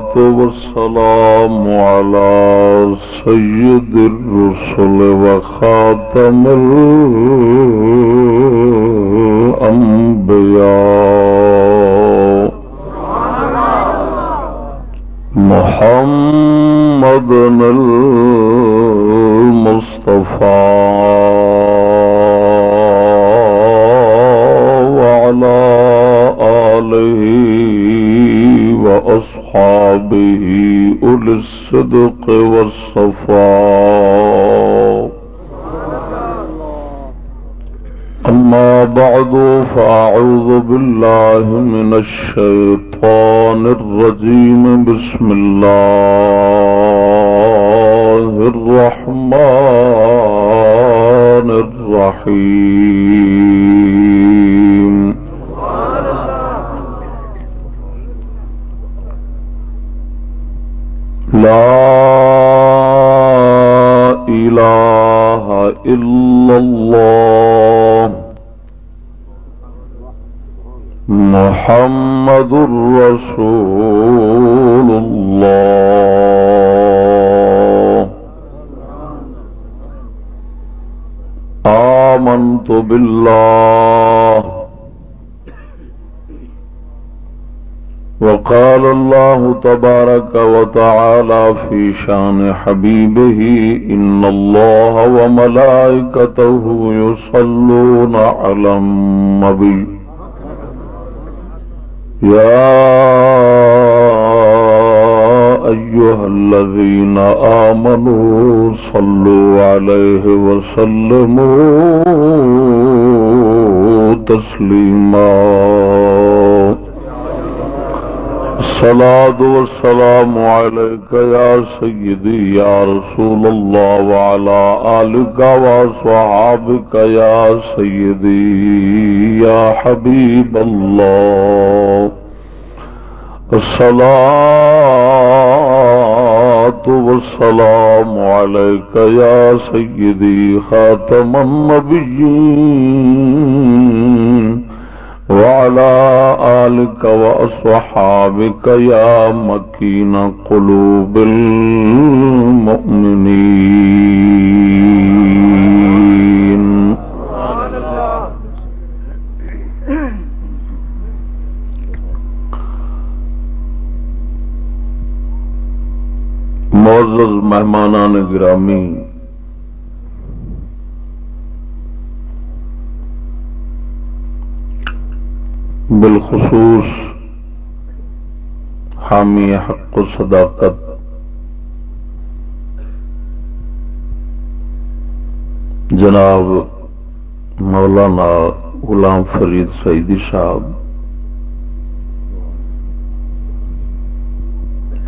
والصلاة والسلام على سيد الرسل وخاتم الرسل. وأصحابه أولي الصدق والصفاء أما بعد فأعوذ بالله من الشيطان الرجيم بسم الله الرحمن الرحيم محمد رسول الله. آمنت بالله. وقال الله تبارك وتعالى في شان حبيبه إن الله وملائكته يصلون على النبي. يا أيها الذين آمنوا صلوا عليه وسلموا تسليماً. الصلاة والسلام عليك يا سيدي يا رسول الله وعلى آلك وصحابك يا سيدي يا حبيب الله. الصلاة والسلام عليك يا سيدي خاتم النبيين وعلى آلك وأصحابك يا مكين قلوب المؤمنين معزز مہمانان گرامی۔ بالخصوص حامی حق و صداقت۔ جناب مولانا غلام فرید سعیدی صاحب۔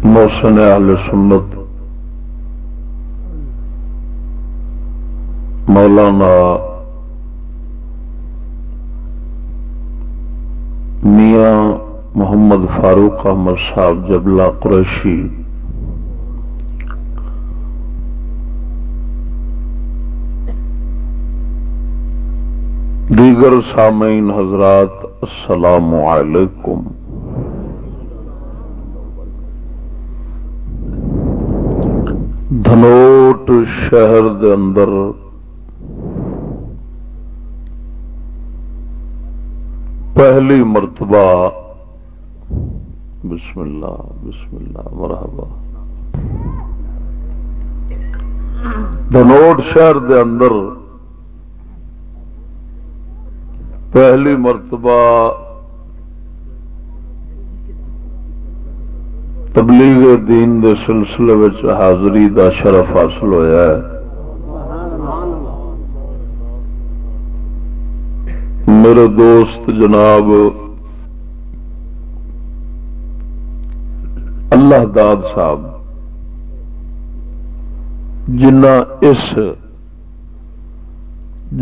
محسن اہل سنت مولانا میاں محمد فاروق احمد صاحب جبلا قریشی۔ دیگر سامعین حضرات، السلام علیکم۔ دھنوٹ شہر دے اندر پہلی مرتبہ بسم اللہ بسم اللہ، مرحبا۔ دنوٹ شہر دے اندر پہلی مرتبہ تبلیغ دین دے سلسلے حاضری دا شرف حاصل ہویا ہے۔ میرے دوست جناب، اللہ داد صاحب، جنہ اس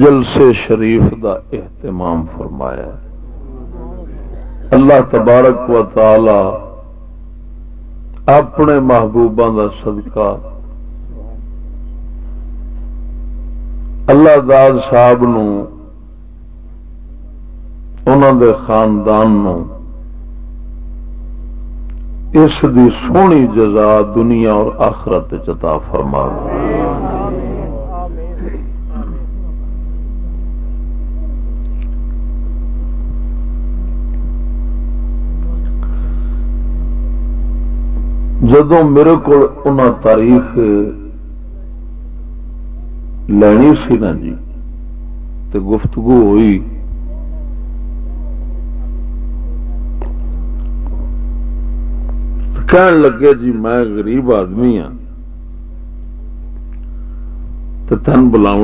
جلسے شریف دا اہتمام فرمایا اللہ تبارک و تعالی اپنے محبوبہ دا صدقہ، اللہ داد صاحب نو دے خاندان نو اس دی سونی جزا دنیا اور آخرت چتا فرما جدو میرے کو تاریخ لینی سی نا جی تو گفتگو ہوئی کہن لگے جی میں غریب آدمی ہاں تو تن بلا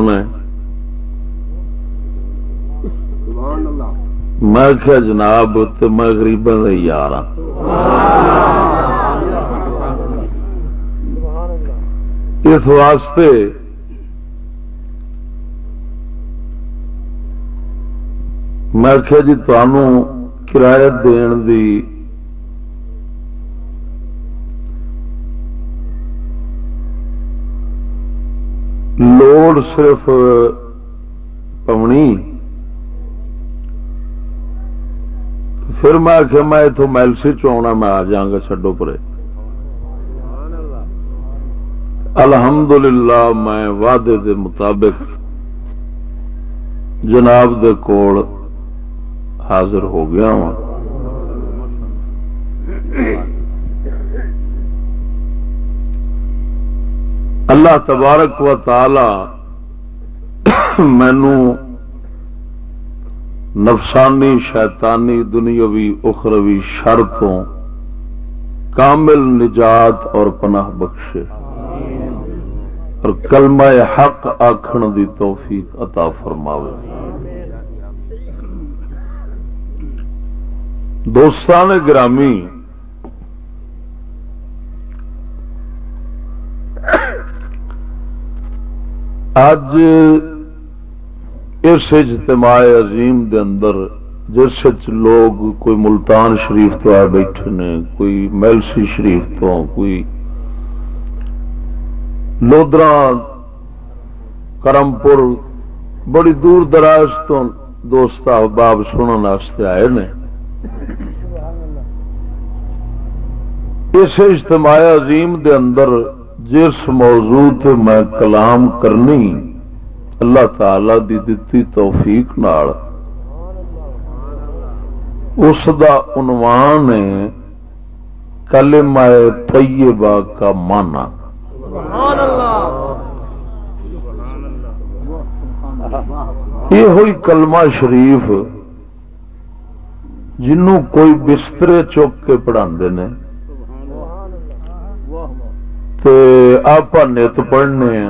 میں کیا جناب تو میں گریبوں کا یار ہاں۔ اس واسطے میں آخیا جی تمہوں کرایہ دن دی لوڑ صرف پونی پھر میں آخیا میں اتوں میلسی چنا میں آ جا گا چڈو پرے الحمدللہ میں وعدے دے مطابق جناب دے کول حاضر ہو گیا ہوں اللہ تبارک و تعالی مینو نفسانی، شیطانی، دنیاوی، اخروی شرطوں کامل نجات اور پناہ بخشے۔ اور کلمہ حق آخر دی توفیق عطا فرماوے۔ دوستان گرامی اج اس اجتماع عظیم دے اندر جس لوگ کوئی ملتان شریف تو آ بیٹھے نے، کوئی میلسی شریف تو، کوئی لودرا کرمپور، بڑی دور دراز تو دوست احباب سننے آئے نے۔ اس اجتماع عظیم دے اندر جس موضوع تے میں کلام کرنی اللہ تعالی دی دتی توفیق نال اس دا عنوان ہے کلمہ طیبہ کا مانا یہ ہوئی کلمہ شریف جنوں کوئی بسترے چک کے پڑھا آپ نت پڑھنے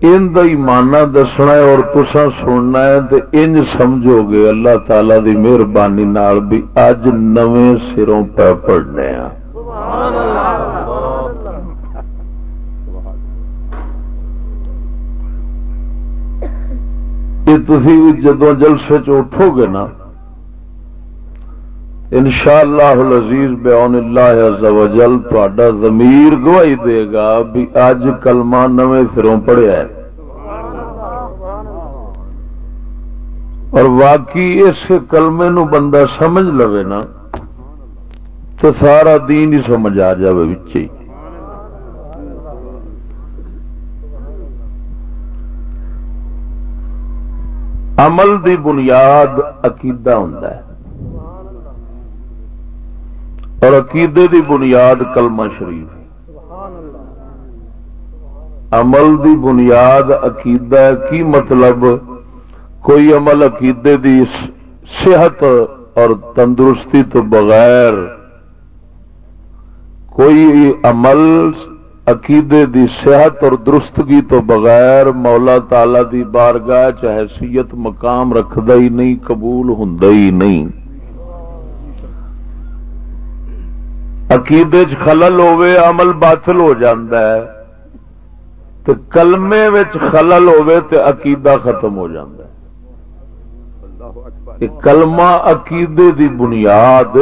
ان مانا دسنا اور تسا سننا ہے تو انج سمجھو گے اللہ تعالی دی مہربانی بھی اج نو سروں پہ پڑھنے تھی جدو جلسے چٹھو گے نا ان شاء اللہ عزیز بیون اللہ عزوجل تا ضمیر گواہی دے گا بھی اج کلمہ نویں سروں پڑھیا ہے۔ اور واقعی اس کلمے نو بندہ سمجھ لو نا تو سارا دین ہی سمجھ آ جائے بچ عمل دی بنیاد عقیدہ ہوں اور عقیدے دی بنیاد کلمہ شریف۔ عمل دی بنیاد عقیدہ کی مطلب؟ کوئی عمل عقیدے دی صحت اور تندرستی تو بغیر، کوئی عمل عقیدے دی صحت اور درستگی تو بغیر مولا تالا دی بارگاہ چاہے مقام رکھد ہی نہیں، قبول ہوں ہی نہیں۔ عقیدے خلل ہوے عمل باطل ہو جاندہ ہے۔ تو کلمے خلل ہوے تو عقیدہ ختم ہو جاندہ ہے۔ کلمہ عقیدے دی بنیاد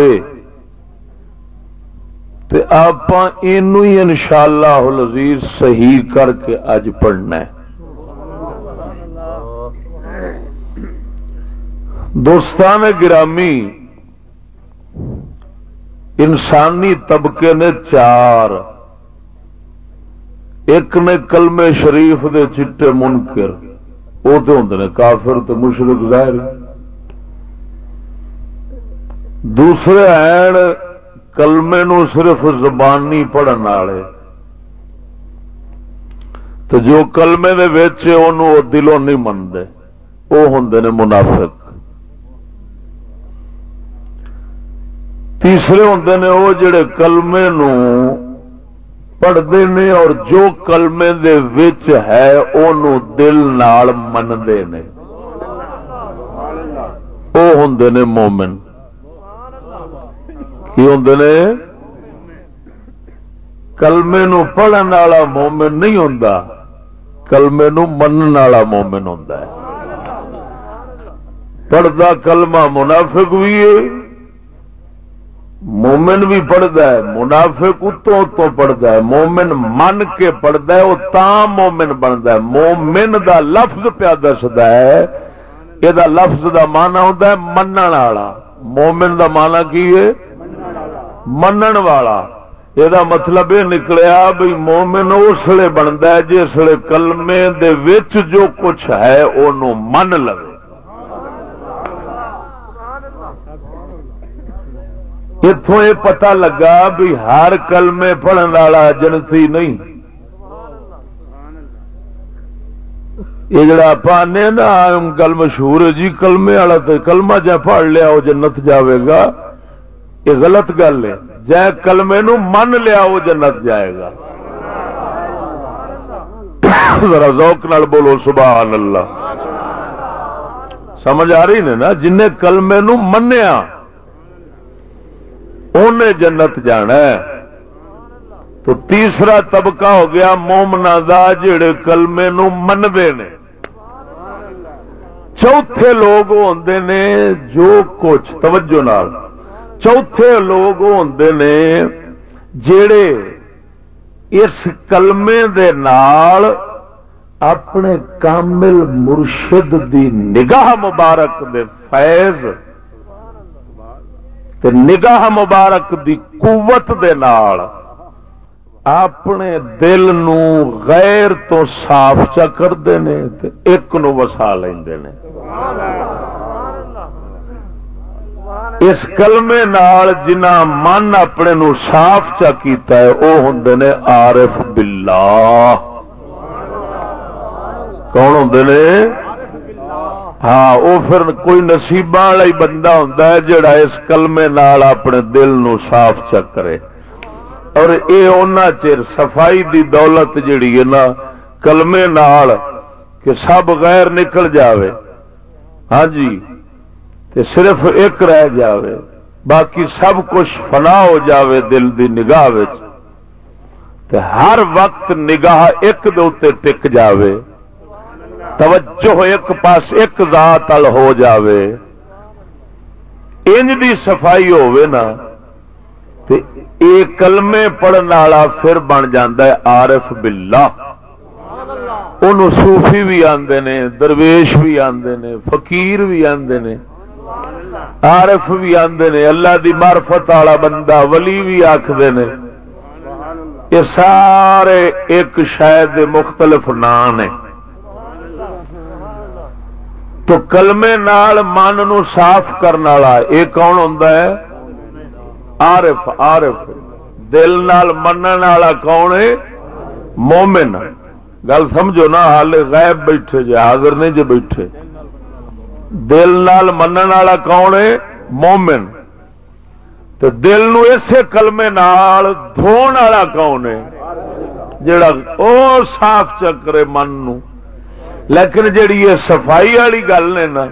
تے آپ ہی ان شاء اللہ لذیذ صحیح کر کے اج پڑھنا ہے۔ دوستان گرامی، انسانی طبقے نے چار۔ ایک نے کلمے شریف دے چٹے منکر وہ تو ہوں نے کافر تو مشرق ظاہر۔ دوسرے ہیں کلمے نو صرف زبانی پڑھن والے۔ تو جو کلمے دے وہ دلوں نہیں منتے وہ ہوں نے منافق۔ تیسرے ہوں نے وہ جڑے کلمے نو پڑھتے ہیں اور جو کلمے دے وچ ہے وہ دل نال منتے ہیں وہ ہوں نے مومن۔ کی ہوں نے؟ کلمے نو پڑھن والا مومن نہیں ہوں کلمے نو من والا مومن ہوں پڑھتا کلمہ منافق بھی ہے۔ مومن بھی پڑھتا ہے۔ منافق اتوں اتوں پڑھتا ہے۔ مومن من کے پڑھتا ہے، وہ تا مومن بنتا ہے۔ مومن دا لفظ پیا دستا ہے۔ یہ لفظ دا مانا ہوتا ہے من والا۔ مومن دا مانا کی ہے؟ منن والا یہ مطلب یہ نکلیا بھائی مومن اسلے بنتا ہے جس کلمے دے وچ جو کچھ ہے وہ من لو اتوں یہ پتا لگا بھی ہر کلمے پڑھن والا جنسی نہیں یہ جڑا پانے نا گل مشہور ہے جی کلمے والا تو کلمہ جا پڑھ لیا وہ جنت جاوے گا یہ غلط گل ہے۔ جائے کلمے نو من لیا وہ جنت جائے گا۔ ذرا ذوق نال بولو، سبحان اللہ۔ سمجھ آ رہی نے نا؟ جن کلمے نو منیا انہیں جنت جانا ہے۔ تو تیسرا طبقہ ہو گیا مومنا دا جڑے کلمے نو منگے نے۔ چوتھے لوگ ہوندے نے جو کچھ، توجہ نال۔ چوتھے لوگ ہوندے نے جڑے اس کلمے دے نال اپنے کامل مرشد دی نگاہ مبارک دے فیض تے نگاہ مبارک دی قوت دے نال اپنے دل نو غیر تو صاف چا کرتے ہیں ایک نو وسا لیندے نے۔ اس کلمے نال جنا من اپنے نو صاف چا کیتا ہے، او ہوں نے عارف باللہ۔ کون ہوں نے؟ ہاں وہ پھر کوئی نصیب والا ہی بندہ ہوں جڑا اس کلمے نال اپنے دل نو صاف چکرے اور اے اونا چر صفائی دی دولت جڑی ہے نا، کلمے نال کہ سب غیر نکل جاوے۔ ہاں جی۔ تے صرف ایک رہ جاوے، باقی سب کچھ فنا ہو جاوے دل دی نگاہ تے ہر وقت نگاہ ایک دے ٹک جاوے۔ توجہ ایک پاس ایک ذات ال ہو جاوے۔ انج دی صفائی ہوے نا، تے اے کلمے پڑھن والا پھر بن جاندا ہے عارف باللہ۔ ان صوفی بھی آندے نے، درویش بھی آندے نے، فقیر بھی آندے نے۔ عارف بھی آندے نے، اللہ دی معرفت والا بندہ، ولی بھی آکھدے نے۔ یہ سارے ایک شاید مختلف نام ہیں تو کلمے نال من نو صاف کرنے والا، یہ کون ہوں آرف آرف دل نال منن والا کون ہے؟ مومن۔ گل سمجھو نا، حال غائب بیٹھے جی حاضر نہیں جی بیٹھے۔ دل نال منن والا کون ہے؟ مومن۔ تو دل نو اسے کلمے نال دھون والا کون ہے؟ جڑا او صاف چکرے من نو۔ لیکن جیڑی یہ صفائی والی گل نے نا،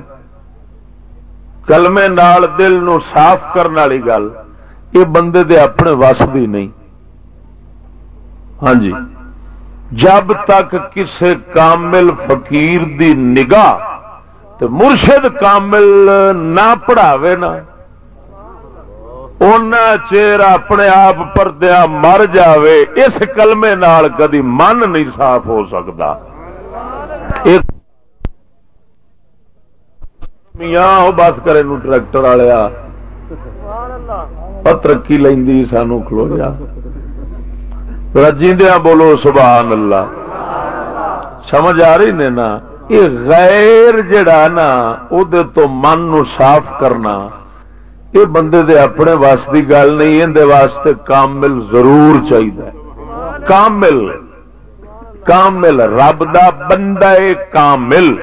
کلمے نال دل نو صاف کرنے والی گل یہ بندے دے اپنے وس بھی نہیں۔ ہاں جی۔ جب تک کسے کامل فقیر دی نگاہ تو مرشد کامل نہ پڑھاوے نا ان چیر اپنے آپ پردیا مر جاوے، اس کلمے نال کدی من نہیں صاف ہو سکتا۔ میاں بس کرے ٹریکٹر والے ترقی لینی سانو کھلو جا رجیندیا بولو، سبحان اللہ۔ سمجھ آ رہی نے نا؟ یہ غیر جڑا نا تو من نو صاف کرنا، یہ بندے دے اپنے واسطے گل نہیں اندر واسطے کامل ضرور چاہیے کامل کامل، رب دا بندہ کامل۔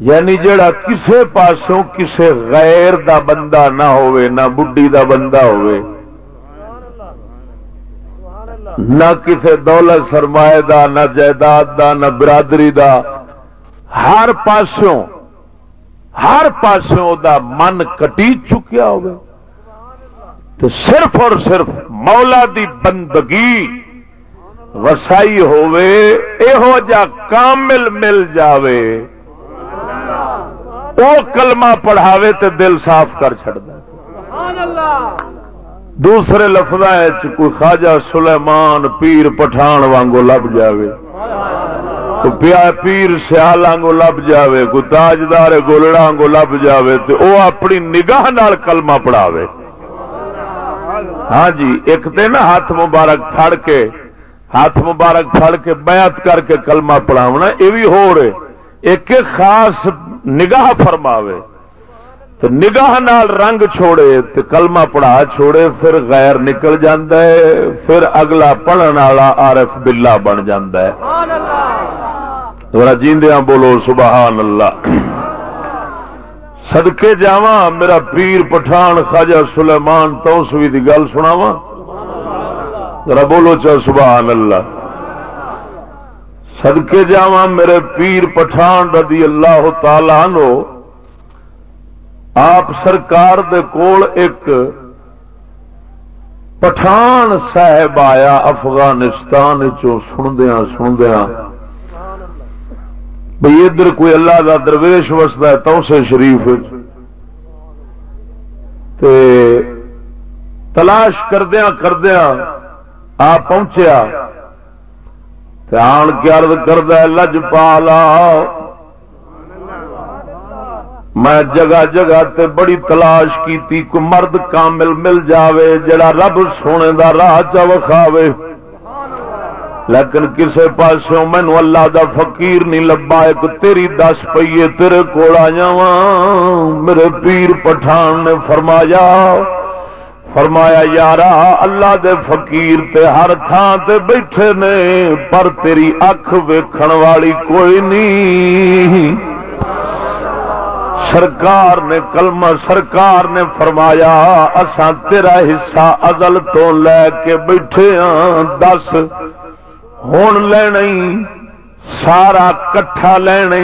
یعنی جڑا کسے پاسوں کسے غیر دا بندہ نہ ہوئے نہ بڈی دا بندہ ہوئے نہ کسے دولت سرمایہ دا، نہ جائیداد دا، نہ برادری دا۔ ہر پاسوں ہر پاسوں دا من کٹی چکیا ہوئے تو صرف اور صرف مولا دی بندگی وسائی ہوئے ہو جا کامل مل جاوے۔ وہ کلمہ پڑھاوے تے دل صاف کر چڑ دوسرے لفظ کوئی خواجہ سلیمان پیر پٹھان وانگو لب جاوے پیا پیر سیال آنگو لب جاوے، کوئی تاجدار گولڑا آنگو لب جاوے تو او اپنی نگاہ نال کلمہ پڑھاوے۔ ہاں جی ایک تے نا ہاتھ مبارک پھڑ کے، ہاتھ مبارک پھڑ کے بیعت کر کے کلمہ پڑھاونا یہ بھی ہو رہے، ایک خاص نگاہ فرماوے۔ تو نگاہ نال رنگ چھوڑے تو کلمہ پڑھا چھوڑے، پھر غیر نکل جاندہ ہے، پھر اگلا پڑھن والا عارف بلا بن جاندہ ہے۔ ذرا جیندیاں بولو، سبحان اللہ۔ سدکے جاواں، میرا پیر پٹھان خواجہ سلیمان توسوی دی گل سناواں۔ ذرا بولو چا سبحان اللہ۔ سدکے جا میرے پیر پٹھان رضی اللہ تعالی نو آپ سرکار دے کول ایک پٹھان صاحب آیا افغانستان سندیا سندیا بھائی ادھر کوئی اللہ کا درویش وستا ہے تو سے شریف تے تلاش کردیا کردیا آ پہنچیا۔ آن کے ارد کرد لج پالا۔ میں جگہ جگہ تے بڑی تلاش کی کو مرد کامل مل جاوے، جڑا رب سونے دا راہ چا وکھاوے۔ لیکن کسے پاسوں مینو اللہ دا فقیر نہیں لبا ایک تیری دس پیے تیرے کول آ میرے پیر پٹھان نے فرمایا فرمایا، یارا، اللہ دے فقیر تے ہر تھان تے بیٹھے نے، پر تیری اکھ ویکھن والی کوئی نہیں۔ سرکار نے کلمہ سرکار نے فرمایا، اساں تیرا حصہ ازل تو لے کے بیٹھے ہاں دس۔ ہون لے سارا کٹھا لے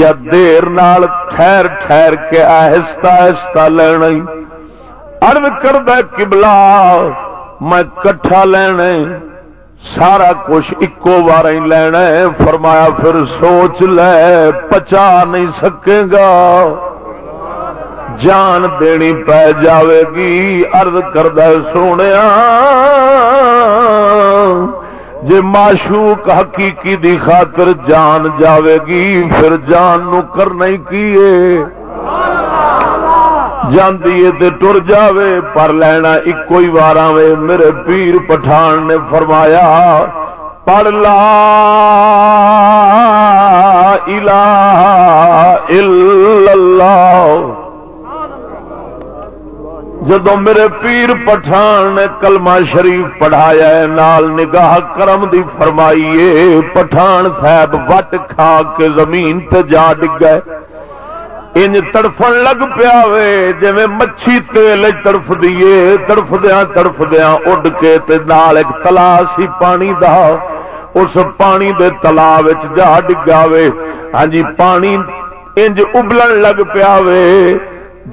یا دیر نال ٹھہر ٹھہر کے آہستہ آہستہ لے ارد کرد کبلا میں کٹھا لینا سارا کچھ اکو بار ہی لینا فرمایا، پھر سوچ لے، پچا نہیں سکے گا۔ جان دینی پی جاوے گی۔ ارد کرد سونے جی معشوق حقیقی دی خاطر جان جاوے گی، پھر جان نو کرنا ہی کیے؟ جاندی ٹر جاوے، پر لینا ایک ہی بار میرے پیر پٹھان نے فرمایا، پڑھ لا الہ الا اللہ۔ جدو میرے پیر پٹھان نے کلمہ شریف پڑھایا ہے، نال نگاہ کرم دی فرمائیے پٹھان صاحب وٹ کھا کے زمین تے جا ڈگ گئے انج تڑفن لگ پیا جی مچھی تیل تڑف دیے تڑف دیا تڑف دیا اڈ کے تے نال ایک تلا سی پانی دا۔ اس پانی دے تلا جا ڈگا وے۔ ہاں جی پانی انج ابلن لگ پیا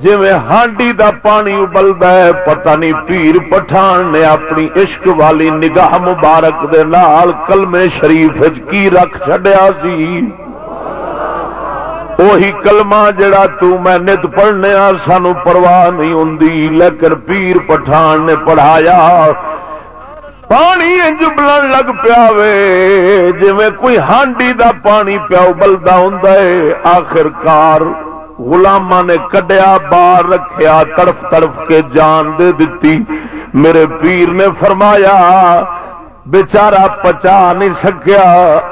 جی ہانڈی دا پانی ابلتا ہے، پتہ نہیں پیر پٹھان نے اپنی عشق والی نگاہ مبارک دے نال کلمے شریف کی رکھ چڈیا سی۔ وہی کلمہ جڑا تو میں نت پڑھنے سانو پرواہ نہیں ہوں لیکن پیر پٹھان نے پڑھایا۔ پانی انج بلن لگ پیا جی کوئی ہانڈی دا پانی پیاؤ بلدا ہوں آخر کار گلاما نے کڈیا، باہر رکھیا، تڑف تڑف کے جان دے دیتی میرے پیر نے فرمایا بچارا پچا نہیں سکیا۔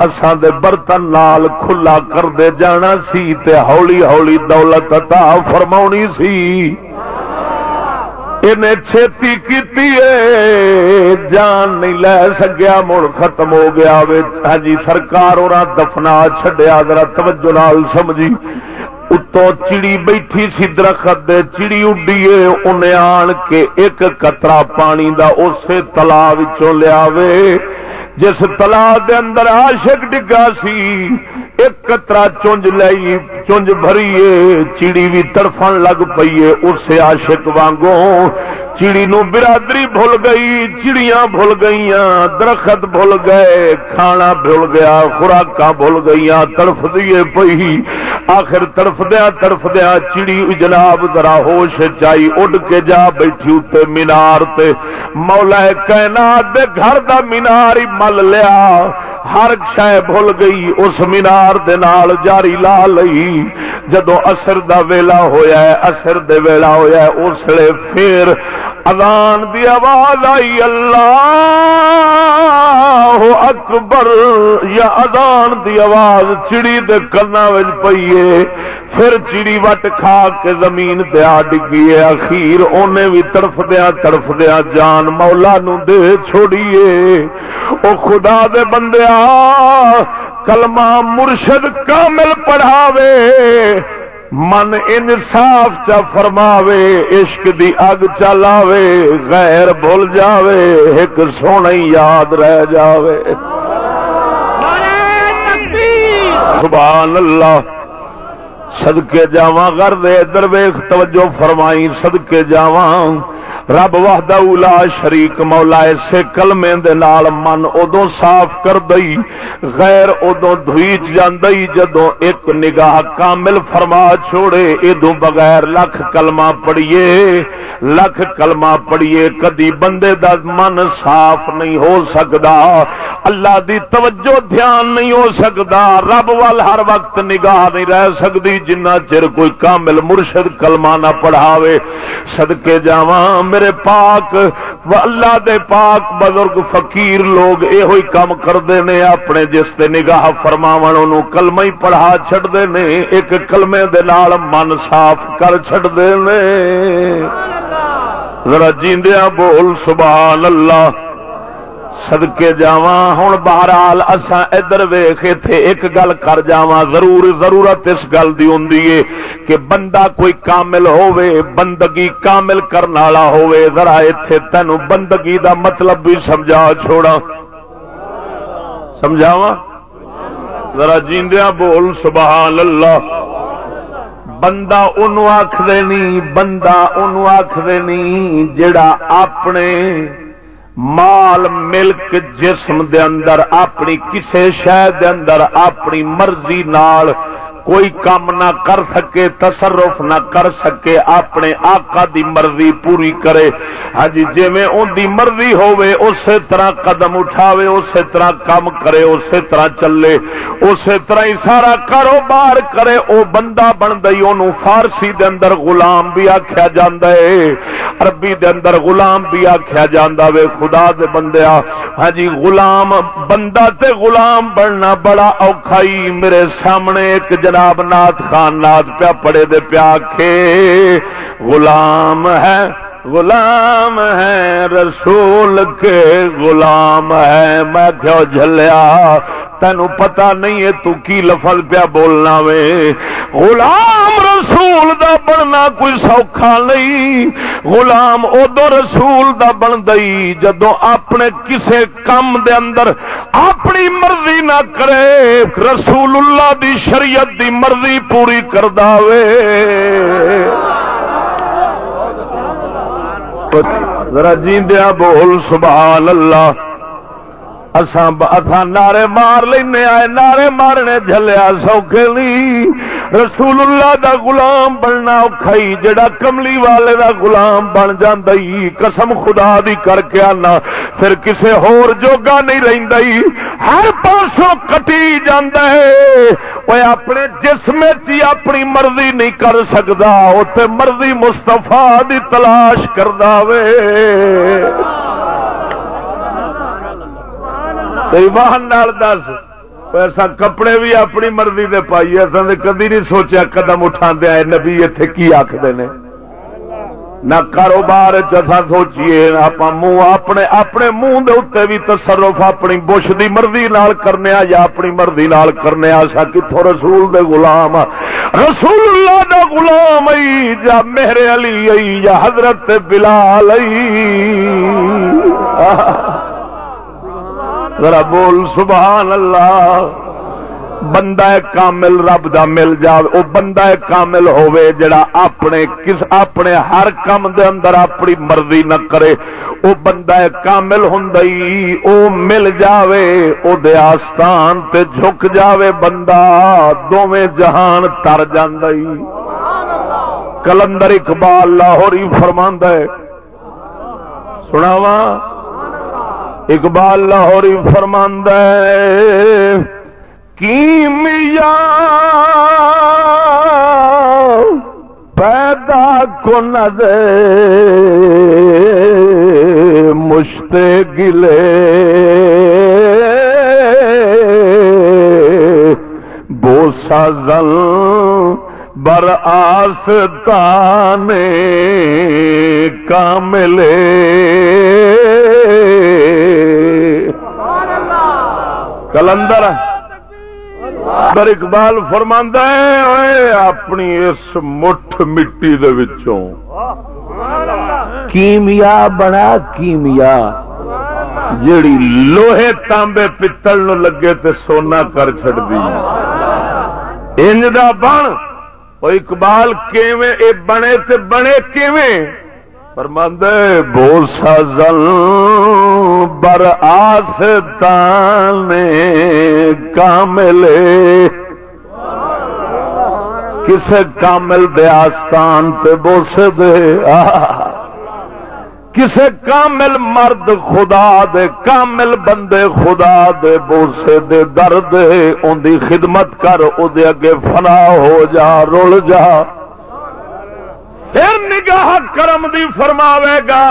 اسان دے برتن نال کھلا کر دے جانا سی تے ہولی ہولی دولت عطا فرماونی سی۔ چھتی کی جان نہیں لے سکیا، مڑ ختم ہو گیا۔ ہاں جی سرکار اور دفنا چڈیا ذرا توجہ نال سمجھی۔ اتوں چڑی بیٹھی سی درخت دے چڑی اڈیے انہیں آن کے ایک قطرہ پانی دا اسے تلا لیا جس تلا دے اندر عاشق ڈگا سی ایک کترا چونج لئی چونج بھریے چیڑی بھی تڑفن لگ پیے اسے عاشق وانگوں چڑی نو برادری بھول گئی، چڑیاں بھول گئی درخت بھول گئے، کھانا بھول گیا خوراک بھول گئی تڑف دیے پی آخر تڑف دیا تڑف دیا چڑی جناب ذرا ہوش چائی، اڈ کے جا بیٹھی اتنے مینار تے۔ مولا کہنا دے گھر دا مینار ہی مل لیا۔ ہر شہ بھول گئی، اس مینار دے نال جاری لا لئی۔ جدو اثر دا ویلا ہویا ہے اثر دے ویلا ہویا ہے، اس لیے پھر اذان دی آواز آئی، اللہ اکبر، یا اذان دی آواز چڑی دے کرنا وچ پئیے، پھر چڑی وٹ کھا کے زمین تے آ ڈگی ہے اخیر اونے بھی تڑف دیا تڑف دیا جان مولا نو دے چھوڑیے۔ او خدا دے بندیا کلمہ مرشد کامل پڑھاوے۔ من انصاف چا فرماوے، عشق دی اگ چلاوے غیر بھول جاوے، ایک سونا یاد رہ جاوے۔ سبحان اللہ صدقے جاواں گھر دے درویش توجہ فرمائی، صدقے جاواں۔ رب وحدہ اولا شریک مولا اسے کلمے دے نال من ادو صاف کر دئی، غیر ادو دھوئی جاندئی جدو ایک نگاہ کامل فرما چھوڑے۔ ادو بغیر لکھ کلمہ پڑھیے، لکھ کلمہ پڑھیے، کدی بندے دا من صاف نہیں ہو سکدا۔ اللہ دی توجہ دھیان نہیں ہو سکدا۔ رب وال ہر وقت نگاہ نہیں رہ سکدی، جنہ چر کوئی کامل مرشد کلمہ نہ پڑھاوے۔ صدقے جاواں میرے پاک اللہ دے پاک بزرگ فقیر لوگ یہ ہوئی کام کرتے ہیں اپنے جس سے نگاہ فرماو کلم ہی پڑھا چڈتے ہیں ایک کلمے دے نال من صاف کر چڈتے ہیں ذرا جیندیا بول، سبحان اللہ۔ سدکے جا ہوں بہرحال اسا ادھر ویخ اتے ایک گل کر جا ضرور ضرورت اس گل کی ہوں کہ بندہ کوئی کامل ہووے، بندگی کامل کرنے والا ہووے، ذرا اتے تین بندگی دا مطلب بھی سمجھا چھوڑا سمجھاوا ذرا جیندیا بول، سبحان اللہ۔ بندہ ان آخر نہیں بندہ ان آخر نہیں جڑا اپنے مال ملک جسم دے اندر اپنی کسے شہ دے اندر اپنی مرضی نال کوئی کام نہ کر سکے، تصرف نہ کر سکے، اپنے آقا دی مرضی پوری کرے۔ ہاں جی جی ان دی مرضی ہوے اسی طرح قدم اٹھاوے، اسی طرح کام کرے، اسی طرح چلے، اسی طرح ہی سارا کاروبار کرے۔ او بندہ بن گئی انہوں فارسی دے اندر غلام بھی آخیا جا عربی دے اندر غلام بھی آخیا جا وے۔ خدا دے بندیا ہاں جی غلام، بندہ تے غلام بننا بڑا اوکھائی میرے سامنے ایک جن جناب نات خان نات پیا پڑے دے پیا کے غلام ہے۔ غلام ہے رسول کے غلام ہے۔ میں کیوں جھلیا، تینو پتا نہیں ہے تو کی لفظ پیا بولنا وے۔ غلام رسول دا بننا کوئی سوکھا نہیں۔ غلام ادو رسول دا بن دئی۔ جدو اپنے کسے کام دے اندر اپنی مرضی نہ کرے، رسول اللہ دی شریعت دی مرضی پوری کر دے ذرا جیندیا بول سبحان اللہ۔ نعرے مار لینے آئے، نعرے مارنے جلیا سوکھے نہیں رسول اللہ دا غلام بننا اوکھائی جڑا کملی والے دا غلام بن جاندئی قسم خدا دی کر کے آنا، پھر کسے ہور جوگا نہیں رہندئی ہر پاسوں کٹی جاندا ہے۔ وہ اپنے جسم چی اپنی مرضی نہیں کر سکتا اتنے مرضی مستفا دی تلاش کردا وے۔ ایمان نال دس ایسا کپڑے بھی اپنی مرضی دے پائی اصل کدی نہیں سوچا قدم اٹھا دیا نبی اتے کی آخر نے؟ نہ کاروبار چسا سوچیے آپ منہ اپنے اپنے منہ دے اتنے بھی تصرف اپنی بش دی مرضی نال کرنے یا اپنی مرضی نال کرنے سا کتوں رسول دے غلام رسول اللہ دا غلام آئی یا میرے علی آئی یا حضرت بلال آئی ذرا بول سبحان اللہ۔ بندہ کامل رب دا مل جائے وہ بندہ کامل ہوے جڑا اپنے کس اپنے ہر کام دے اندر اپنی مرضی نہ کرے۔ وہ بندہ کامل ہوں او مل جاوے، او دے آستان تے جھک جاوے بندہ۔ دونوں جہان تر جاندئی کلندر اقبال لاہوری فرماندہ ہے۔ سناواں؟ اقبال لاہوری فرماند کیمیا پیدا کن دے مشت گلے؟ بوسا زل بر آس تانے کاملے؟ کلندر در اقبال فرماندہ ہے اپنی اس مٹھ مٹی دے وچوں۔ کیمیا بنا کیمیا۔ جیڑی لوہے تانبے پتل نو لگے تے سونا کر چڑ دی انج دا بن وہ اقبال کیویں، اے بنے تے بنے کیویں۔ فرمند بوسا زل بر آستان کامل۔ کسے کامل دے آستان تے بوسے دے۔ کسے کامل مرد خدا دے، کامل بندے خدا دے بوسے دے درد۔ ان دی خدمت کر او دے اگے فنا ہو جا، رول جا۔ پھر نگاہ کرم دی فرماوے گا،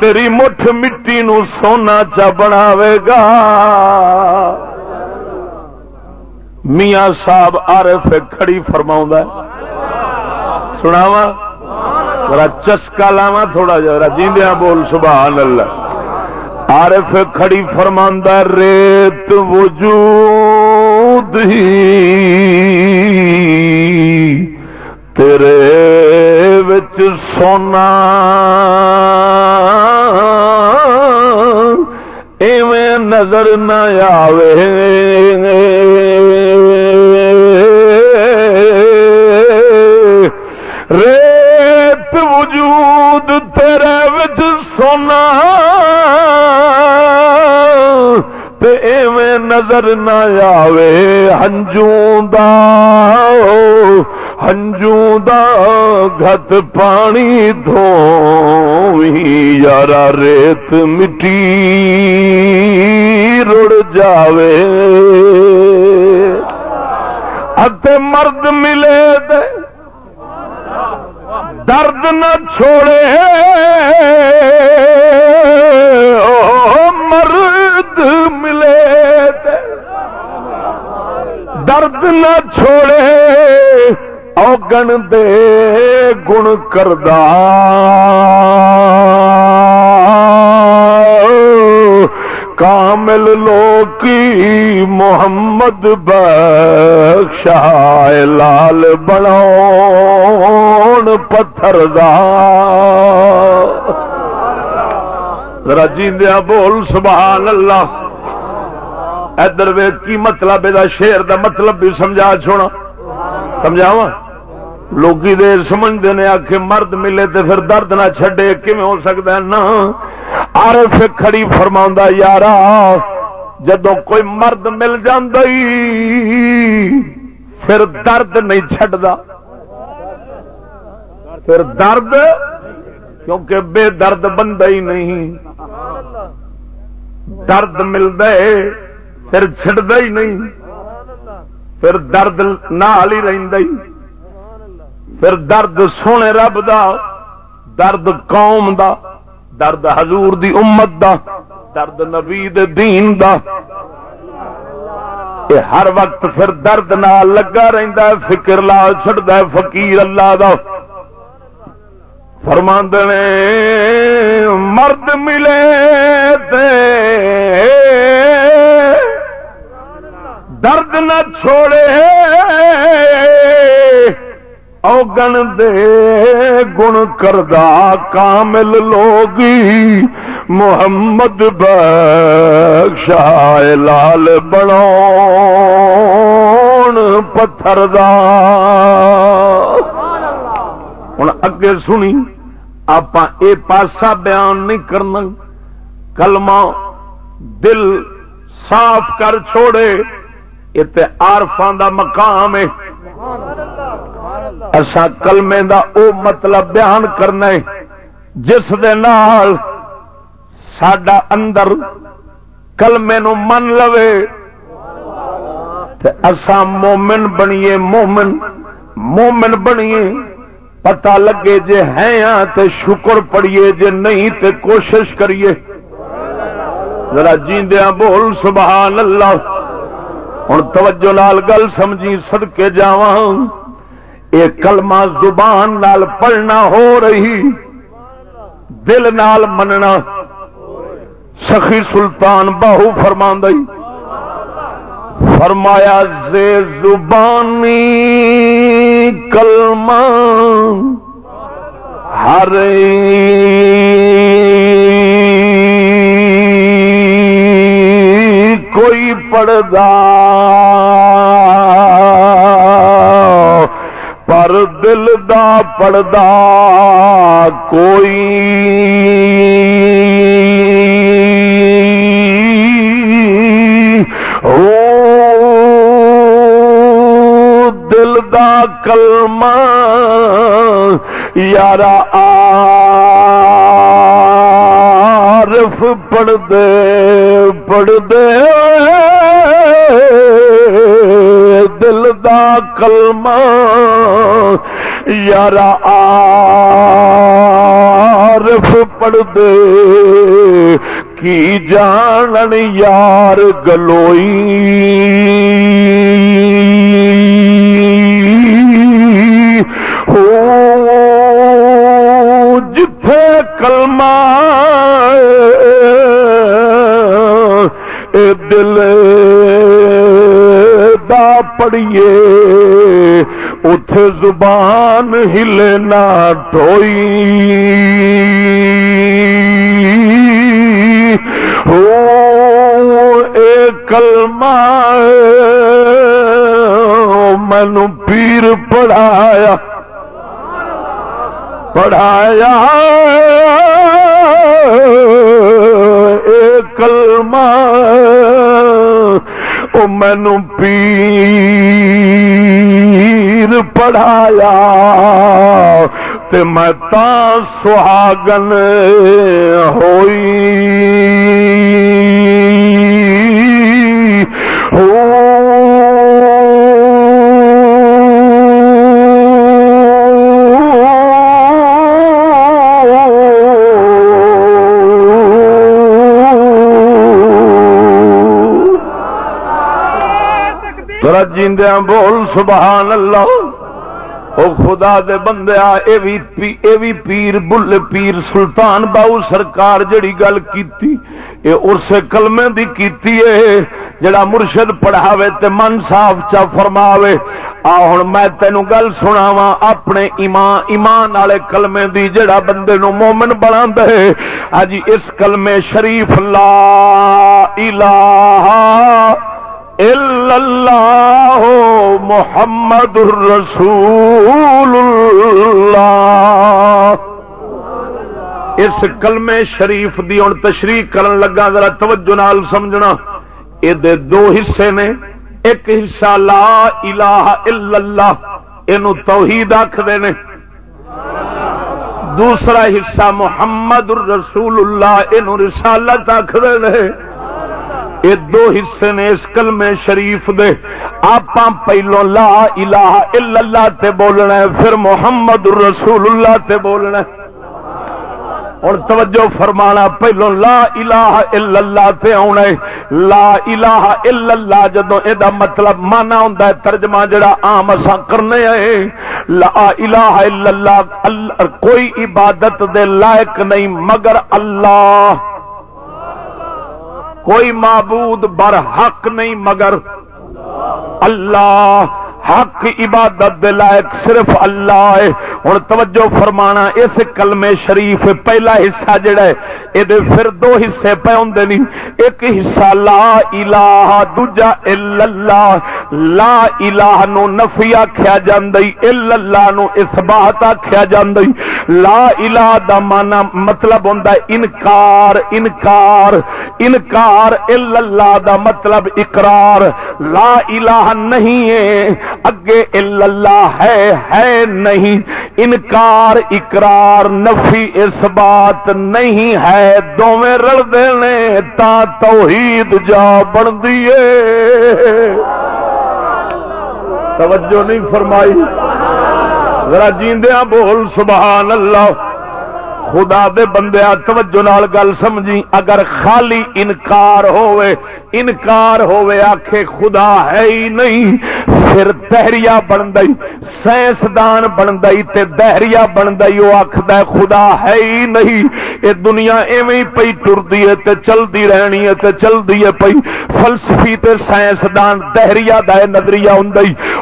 تیری مٹھ مٹی نو سونا چا بناوے گا۔ میاں صاحب عارف کھڑی فرما سناوا ذرا چسکا لاوا تھوڑا جا جیندیا بول سبحان اللہ عارف کھڑی فرما ریت وجود ہی۔ تیرے وچ سونا ایویں نظر نہ آوے ریت وجود تیرے وچ سونا ایویں نظر نہ آوے ہنجوں دا ہنجوں دا گت پانی دھو یار ریت مٹی رڑ جاوے۔ اتے مرد ملے دے درد نہ چھوڑے۔ او مرد ملے دے درد نہ چھوڑے۔ اوگن دے گن کردا کامل لوکی محمد بخشا لال بنا پتھر دا رجیندیا بول سبحان اللہ ادھر وے کی مطلب یہ شیر دا مطلب بھی سمجھا چھوڑا سمجھاوا لوگ سمجھتے ہیں آخ مرد ملے تو پھر درد نہ چھڈے کیون ہو سکتا ہے؟ نا آر کھڑی فرما یار جدو کوئی مرد مل پھر درد نہیں چڈا پھر درد، کیونکہ بے درد بندہ ہی نہیں۔ درد ملتا ہے پھر چڑھتا ہی نہیں۔ پھر درد نال ہی رہتا ہی۔ پھر درد سونے رب دا، درد قوم دا، درد حضور دی امت دا، درد نبی دین دا۔ ہر وقت پھر درد نال لگا رہتا فکر لا چڑھتا فقیر اللہ دا۔ فرماند نے، مرد ملے درد نہ چھوڑے۔ اوگن دے گن کردا کامل لوگی محمد بخشا لال بنا پتھر دا ہوں اگے سنی آپ اے پاسا بیان نہیں کرنا کلمہ دل صاف کر چھوڑے یہ آرفان دا مقام ہے اصا کلمے دا او مطلب بیان کرنا ہے۔ جس دے نال ساڈا اندر کلمے نو من لوے۔ اسا مومن بنیے، مومن مومن بنیے۔ پتا لگے جے ہیں ہاں تے شکر پڑیے، جے نہیں تے کوشش کریے۔ ذرا جیندیا بول، سبحان اللہ۔ ہوں توجہ لال گل سمجھی سڑکے جا یہ کلمہ زبان نال پڑھنا ہو رہی، دل نال مننا۔ سخی سلطان باہو فرما فرمایا زے زبانی کلمہ ہر کوئی پڑدا ہر دل دا پڑدا کوئی او دل دا کلمہ یارا عارف پڑھ دے پڑھ دے دل دا کلمہ، یارا عارف پڑھ دے کی جان یار گلوئی۔ جتھے کلمہ اے دل دا پڑیے اتے زبان ہلے نہ ٹوئی اے کلمہ، مینو پیر پڑھایا۔ پڑھایا۔ اے کلمہ او مینو پیر پڑھایا تے میں تا سہاگن ہوئی۔ جیندیا ہاں بول، سبحان اللہ۔ او خدا دے بندیا اے وی پی، اے وی پیر، بل پیر، سلطان باؤ سرکار جڑی گل کیتی۔ اے اس کلمے دی کیتی ہے جڑا مرشد پڑھاوے تے من صاف چا فرماوے۔ آ، ہن میں تینو گل سناواں، اپنے ایمان ایمان والے کلمے دی، جڑا بندے نو مومن بناندا ہے اج ہاں جی، اس کلمے شریف، لا الہ اللہ محمد الرسول اللہ اس کلمے شریف دی ہوں تشریح کرن لگا، ذرا توجہ نال سمجھنا۔ یہ دو حصے نے۔ ایک حصہ لا الہ الا اللہ یہ توحید آخر نے۔ دوسرا حصہ محمد الرسول اللہ یہ رسالت آخر نے۔ یہ دو حصے نے اس کلمے شریف دے۔ آپ پہلو لا الہ الا اللہ تے بولنا ہے، پھر محمد الرسول اللہ تے بولنا ہے۔ اور توجہ فرمانا، پہلو لا الہ الا اللہ تے آنا ہے۔ لا الہ الا اللہ جدو یہ مطلب مانا ہوں ترجمہ جڑا عام اساں کرنے آئے۔ لا الہ الا اللہ کوئی عبادت دے لائق نہیں، مگر اللہ۔ کوئی معبود بر حق نہیں مگر اللہ، حق عبادت دے لائق صرف اللہ ہے۔ ہوں توجہ فرمانا، اس کلمے شریف پہلا حصہ جڑا ہے یہ پھر دو حصے پہ ہوں نہیں ایک حصہ لا الہ، دوجا اللہ۔ لا الہ نو نفی آخیا جی اللہ نو اثبات آخیا جی لا الہ دا مانا مطلب ہوں انکار انکار انکار۔ اللہ دا مطلب اقرار۔ لا الہ نہیں ہے، اگے اللہ ہے ہے نہیں۔ انکار، اقرار، نفی اس بات نہیں ہے۔ دونیں رلتے نے تا توحید جا بن دیے توجہ نہیں فرمائی. ذرا جیندیا بول سبحان اللہ خدا دے بندے توجہ نال گل سمجھی. اگر خالی انکار ہوئے انکار ہوئے آخے خدا ہے ہی نہیں. پھر دہریا بن گئی سائنسدان بن گئی تے دہریا بن گئی وہ آخد خدا ہے ہی نہیں۔ یہ دنیا ایویں پی ٹرتی ہے تے چلتی رہنی ہے تے چلتی ہے پی فلسفی تے سائنسدان دہریا دا نظریہ ہوں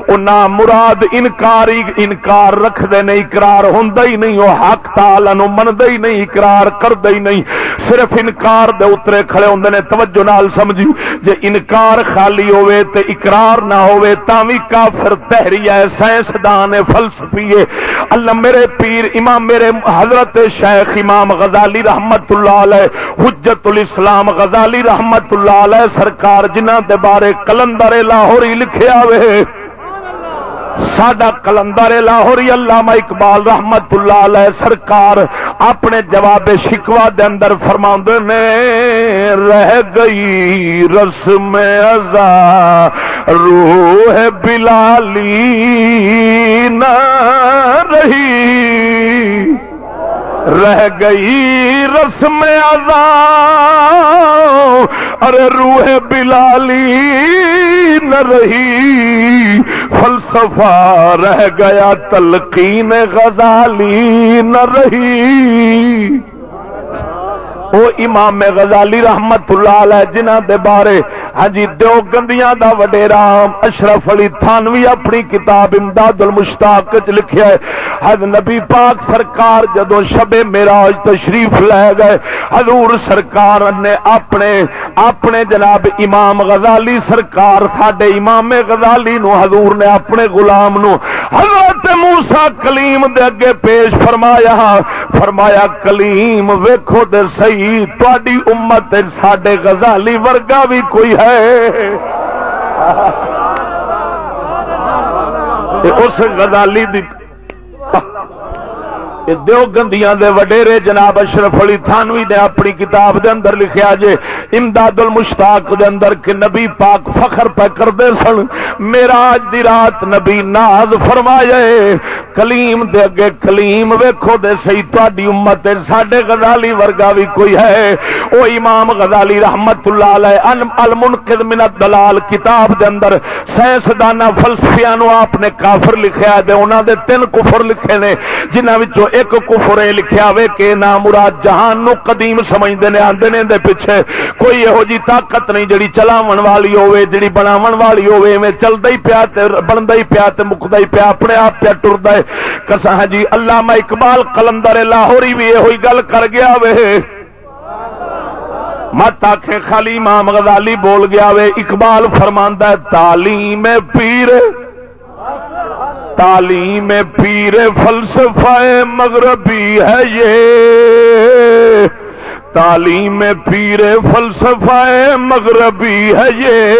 وہ نہ مراد انکار انکار رکھتے نہیں اقرار ہوں ہی نہیں۔ وہ حق تال من ہی نہیں، اقرار کرد ہی نہیں۔ صرف انکار دے اترے کھڑے ہوں نے، توجہ نال سمجھی۔ جے انکار خالی ہوئے تے اقرار نہ ہوئے تاوی کافر تحری ہے، سائنسدان ہے فلسفی ہے۔ اللہ میرے پیر، امام میرے حضرت شیخ امام غزالی رحمت اللہ علیہ، حجت الاسلام غزالی رحمت اللہ علیہ سرکار جنہ دے بارے کلندر لاہوری لکھیا ہوئے سڈا کلندر لاہوری علامہ اقبال رحمت اللہ علیہ سرکار اپنے جواب شکوا دے اندر فرما نے، رہ گئی رسم ازا روح بلالی نہ رہی۔ رہ گئی رسم ازا ارے روح بلالی نہ رہی فلسفہ رہ گیا تلقین غزالی نہ رہی۔ وہ امام غزالی رحمت اللہ علیہ جنہ دے بارے ہاں جی دو گندیاں دا وڈیرا اشرف علی تھانوی اپنی کتاب امداد المشتاق چ لکھیا ہے۔ حد نبی پاک سرکار جدو شب معراج تشریف لے گئے، حضور سرکار نے اپنے اپنے جناب امام غزالی سرکار، ساڈے امام غزالی نو، حضور نے اپنے غلام نو، حضرت موسی کلیم دے اگے پیش فرمایا۔ فرمایا، کلیم، ویکھو تے صحیح تاری امت سڈے غزالی ورگا بھی کوئی ہے۔ اس غزالی دی دو گندیاں دے وڈیرے جناب اشرف علی تھانوی نے اپنی کتاب دے اندر لکھیا جے امداد المشتاق دے اندر کہ نبی پاک فخر پہ کردے سن، میرا آج دی رات نبی ناز فرمایا کلیم دے اگے کلیم ویکھو دے سی تہاڈی امت ساڈے غزالی ورگا بھی کوئی ہے۔ او امام غزالی رحمت اللہ علیہ المنقذ من الدلال کتاب دے اندر سائنسدانہ فلسفیاں نو آپ نے کافر لکھیا دے انہاں دے تین کفر لکھے نے، جنہاں وچوں ایک کفر لکھیا وے کہ نا مراد جہان نو قدیم سمجھدے نے، آندے نے دے پیچھے۔ کوئی یہو جی طاقت نہیں جڑی چلاون والی ہوے جڑی بناون والی ہوے ایویں چلدا ہی پیا تے، بندا ہی پیا تے، مکدا ہی پیا، اپنے آپ پیا ٹردا ہے۔ کسا ہاں جی علامہ اقبال قلندر لاہوری بھی یہ گل کر گیا وے۔ مت آخ خالی امام غزالی بول گیا وے۔ اقبال فرماندہ تعلیم پیر۔ تعلیم پیر فلسفہ مغربی ہے یہ۔ تعلیم پیر فلسفہ مغربی ہے یہ۔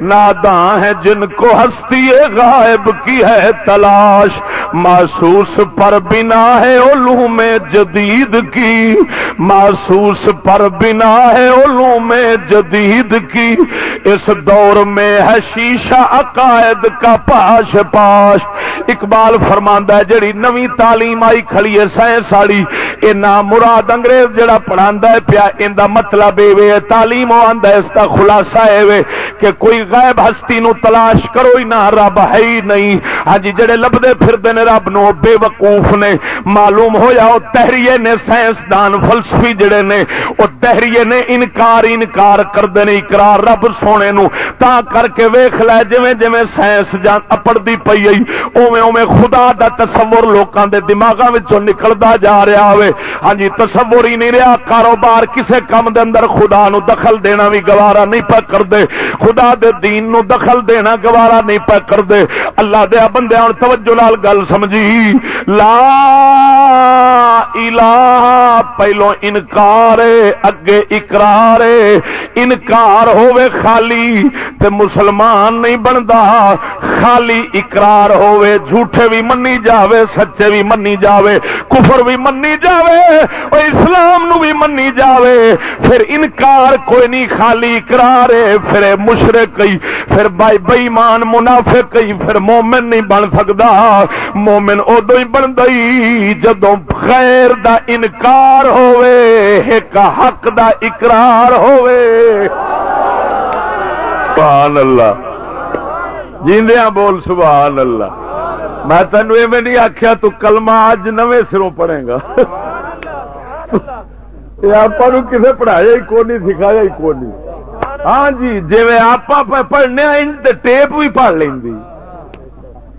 ناداں ہے جن کو ہستی غائب کی ہے تلاش، محسوس پر بنا ہے علوم جدید کی۔ محسوس پر بنا ہے علوم جدید کی۔ اس دور میں ہے شیشہ عقائد کا پاش پاش۔ اقبال فرماندہ ہے، جڑی نوی تعلیم آئی کھڑی ہے سائنس والی یہ نام مراد انگریز جڑا پڑھا ہے پیا، ان دا مطلب یہ تعلیم آندا اس کا خلاصہ ہے کہ کوئی غیب ہستی نو تلاش کرو ہی نہ رب ہے ہی نہیں۔ ہاں جی جڑے لبدے پھردے نے رب نو بے وقوف نے، معلوم ہویا، او تحریے نے سائنس دان فلسفی جڑے نے، او تحریے نے انکار انکار کردے نے، اقرار رب سونے نو۔ تا کر کے ویکھ لے، جویں جویں سائنس جان اپڑدی پئی ائی، اوویں اوویں خدا دا تصور لوکاں دے دماغاں وچوں نکلدا جا رہا ہوے ہاں جی تصور ہی نہیں رہا، کاروبار کسے کم دے اندر خدا نو دخل دینا بھی گوارا نہیں پا کردے۔ خدا دے دین نو دخل دینا گوارا نہیں پا کردے۔ اللہ دے بندے، ہن توجہ نال گل سمجھی۔ لا الہ پہلو انکار اگے اقرار انکار ہوے خالی تے مسلمان نہیں بندا۔ خالی اقرار ہوے جھوٹے بھی منی جاوے، سچے بھی منی جاوے، کفر بھی منی جاوے، اور اسلام نو بھی منی جاوے۔ پھر انکار کوئی نہیں، خالی اقرار ہے۔ پھر مشرق کئی پھر بائی بےمان منافع کئی پھر مومن نہیں بن سکتا مومن ادو ہی بن گئی جدو خیر دا انکار ہوئے ایک حق دا اقرار ہوئے سبحان اللہ۔ جیندیاں بول سبحان اللہ۔ میں تینو ایویں نہیں آخیا تو کلمہ اج نویں سروں پڑھے گا۔ آپ کسے پڑھایا ہی کون نہیں سکھایا ہی کون نہیں ہاں جی جی آپ پڑھنے ٹیپ بھی پڑھ لیں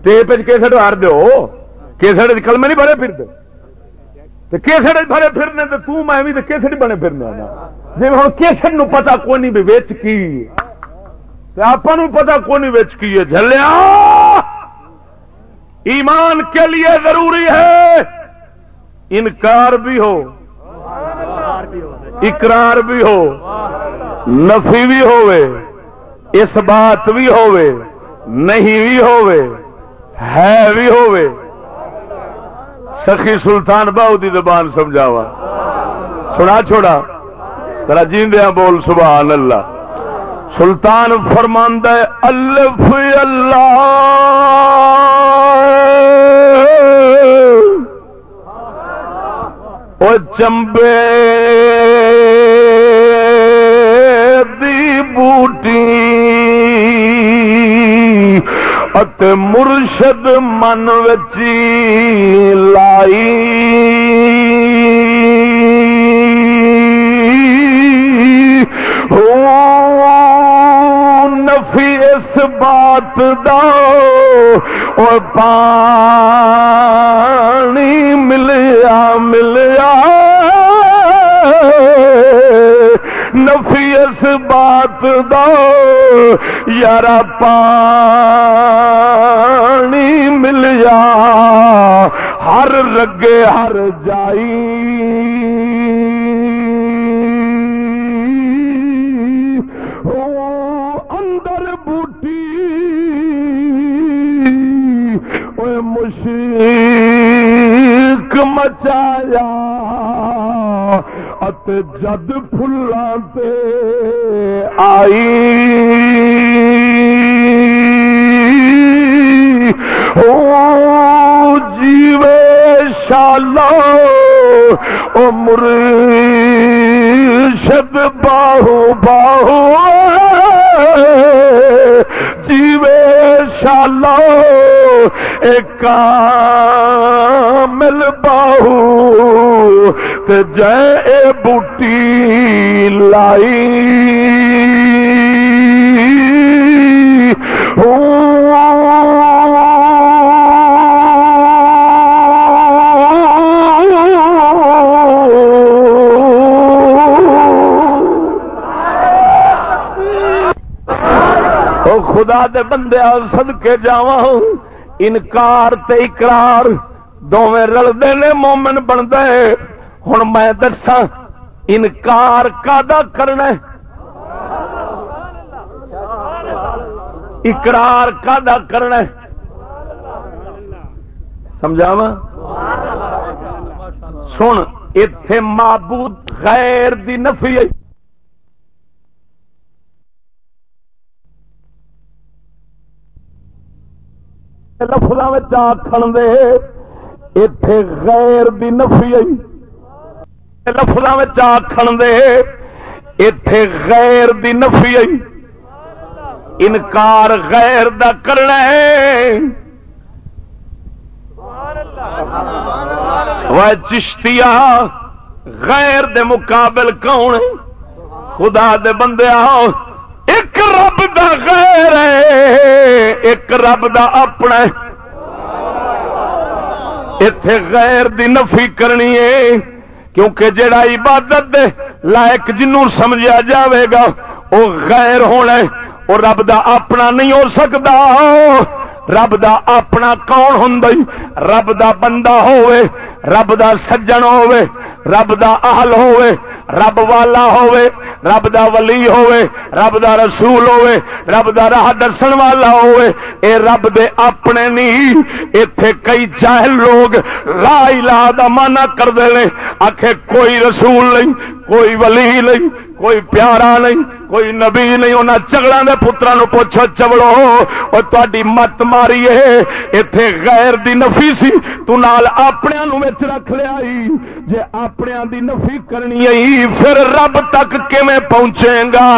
ٹیپ کیسٹ ہار دو کیسٹ کلمے نہیں بڑے پھر کیسٹ بڑے پھرنے تو توں میں بھی کیسٹ بنے پھرنے جی ہوں کیسٹ نو پتا کون نہیں ویچ کی۔ آپ پتا کون ویچ کی ہے؟ جلیا ایمان کے لیے ضروری ہے۔ انکار بھی ہو۔ اقرار بھی ہو۔ نفی بھی ہوئے اس بات بھی ہوئے نہیں بھی ہوئے ہے بھی ہوئے سخی سلطان باؤ دی زبان سمجھاوا۔ سنا چھوڑا، ذرا جیندیا بول سبحان اللہ۔ سلطان فرماند الف اللہ۔ او چمبے۔ دی بوٹی ات مرشد من وچی لائی۔ نفی اس بات دا اور پانی ملیا ملیا۔ نفی اس بات دا یار پانی ملیا ہر رگے ہر جائی۔ مشیق مچایا۔ ات جد تے آئی۔ او جیوے شالو عمر شد باہو باہو۔ انشاءاللہ ایک مل باہو جے بوٹی لائی خدا دے بندے سد کے جا انکار تے اقرار دونیں رلتے نے مومن بنتا ہے۔ ہوں میں دسا انکار کا کرنا اقرار کا کرنا سمجھاوا سن اتے معبود غیر دی نفی لفظ آخر دے اتے غیر دی نفی آئی لفظ آخر دے اتے غیر دی نفی آئی انکار غیر دا کرنا ہے۔ وہ چشتیا غیر دے مقابل کون خدا دے بندے آؤ، ایک غیر ہے، ایک رب دا اپنا اتے غیر دی نفی کرنی ہے، کیونکہ جڑا عبادت دے لائق جنوں سمجھا جاوے گا وہ غیر ہونا وہ رب دا اپنا نہیں ہو سکتا۔ رب دا اپنا کون ہوں رب دا بندہ ہوئے رب دا سجن ہوئے رب دا اہل ہوئے رب والا ہوئے، رب دا ولی ہوئے، رب دا رسول ہوئے، رب دا راہ درسن والا ہوئے۔ اے رب دے اپنے نہیں ایتھے کئی جاہل لوگ لا الہ دا مانا کر دے لیں آکھے کوئی رسول نہیں، کوئی ولی نہیں، کوئی پیارا نہیں کوئی نبی نہیں انہیں چگڑا دے پترا نو پوچھو چبڑو اور تاری مت ماری ہے اتے غیر دی نفی سی تو نال اپنے رکھ لیا جے اپنے دی نفی کرنی آئی پھر رب تک کیویں پہنچے گا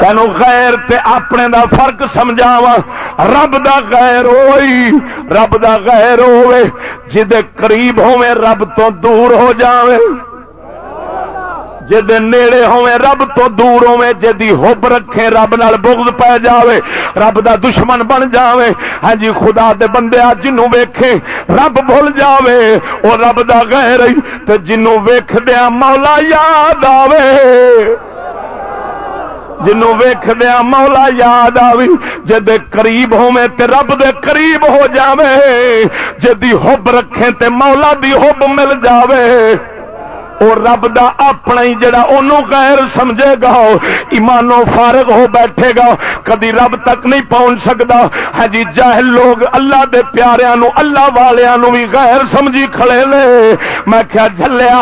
تینو غیر تے اپنے دا فرق سمجھاوا رب دا غیر ہوئی، رب دا غیر ہوئے، جدے قریب ہوئے، رب تو دور ہو جاوے۔ جدے نیڑے ہوئے، رب تو دور ہوئے، جدی حب رکھے، رب نال بغض پہ جاوے، رب دا دشمن بن جاوے۔ ہاں جی خدا دے بندے جنوں ویکھے، رب بھول جاوے، او رب دا غیر تے جنوں ویکھ دیا مولا یاد آوے۔ جنوں ویخ دیا مولا یاد آوی جد قریب ہوے تے رب دے قریب ہو جاوے جدی حب رکھے تے مولا دی حب مل جاوے وہ رب دا اپنا ہی جڑا انہوں غیر سمجھے گا ایمانو فارغ ہو بیٹھے گا، کدی رب تک نہیں پہنچ سکتا ہاں جی جاہل لوگ اللہ دے پیاریاں نو، اللہ والیاں نو بھی غیر سمجھی کھڑے لے میں کیا جھلیا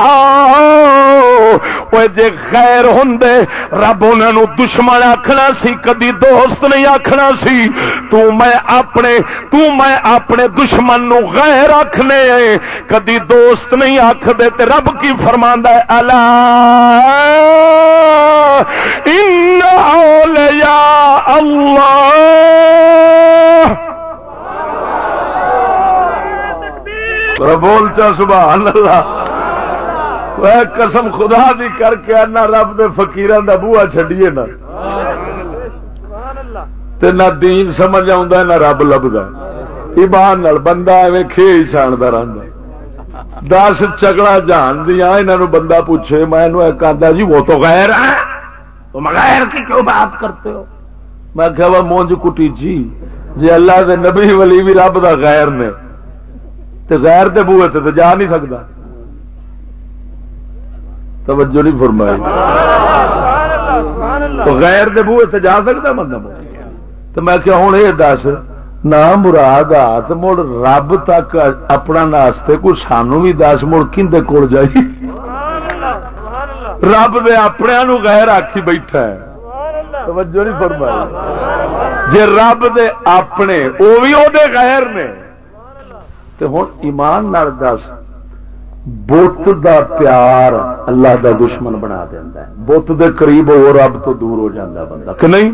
وہ جے غیر ہوندے، رب انہاں نو دشمن آکھنا سی، کدی دوست نہیں آکھنا سی۔ تو میں اپنے، تو میں اپنے دشمن نو غیر آکھنے، کدی دوست نہیں آکھ دے تے رب کی فرما اللہ۔ بول چا، سبحان اللہ۔ قسم خدا دی کر کے آنا، رب دے فقیران دا بوا چڈیے نا۔ نہ دین سمجھ آ نہ رب لبدا۔ ایمان بندہ ایویں کھی چھاندا رہندا۔ دس چگڑا جان دیا انہوں بندہ پوچھے میں کہتا جی وہ تو غیر ہے۔ تم غیر کی کیوں بات کرتے ہو؟ میں کہ وہ مونج کٹی جی جی اللہ دے نبی ولی بھی رب دا غیر نے۔ تے غیر دے بوئے تے تو جا نہیں سکتا۔ توجہ نہیں فرمائی۔ تو غیر دے بوئے تے جا سکتا بندہ تو میں کہ ہوں یہ دس۔ نہ مراد آت مڑ رب تک اپنا ناستے کو سانو بھی دس مڑ کھے کول جائی رب دے اپنے نو غیر آخی بیٹھا ہے توجہ نہیں فرمائی جے رب دے اپنے وہ بھی وہ غیر نے تے ہوں ایمان نال دس بت دا پیار اللہ دا دشمن بنا دینا بت دے قریب وہ رب تو دور ہو جاتا بندہ کہ نہیں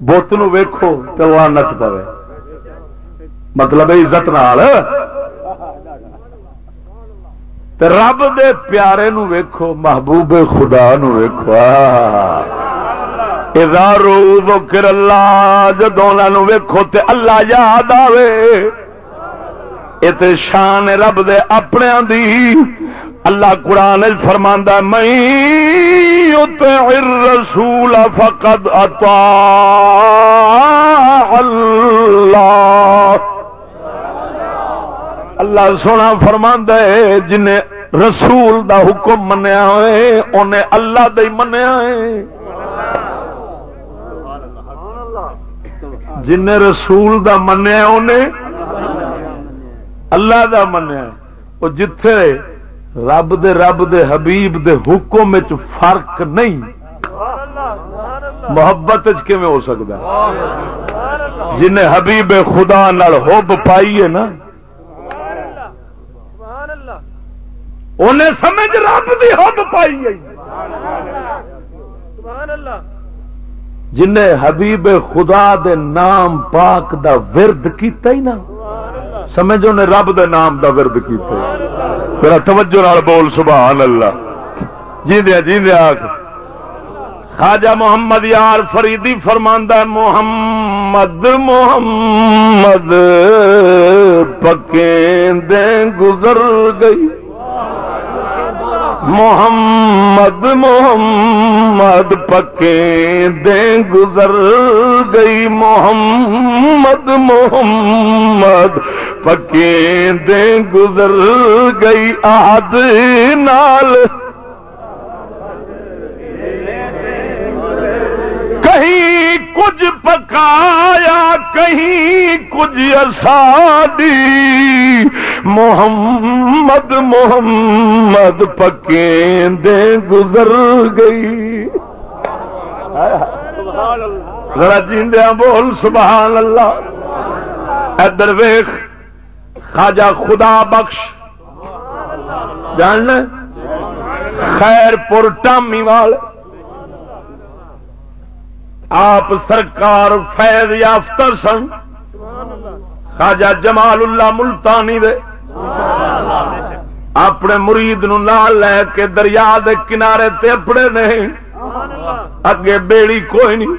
بت ویکو تو نت پو مطلب عزت نال۔ رب دے پیارے نو ویکھو، محبوب خدا نو ویکھو۔ اذا رو کر اللہ جدو ویکھو تے اللہ یاد آوے۔ یہ شان رب دے اپنے دی۔ اللہ قرآن فرماندہ میں الرسول فقد اطاع اللہ اللہ سونا فرما ہے، جن رسول دا حکم منیا ہوئے انہیں اللہ دے منیا ہے۔ جن رسول دا منیا انہیں اللہ دا منیا وہ جتھے رب دے رب دے حبیب دے حکم فرق نہیں۔ محبت ہو سکتا جن حبیب خدا نال ہوب پائی ہے نا، انہیں سمجھ رب کی ہوب پائی ہے۔ جن حبیب خدا دے نام پاک دا ورد کیتا ہی نا، سمجھ انہیں رب دے نام دا ورد کیتا میرا توجہ نال بول سبحان اللہ جی دیا جی دیا خواجہ محمد یار فریدی فرماندہ محمد محمد پکے دیں گزر گئی۔ محمد محمد پکے دیں گزر گئی۔ محمد محمد پکے دیں گزر گئی آد نال۔ کہیں کچھ پکایا، کہیں کچھ اسادی محمد محمد پکے دے گزر گئی۔ ذرا جیندیا بول، سبحان اللہ۔ ادر ویخ خواجہ خدا بخش۔ جان خیر پور ٹامی والے آپ سرکار فیض یافتہ سن۔ خاجا جمال اللہ ملتانی دے۔ اپنے مرید نو نال لے کے دریا دے کنارے تے اپنے نہیں اگے بیڑی کوئی نہیں۔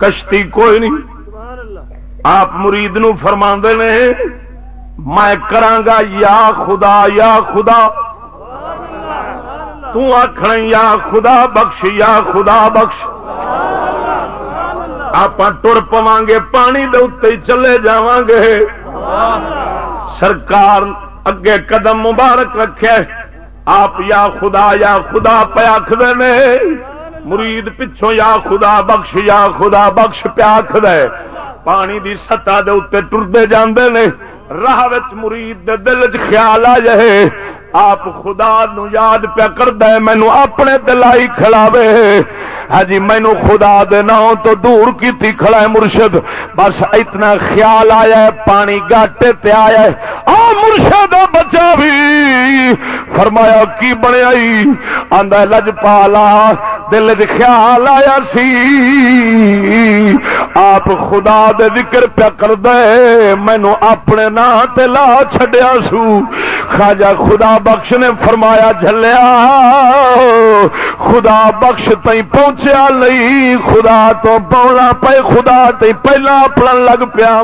کشتی کوئی نہیں۔ آپ مرید نو فرما نے۔ میں کرانگا یا خدا یا خدا۔ آخر یا خدا بخش، یا خدا بخش۔ آپ ٹر پوا گے پانی دے اتنے چلے جا گے سرکار اگے قدم مبارک رکھے۔ آپ یا خدا یا خدا پیا آخر نے۔ مرید پچھوں یا خدا بخش، یا خدا بخش پیا آخر پانی دی سطح دے اتنے ٹرتے جاندے نے۔ راہ مرید دے دل چ خیال آ جائے۔ آپ خدا نو یاد پیا کر مینو اپنے دلائی کھلاوے ہاں جی مینو خدا دے تو دور کی کھڑا ہے مرشد۔ بس اتنا خیال آیا ہے، پانی گاٹے تے آیا ہے۔ آ مرشد، بچا بھی۔ فرمایا، کی بنیا آدھا لج پالا دل چ خیال آیا سی۔ آپ خدا دے ذکر پیا کر دے مینو اپنے نا لا چھڈیا سو۔ خاجا خدا بخش نے فرمایا جلیا خدا بخش تھی پہنچیا نہیں، خدا تو پونا پے خدا تی پہلا اپنا لگ پیا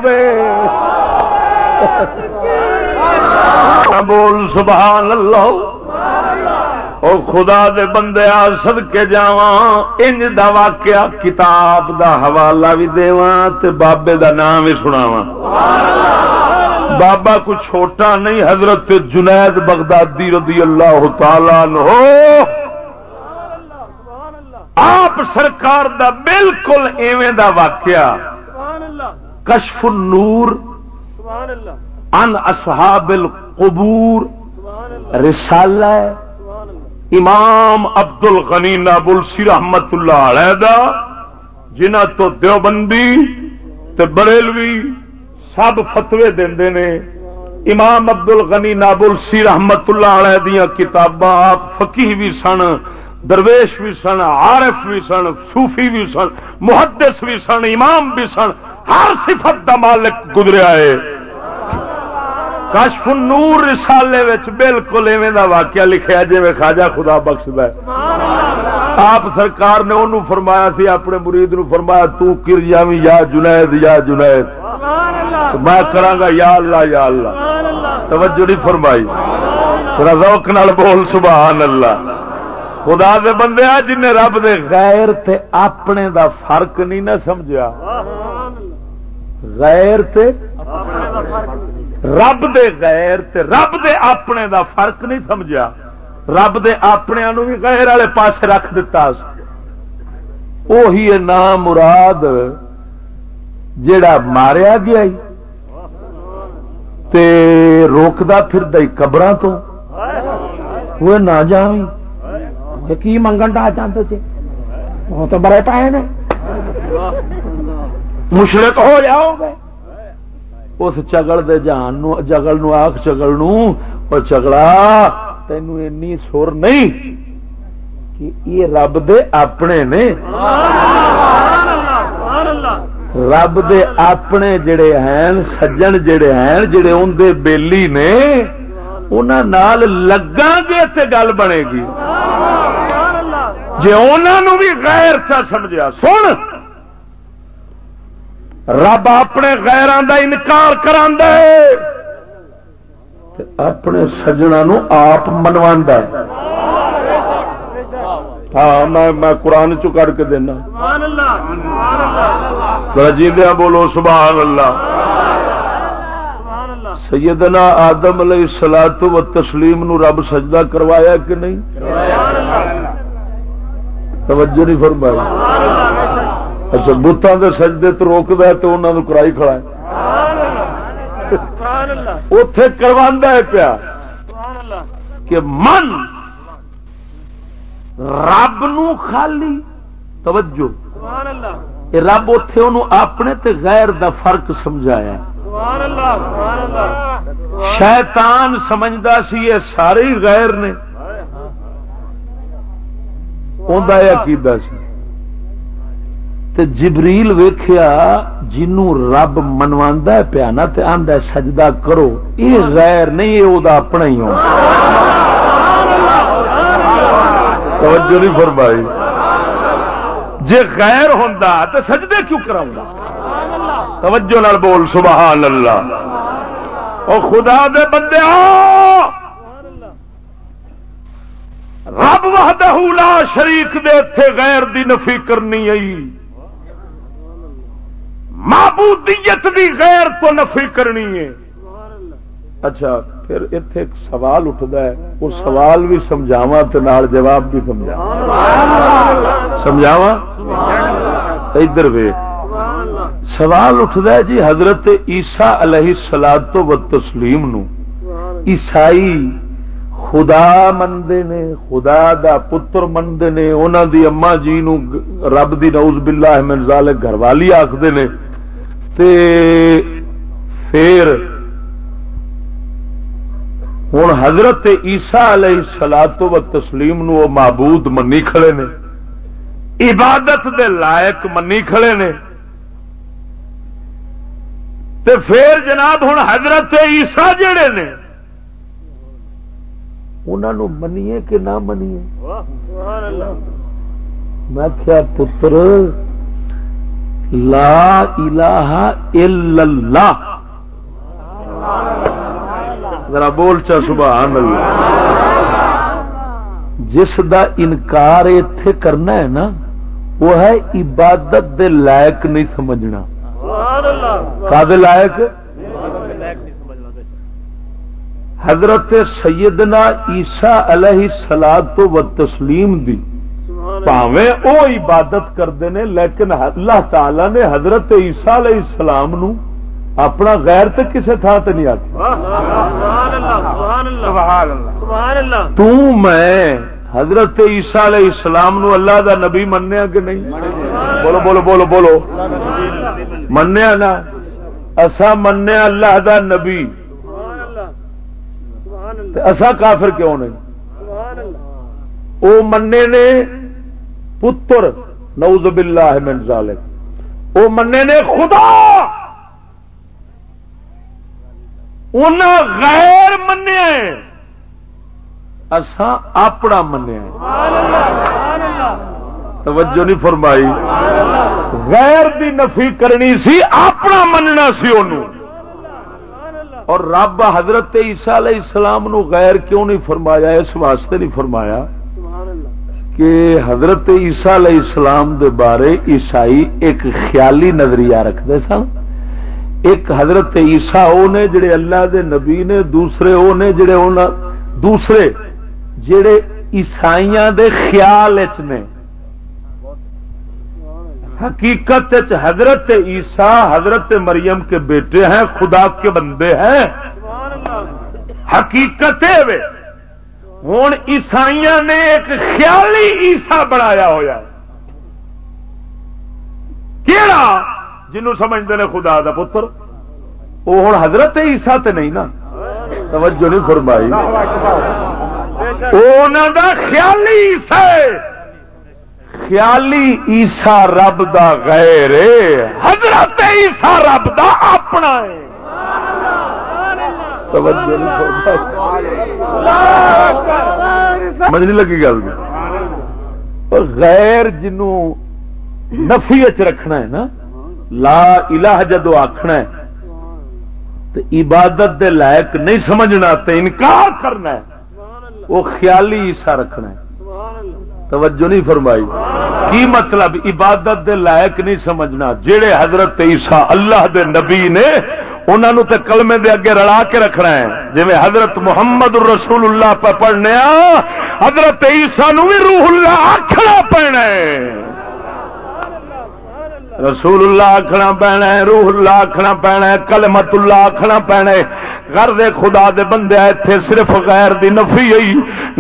بول، سبحان اللہ۔ او خدا دے بندے سد کے جا انج دا واقعہ کتاب دا حوالہ بھی تے بابے دا نام بھی سناواں۔ بابا کو چھوٹا نہیں، حضرت جنید بغدادی رضی اللہ تعالی ہو آپ سرکار دا بالکل ایویں دا واقعہ۔ کشف النور ان اصحاب القبور۔ رسالہ امام ابد ال غنی نابل رحمت اللہ علیہ جنہ تو دیوبندی تے بریلوی سب فتوے دے نے امام ابد ال غنی نابل سی رحمت اللہ علیہ دیا کتاباں آپ فقی بھی سن، درویش بھی سن، عارف بھی سن، صوفی بھی سن، محدث بھی سن، امام بھی سن، ہر صفت دا مالک گزریا ہے۔ کشف نور رسالے بالکل ایویں دا واقعہ لکھا جی میں خاجا خدا بخش آپ سرکار نے انہوں فرمایا سی، اپنے مرید نو فرمایا، تو کر جاوی یا جنید یا جنید۔ میں کرانگا یا اللہ یا اللہ. توجہ نہیں فرمائی. روک نال بول سبحان اللہ خدا دے بندے جن رب دے غیر تے اپنے دا فرق نہیں نہ سمجھا غیر تے؟ رب دے غیر تے، رب دے اپنے دا فرق نہیں سمجھا رب دے اپنے بھی غیر والے پاس رکھ دیتا وہی نام مراد جڑا ماریا گیا تے روکدا پھر دئی قبر تو۔ وہ نہ جاوی کی منگن ڈا چاہتے تھے وہ تو بڑے پائے نے مشرق ہو جاؤ گے اس چگل دے جان نو جگل نو آخ چگل نو۔ اور چگڑا تینو اینی سر نہیں کہ یہ رب دے اپنے نے۔ رب دے اپنے جڑے ہیں، سجن جڑے ہیں، جڑے اندر بیلی نے انہوں لگا گے تے گل بنے گی۔ جی انہوں بھی غیر چا سمجھا سن! رب اپنے غیران دا انکار کرا اپنے سجنا نو آپ منوا ہاں میں قرآن چ کر کے دینا۔ جیدیا بولو سبحان اللہ سیدنا آدم علیہ سلاد و تسلیم نو رب سجدہ کروایا کہ نہیں؟ توجہ نہیں فرمائی۔ اچھا بتان کے سجدے تو روک دے تو انہوں نے کرائی کھڑا ہے۔ اتے کروا پیا کہ من رب نو خالی توجہ۔ رب اتے اپنے تے غیر دا فرق سمجھایا شیطان سمجھتا سی یہ سارے غیر نے۔ عقیدہ سی۔ تے جبریل ویخیا جنوں رب منوا پیا نا آدھا سجدہ کرو یہ غیر نہیں یہ اپنا ہی ہونا توجہ نہیں فرمائی۔ جے غیر ہوں تو سجدے کیوں کراؤں توجہ نال بول سبحان اللہ او خدا دے بندے رب وحدہ لا شریک دے تھے غیر دی نفی کرنی آئی معبودیت دی غیر تو نفی کرنی ہے اچھا۔ پھر اتے ایک سوال اٹھتا ہے، وہ سوال بھی سمجھاوا جواب بھی سمجھاوا سمجھاوا ادھر وے سوال اٹھتا ہے جی حضرت عیسا علیہ سلاد تو و تسلیم نو۔ عیسائی خدا منتے نے، خدا دا پتر منتے نے انہوں دی اما جی نو رب دی نوز باللہ من ذالک گھر والی آخر نے۔ تے پھر ہوں حضرت عیسا علیہ سلاد و تسلیم نو وہ معبود منی کھڑے نے۔ عبادت دے لائق منی کھڑے نے۔ تے پھر جناب ہوں حضرت عیسا جڑے نے۔ انہوں منیے کہ نہ منیے؟ میں کیا پتر، لا الہ الا اللہ۔ ذرا بول چا سبحان اللہ۔ جس دا انکار اتے کرنا ہے نا وہ ہے عبادت دے لائق نہیں سمجھنا۔ کا لائق؟ حضرت سیدنا عیسا علیہ سلاد تو و تسلیم دی۔ پاوے او عبادت کرتے ہیں لیکن اللہ تعالی نے حضرت عیسا علیہ السلام نو اپنا غیر تو کسی تھان سے نہیں آتی میں حضرت عیسا علیہ السلام نو اللہ دا نبی منیا کہ نہیں؟ بولو بولو بولو بولو۔ منیا نا؟ اصا منیا اللہ دا نبی۔ اصا کافر کیوں نہیں؟ وہ منے نے پتر نوز باللہ من ذالک۔ وہ منے نے خدا ان غیر منیا اسان اپنا منیا توجہ نہیں فرمائی۔ غیر دی نفی کرنی سی، اپنا مننا سی انہوں۔ اور رب حضرت عیسیٰ علیہ السلام نو غیر کیوں نہیں فرمایا؟ اس واسطے نہیں فرمایا کہ حضرت عیسیٰ علیہ السلام دے بارے عیسائی ایک خیالی نظریہ رکھتے سن۔ ایک حضرت عیسا وہ نے جڑے اللہ دے نبی نے، دوسرے وہ نے جڑے دوسرے جڑے عیسائیاں دے خیال نے۔ حقیقت حضرت عیسا حضرت مریم کے بیٹے ہیں، خدا کے بندے ہیں۔ حقیقت ہوں عیسائی نے ایک خیالی عیسا بنایا ہوا کہڑا جنوں سمجھتے ہیں خدا دا پتر، وہ ہوں حضرت عیسا تے نہیں نا۔ توجہ نہیں فرمائی۔ دا خیالی عیسا خیالی عیسا رب دا غیر حضرت عیسا رب دا اپنا ہے۔ سمجھ نہیں لگی گل۔ غیر جنوں نفی رکھنا ہے نا لا الہ جدو آخنا ہے تو عبادت دے لائق نہیں سمجھنا تو انکار کرنا ہے۔ وہ خیالی عیسا رکھنا ہے۔ توجہ نہیں فرمائی۔ کی مطلب؟ عبادت دے لائق نہیں سمجھنا۔ جہے حضرت عیسا اللہ دے نبی نے انہوں تے کلمے دے اگے رلا کے رکھنا ہے۔ جی حضرت محمد رسول اللہ پہ پڑھنے حضرت عیسا نو بھی روح اللہ آخنا پینا ہے۔ رسول اللہ آخنا پینا روح اللہ آخنا پینا کلمت اللہ آخنا پینا گھر دے خدا دے بندے اتنے صرف غیر دی نفی آئی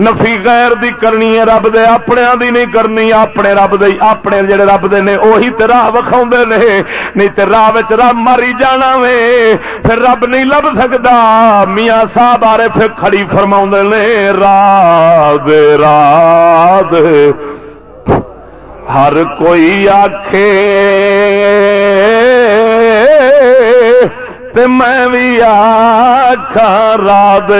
نفی غیر دی کرنی ہے، رب دے اپنے دی نہیں کرنی، اپنے رب دے اپنے جڑے رب دے نے وہی تو راہ وکھا نے۔ نہیں تو راہ رب ماری جانا وے، پھر رب نہیں لب سکتا میاں صاحب آ رہے پھر کھڑی فرما نے، رات رات ہر کوئی آکھے تے میں بھی آخا راد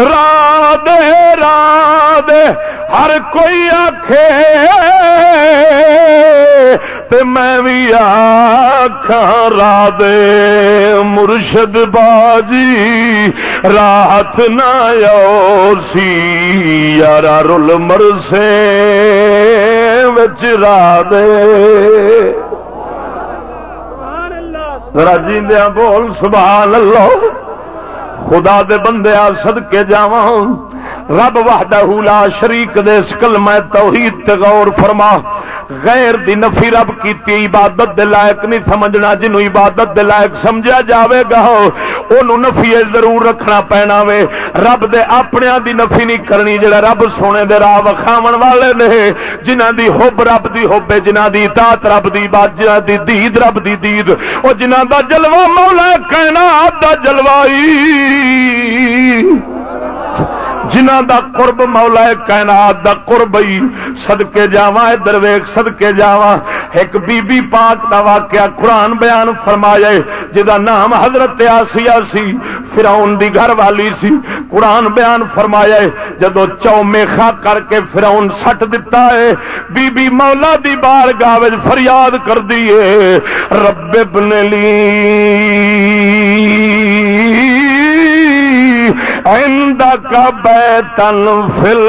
راد راد ہر کوئی آخ میں بھی آخا دے مرشد باجی رات نہ سی یار رل مرسے دے راجیندیا بول، سبحان اللہ۔ خدا دے بندے آ سد کے جاواں۔ رب وحدہ لا شریک دے سکل میں توحید تے غور فرما۔ غیر دی نفی رب کیتی عبادت دے لائق نہیں سمجھنا جنو عبادت دے لائق سمجھا جاوے گا اونوں نفی ضرور رکھنا پینا وے۔ رب دے اپنیاں دی نفی نہیں کرنی، جڑا رب سونے دے راہ وکھاون والے نے، جنہاں دی حب رب دی حب جنہاں دی اطاعت رب دی عبادت دی دید رب دی دید۔ او جنہاں دا جلوہ مولا کائنات دا جلوائی جنہ دا قرب مولا کائنات دا قرب ہی صدقے جاواں ادھر ویکھ صدقے جاواں۔ ایک بی بی پاک دا واقعہ قرآن بیان فرمایا جدا نام حضرت آسیہ سی، فرعون دی گھر والی سی۔ قرآن بیان فرمایا جدو چو میخا کر کے فرعون سٹ دتا ہے بی بی مولا دی بار گاوج فریاد کر دیے رب ابن لی کا بیتن فل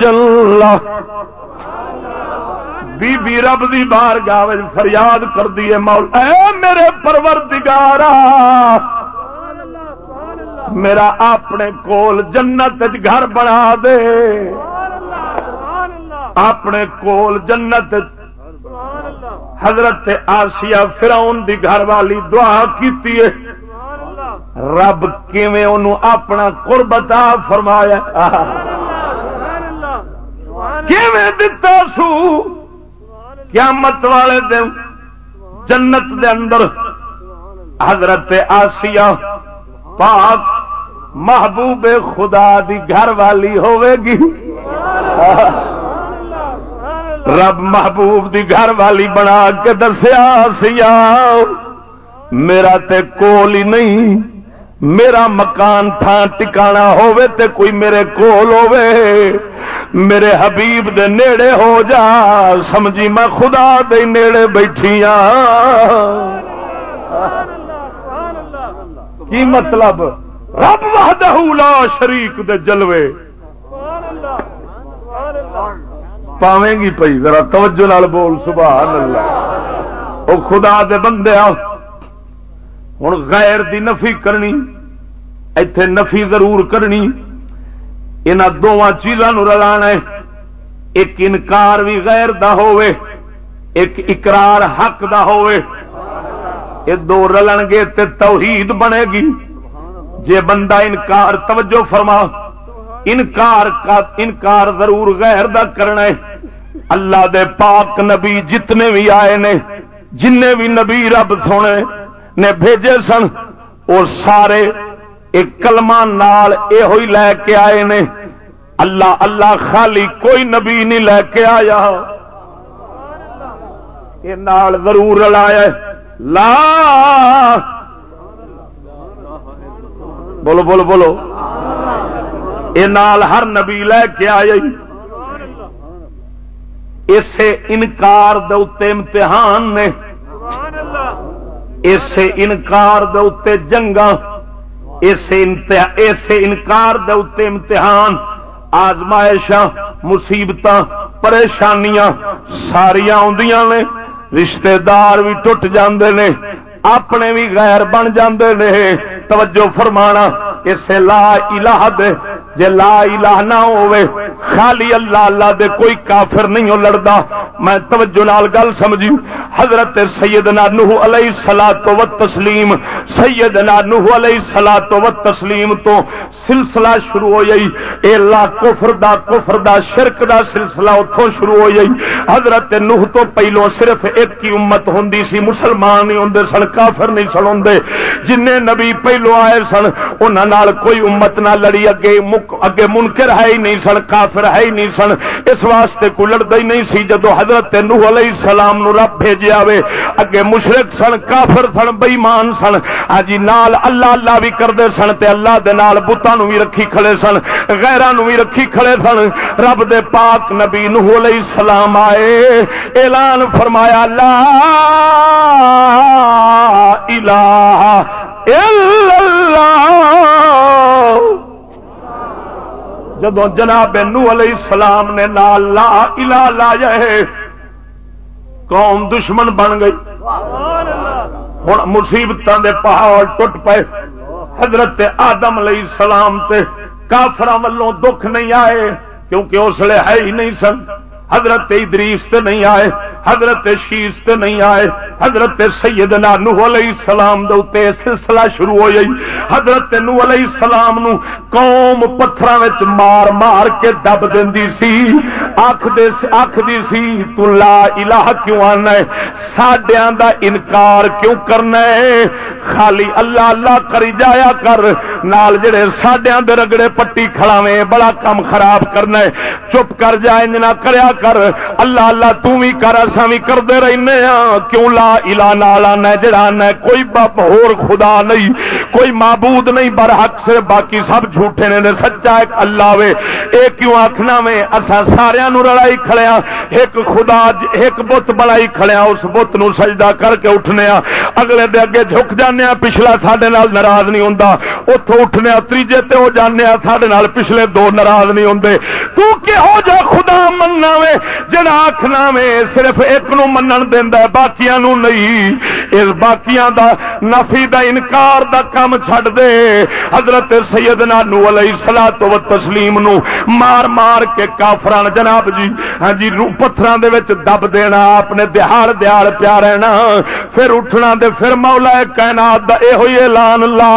جلا بی بی رب دی بار گاہ فریاد کر دیے مول اے میرے پرور دگارا میرا اپنے کول جنت گھر بنا دے. اپنے کول جنت حضرت آسیہ فراؤن دی گھر والی دعا کی رب کیون اپنا قربتا فرمایا؟ دتا سو؟ قیامت والے دن جنت دے اندر حضرت آسیہ پاک محبوب خدا دی گھر والی ہوے گی رب محبوب دی گھر والی بنا کے دسیا سیا میرا تے کول ہی نہیں۔ میرا مکان تھان ٹکانا ہووے تے کوئی میرے کول ہووے۔ میرے حبیب دے نیڑے ہو جا۔ سمجھی میں خدا دے نیڑے بیٹھی ہاں۔ کی مطلب؟ رب وحدہ لا شریک دے جلوے۔ پاویں گی پی ذرا توجہ نال بول، سبحان اللہ۔ او خدا دے بندے آ ہوں غیر دی نفی کرنی، ایتھے نفی ضرور کرنی۔ ان دونوں چیزوں رلا ایک انکار بھی غیر دا ہوئے ایک اقرار حق دا ہوئے یہ دو رلن گے تے توحید بنے گی۔ جے بندہ انکار توجہ فرما، انکار کا، انکار ضرور غیر دا کرنا ہے۔ اللہ دے پاک نبی جتنے بھی آئے نے جن بھی نبی رب سونے۔ نے بھیجے سن، اور سارے ایک کلمہ نال اے ہوئی لے کے آئے نے۔ اللہ اللہ خالی کوئی نبی نہیں لے کے آیا۔ یہ نال ضرور لایا لا بولو بولو بولو۔ یہ نال ہر نبی لے کے آیا اسے انکار دے امتحان نے۔ اسے انکار دے جنگا، اسے انکار دے امتحان آزمائش مصیبت پریشانیاں ساریا آدیاں نے رشتے دار بھی ٹوٹ جاندے نے، اپنے بھی غیر بن جاندے نے، توجہ فرمانا، اسے لا الہ دے جے لا الہ نہ ہوئے خالی اللہ اللہ دے کوئی کافر نہیں ہو لڑدا۔ میں توجہ نال گل سمجھی حضرت سیدنا نوح علیہ الصلات و تسلیم، سیدنا نوح علیہ الصلات و تسلیم تو سلسلہ شروع ہو جئی اے لا کفر دا کفر دا، شرک دا سلسلہ اتھوں شروع ہو جئی حضرت نوح تو پہلو صرف ایک ہی امت ہوندی سی، مسلمان نہیں ہوندے سن، کافر نہیں سن ہوندے۔ جن نبی پہلو آئے سن، انہاں نال کوئی امت نہ لڑی، اگے مک اگے منکر ہے ہی نہیں سن، کافر ہے ہی نہیں سن۔ اس واسطے کو لڑتا ہی نہیں سی جدو حضرت نوح علیہ السلام نو رب بھیجیا وے اگے مشرق سن، کافر سن بےمان سن۔ ہاں جی، نال اللہ اللہ بھی کرتے سن تے اللہ دے نال بتانو بھی رکھی کھڑے سن غیران بھی رکھی کھڑے سن۔ رب دے پاک نبی نوح علیہ السلام آئے، اعلان فرمایا، لا الہ الا اللہ۔ جدو جناب نو علیہ السلام نے نال لا الہ لا جائے قوم دشمن بن گئی۔ ہوں مصیبت دے پہاڑ ٹوٹ پے حضرت آدم علیہ السلام تے کافر ولوں دکھ نہیں آئے، کیونکہ اس لیے ہے ہی نہیں سن۔ حضرت ادریس تے نہیں آئے۔ حضرت شیش تے نہیں آئے، حضرت سیدنا نوح علیہ السلام دے اوتے سلسلہ شروع ہو گئی۔ حضرت نوح علیہ السلام نو قوم پتھراں وچ مار مار کے دب دیندی سی۔ اکھ دے اکھ دی سی، تو لا الہ کیوں آنا ہے؟ ساڈیاں دا انکار کیوں کرنا ہے؟ خالی اللہ اللہ کری جایا کر۔ نال جڑے ساڈیاں دے رگڑے پٹی کھڑاویں بڑا کم خراب کرنا ہے۔ چپ کر جا، انج نہ کریا کر۔ اللہ اللہ تو بھی کر اساں بھی کردے رہنے ہاں۔ کیوں لا الہ نال آنا جڑا آنا کوئی باپ ہور خدا نہیں، کوئی معبود نہیں برحق سے باقی سب جھوٹے نے سچا ایک اللہ وے۔ اے کیوں آخنا وے؟ اسا سارا نو رڑائی کھڑیا ہاں۔ ایک خدا ایک بت بڑائی کھڑیا ہاں۔ اس بت نو سجدہ کر کے اٹھنے ہاں۔ اگلے دے اگے جھک جانے پچھلا سڈے ناراض نہیں ہوں اتوں اٹھنے تیجے تے ہو جانے سڈے پچھلے دو ناراض نہیں ہوں تو کہو جا خدا مننا وے، جڑا آخنا وے، صرف ایک نو منن دینا باقیاں نو نہیں۔ اس باقیاں دا نفی دا انکار دا کام چھڈ دے۔ حضرت سیدنا نو علیہ الصلوۃ و تسلیم نو مار مار کے کافران، جناب جی ہاں جی رو پتھراں دے وچ دب دینا اپنے دہاڑ دہاڑ پیا رہنا۔ پھر اٹھنا دے، پھر مولا کائنات دا اے ہوئی اعلان، لا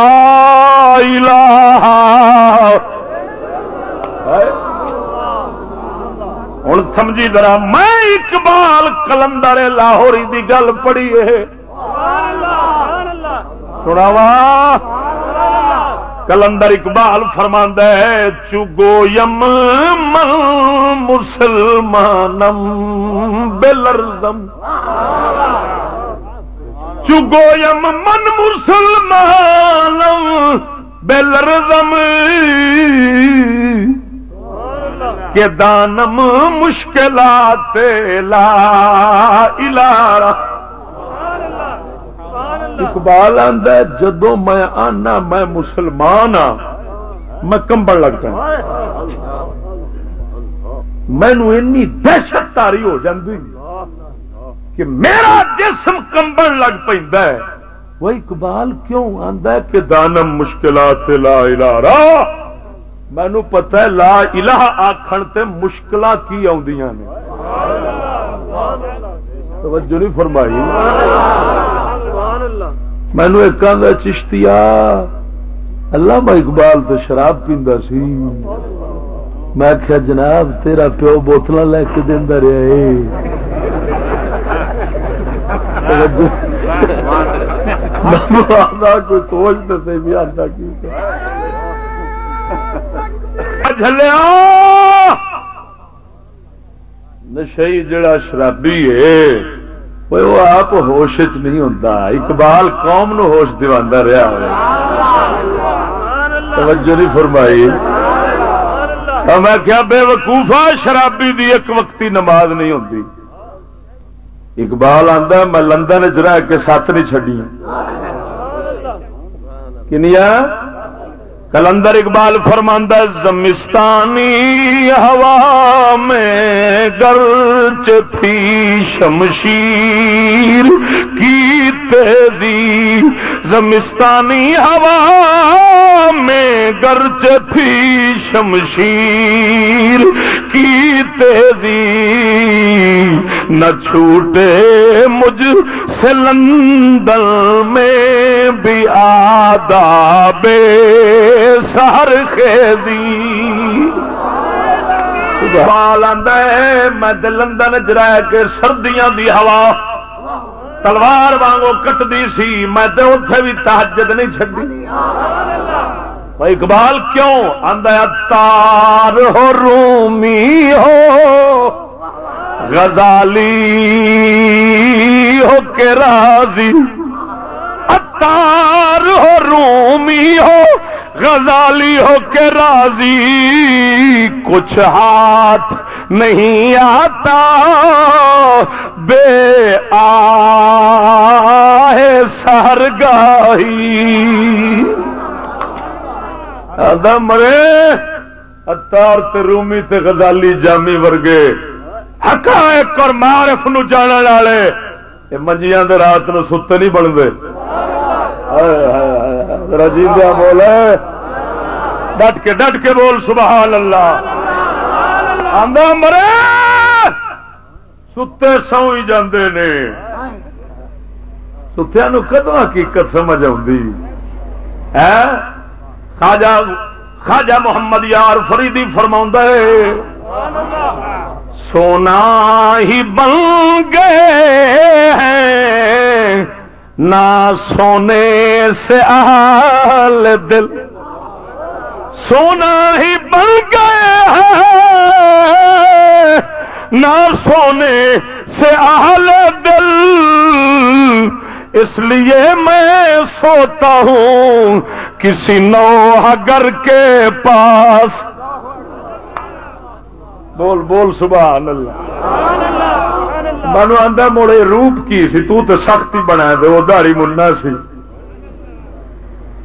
الہ ہوں سمجھی ذرا میں اقبال کلندر لاہوری دی گل پڑھی ہے۔ سناوا۔ کلندر اقبال فرماند ہے چگو یم من مسلمانم بلرزم. چگو یم من مسلمانم بلرزم. کہ دانم مشکلات لا الہ اقبال آدھا جدو میں آنا، میں مسلمان ہاں میں کمبن لگ جا مینو دہشت تاری ہو جاتی کہ میرا جسم کمبن لگ پہ وہ اقبال کیوں آتا ہے کہ دانم مشکلات لا الہ مینو پتا ہے لا الہ آخر تے مشکل کی آدیاں نے۔ توجہ نہیں فرمائی۔ مینو ایک آدھا چشتیا اللہ میں اقبال تو شراب پیندا سی۔ میں آخیا جناب، تیرا پیو بوتل لے کے دینا رہا ہے کوئی سوچ تو بھی آتا کی؟ نشئی جڑا شرابی ہے وہ آپ ہوش چ نہیں ہوتا اقبال قوم نو ہوش دوا رہا توجہ نہیں فرمائی۔ میں کیا بے وقوفا شرابی دی ایک وقتی نماز نہیں ہوتی اقبال آتا میں لندن چ رہ کے سات نہیں چڈی کنیا کلندر اقبال فرماندہ زمستانی ہوا میں گرچ تھی شمشیر کی تیزی۔ زمستانی ہوا میں گرچ تھی شمشیر کی تیزی۔ نہ چھوٹے مجھ سے لندن میں بھی آداب سہر خیزی۔ بال میں لندن چ رہ کے سردیاں دی ہوا تلوار وانگو کٹتی سی، میں اتے بھی تحجد نہیں چڈی اقبال کیوں؟ آدھا تار ہو، رومی ہو۔ غزالی ہو کے راضی اتار ہو، رومی ہو، غزالی ہو کے راضی، کچھ ہاتھ نہیں آتا، بے آئے سر گاہی مرے اتار تے رومی تے غزالی جامی ورگے۔ حقائق اور معرف نو جانے والے منجیاں دے رات نو ستے نہیں بنتے رجیدہ بولے۔ ڈٹ کے ڈٹ کے بول، سبحان اللہ۔ آدھا مرے، ستے سو ہی جاندے نے۔ ستیا نو کدو حقیقت سمجھ آتی خاجا خاجا محمد یار فریدی فرما ہے۔ سونا ہی بن گئے ہیں۔ نہ سونے سے آل دل، سونا ہی بن گئے ہیں۔ نہ سونے سے آل دل، اس لیے میں سوتا ہوں، کسی نو گھر کے پاس بول بول سبحان اللہ. مانو آدھا مڑے روپ کی سی، تو تے سختی بنا دے، وہ دہڑی منا سی.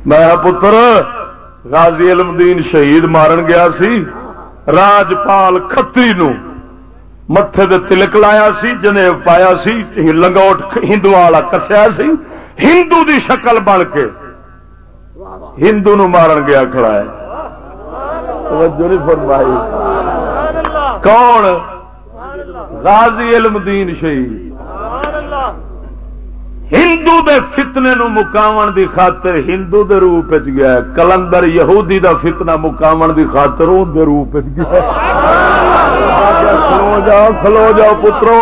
میں پتر، غازی علم دین شہید مارن گیا سی، راجپال کتری نو متے دے تلک لایا سی جنے پایا سی، لنگوٹ ہندو والا کسیا سی، ہندو دی شکل بن کے ہندو نو مارن گیا کھڑا ہے۔ فرمائی۔ کون غازی علم دین شہید۔ ہندو دے فتنے نو مکاون دی خاطر ہندو دے روپ گیا کلندر یہودی دا فتنہ مکاون دی خاطر ان دے روپ گیا کھلو جاؤ کھلو جاؤ پترو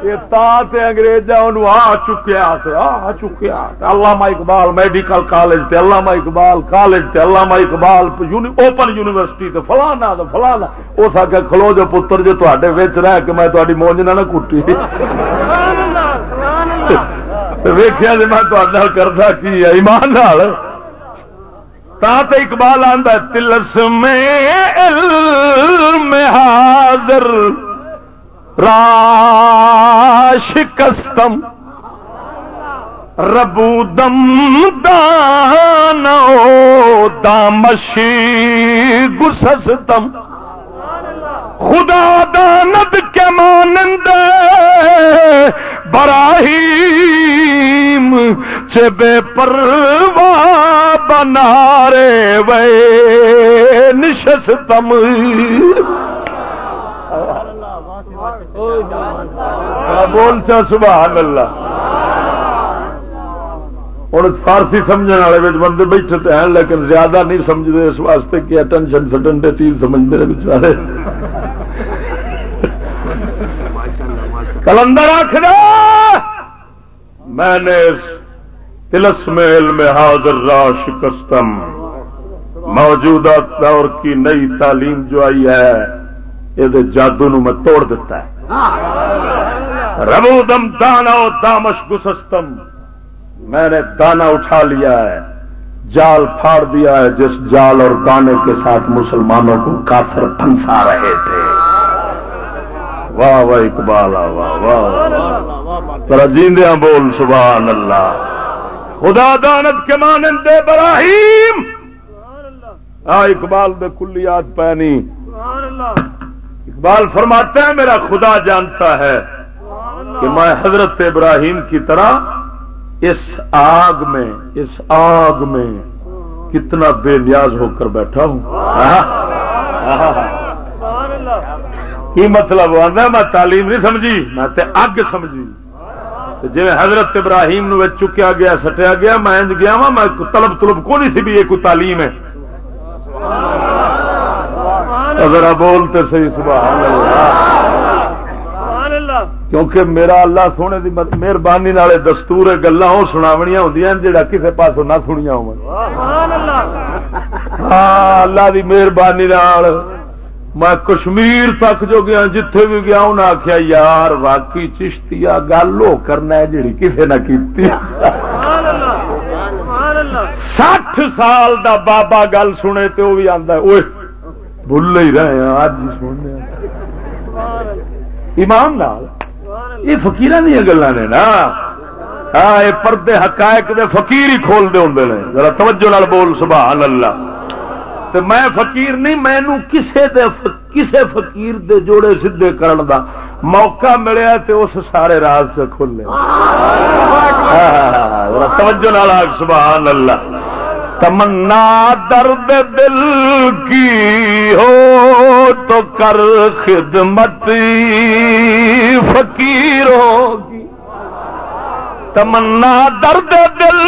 اگریزا آ چکیا آ چکیا علامہ اقبال میڈیکل کالج علامہ اقبال کالج علامہ اقبال اوپن یونیورسٹی فلانا فلانا۔ اس آگے کھلو جو پتر جو تے رہ کے میں تاری مونج نہ کٹی۔ ویخیا جی میں کرتا کی ایمان تا اقبال آدھا تلس میں حاضر۔ راشکستم، ربودم دانو، دامشی گسستم۔ خدا داند کے مانند براہیم بے پروا بنا رے وے نشستم۔ بولتا سبحان اللہ۔ ہوں فارسی سمجھنے والے بندے بیٹھے تو ہیں، لیکن زیادہ نہیں سمجھتے اس واسطے کہ ٹینشن سٹنڈے چیز سمجھتے ہیں بچارے کلندر آخر میں نے تلس میل میں حاضر را شکستم موجودہ دور کی نئی تعلیم جو آئی ہے، یہ جادو نو میں توڑ دیتا ہے۔ ربو دم دانا دامش گسستم۔ میں نے دانا اٹھا لیا ہے۔ جال پھاڑ دیا ہے جس جال اور دانے کے ساتھ مسلمانوں کو کافر پھنسا رہے تھے۔ واہ واہ اقبال، واہ واہ جیندیاں بول سبحان اللہ خدا دانت کے مانند براہیم۔ ہاں اقبال میں کلیات پہنی اقبال فرماتے ہیں میرا خدا جانتا ہے کہ میں حضرت ابراہیم کی طرح اس آگ میں، اس آگ میں کتنا بے نیاز ہو کر بیٹھا ہوں۔ کی مطلب آدھا میں تعلیم نہیں سمجھی، میں تے اگ سمجھی۔ جی حضرت ابراہیم نو چکیا گیا، سٹیا گیا، میں گیا وا میں طلب طلب کو نہیں سی بھی یہ کوئی تعلیم ہے۔ اگر بولتے صحیح سبحان اللہ۔ کیونکہ میرا اللہ سونے کی مہربانی دستور گلا سناونیاں ہوں جہاں کسی پاس نہ سنیا ہو ہاں اللہ کی مہربانی میں کشمیر تک جو گیا جتھے بھی گیا انہیں آخیا یار واقعی چشتی گل وہ کرنا جی کسی نہ کی سٹھ سال دا بابا گل سنے تو وہ بھی آتا بھول ہی رہے ہیں اج ہی سننے ایمان نال یہ فکیر دیا گلا نے نا ہاں یہ پردے حقائق دے فقیر ہی کھول دے ہوں ذرا توجہ نال بول سبحان اللہ تو میں فقیر نہیں مینو کسے دے کسے فقیر دے جوڑے سدھے کرن دا موقع ملیا تے اس سارے راز سے کھلے ذرا توجہ نال سبحان اللہ تمنا درد دل کی ہو تو کر خدمت فقیروں کی۔ تمنا درد دل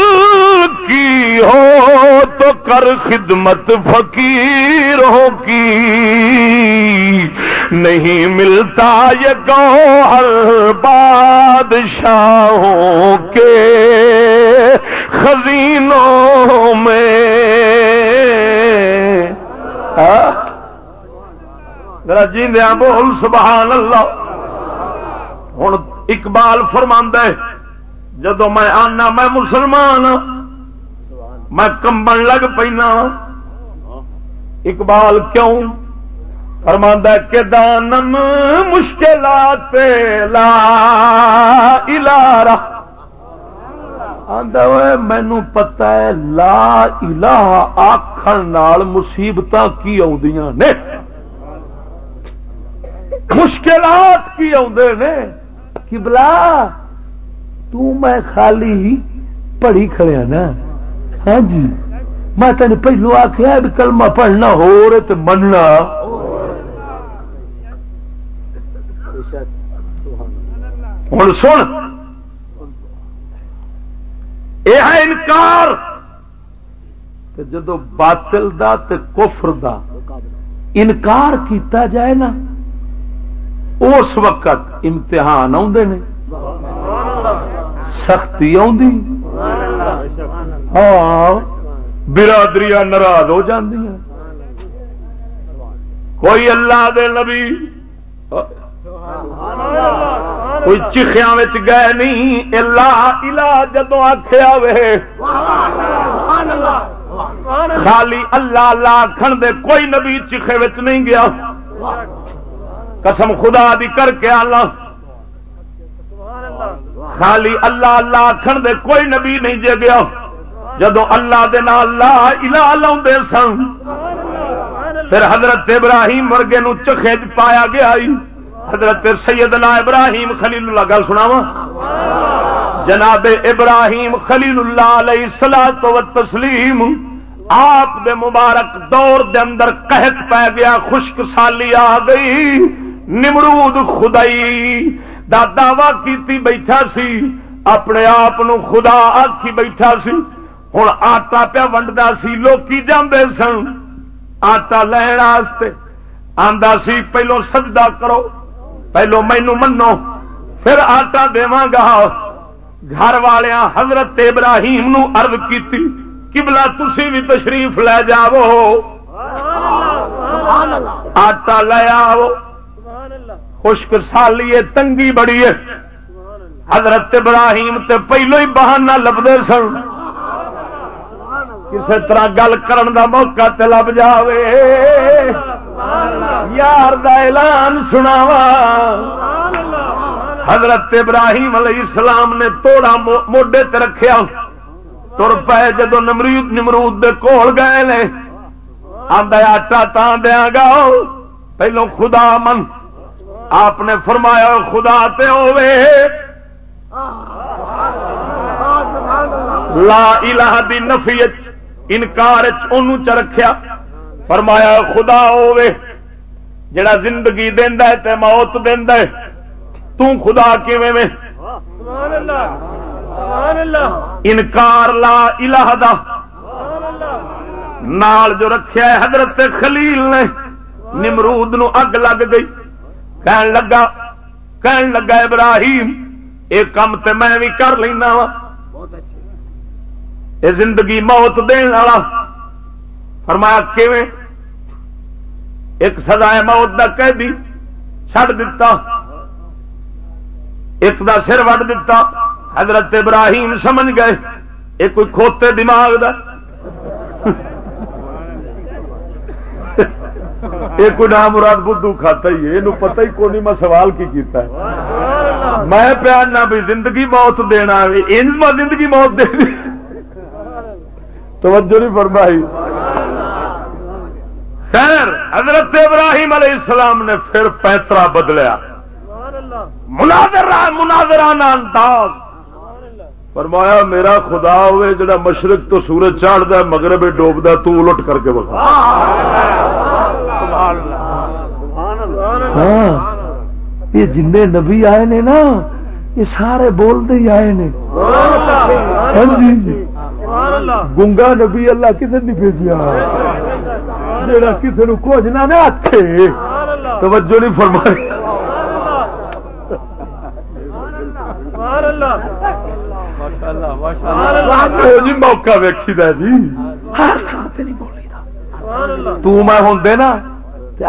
کی ہو تو کر خدمت فقیروں کی۔ نہیں ملتا یہ گوہر بادشاہوں کے۔ خزینوں میں۔ جیندیا بول سبحان اللہ۔ ہوں اقبال فرما جدو میں آنا میں مسلمان ہاں، میں کمبن لگ پینا ہاں۔ اقبال کیوں؟ فرما کہ دانم مشکلات لا مینو پتا ہے، لا الہ آخر مصیبت کی آدیاں نے. مشکلات کی آدھے نے۔ کبلا میں خالی پڑھی کھڑیا نا. ہاں جی میں تین پہلو آخیا بھی کلمہ پڑھنا ہو رہے تو مننا. ہوں سن۔ یہ ہے انکار جدو باطل دا تے کفر دا انکار کیتا جائے نا، اس وقت امتحان آدھے نے۔ سختی ہاں برادری ناراض ہو جاندی ہیں کوئی اللہ دے نبی۔ کوئی چیخیا گئے نہیں اللہ الا جدو آخیا وے خالی اللہ اللہ آخر دے کوئی نبی چیخے نہیں گیا قسم خدا دی کر کے آلہ خالی اللہ اللہ آخر دے کوئی نبی نہیں جے گیا جدو اللہ دے نال لا الہ لاؤ سن پھر حضرت ابراہیم ورگے نو چخے پایا گیا حضرت سیدنا ابراہیم خلیل اللہ گل سناوا جناب ابراہیم خلیل اللہ علیہ سلا تو تسلیم آپ دے مبارک دور دے اندر قحط پی گیا، خشک سالی آ گئی۔ نمرود خدائی دا دعوی کیتی بیٹھا سی، اپنے آپ خدا آخی بیٹھا سی۔ ہوں آٹا پیا ونڈا سی، لوکی جاندے سن۔ آٹا لین آندا سی، پہلو سجدہ کرو۔ پہلو مینو منو، پھر آٹا گا گھر والیا حضرت ابراہیم نو عرض کیتی کبلا تسی بھی تشریف لے جاو آٹا لے آو خشک سالی تنگی بڑی ہے۔ حضرت ابراہیم تے پہلو ہی بہانہ لبتے سن۔ کسی طرح گل کرن دا موقع تے لب جاوے۔ یار دا اعلان سناوا. حضرت ابراہیم علیہ السلام نے توڑا موڈے تے رکھیا. تر پے جدو نمرود نمرود دے کول گئے نے. آدھا آٹا تا دیا گا پہلو خدا من. آپ نے فرمایا خدا تے ہوے لا الہ دی نفیت انکار چ رکھیا. فرمایا خدا ہوے جڑا زندگی دینا ہے تے موت دینا ہے تو خدا کیویں میں انکار لا الہ دا۔ نال جو رکھیا ہے حضرت خلیل نے نمرود نو اگ لگ گئی۔ کہن لگا کہن لگا ابراہیم ایک کام تے میں بھی کر لینا وا۔ یہ زندگی موت دین والا۔ فرمایا کیویں؟ ایک سزا موت دا قیدی چھڑ دتا، ایک دا سر وڈ دتا۔ حضرت ابراہیم سمجھ گئے، یہ کوئی کھوتے دماغ دا؟ یہ کوئی نام مراد بدھو کھاتا ہی ہے یہ پتہ ہی کون میں سوال کی کیتا ہے۔ میں پیار نہ بھی زندگی موت دینا زندگی موت دے توجہ نہیں فرمائی۔ خیر، حضرت ابراہیم علیہ السلام نے پھر پیترا بدلیا۔ مناظرانہ انداز۔ فرمایا، میرا خدا ہوئے، جڑا مشرق تو سورج چاڑتا مغرب ڈوبتا تو الٹ کر کے بخا ہاں یہ جن نبی آئے نے نا، یہ سارے بولتے ہی آئے نے۔ ہاں جی۔ گنگا نبی اللہ کسی نہیں بھیجیا؟ جا کسی کھوجنا نے ہاتھے توجہ نہیں فرمائی۔ جی موقع ویکھی جی۔ میں نا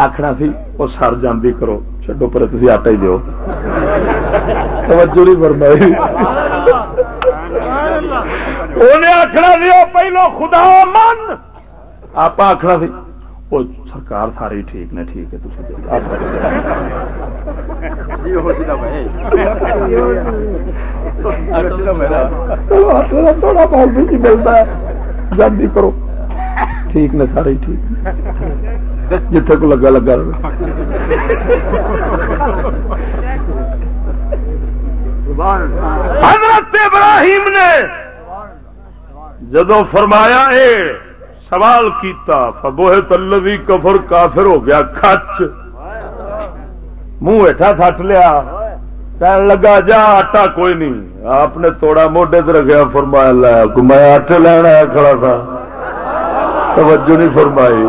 آخنا سی وہ سر جاندی کرو چڈو پر تھی آٹا ہی دو توجہ نہیں فرمائی۔ انہیں آخنا سی پہلو خدا من۔ آپ آخنا سی سرکار ساری ٹھیک نے ٹھیک ہے تھوڑا بہت بھی ملتا ہے جلدی کرو ٹھیک نے سارے ٹھیک جتھے کو لگا لگا حضرت ابراہیم نے جدو فرمایا اے سوال کیتا فبوہ تلوی کفر کافر ہو گیا کچ منہ ہٹا تھٹ لیا۔ کہنے لگا، جا، آٹا کوئی نہیں۔ آپ نے توڑا، موڈے سے رکھا فرمایا لایا میں آٹے لینا آیا کھڑا تھا۔ توجہ نہیں فرمائی۔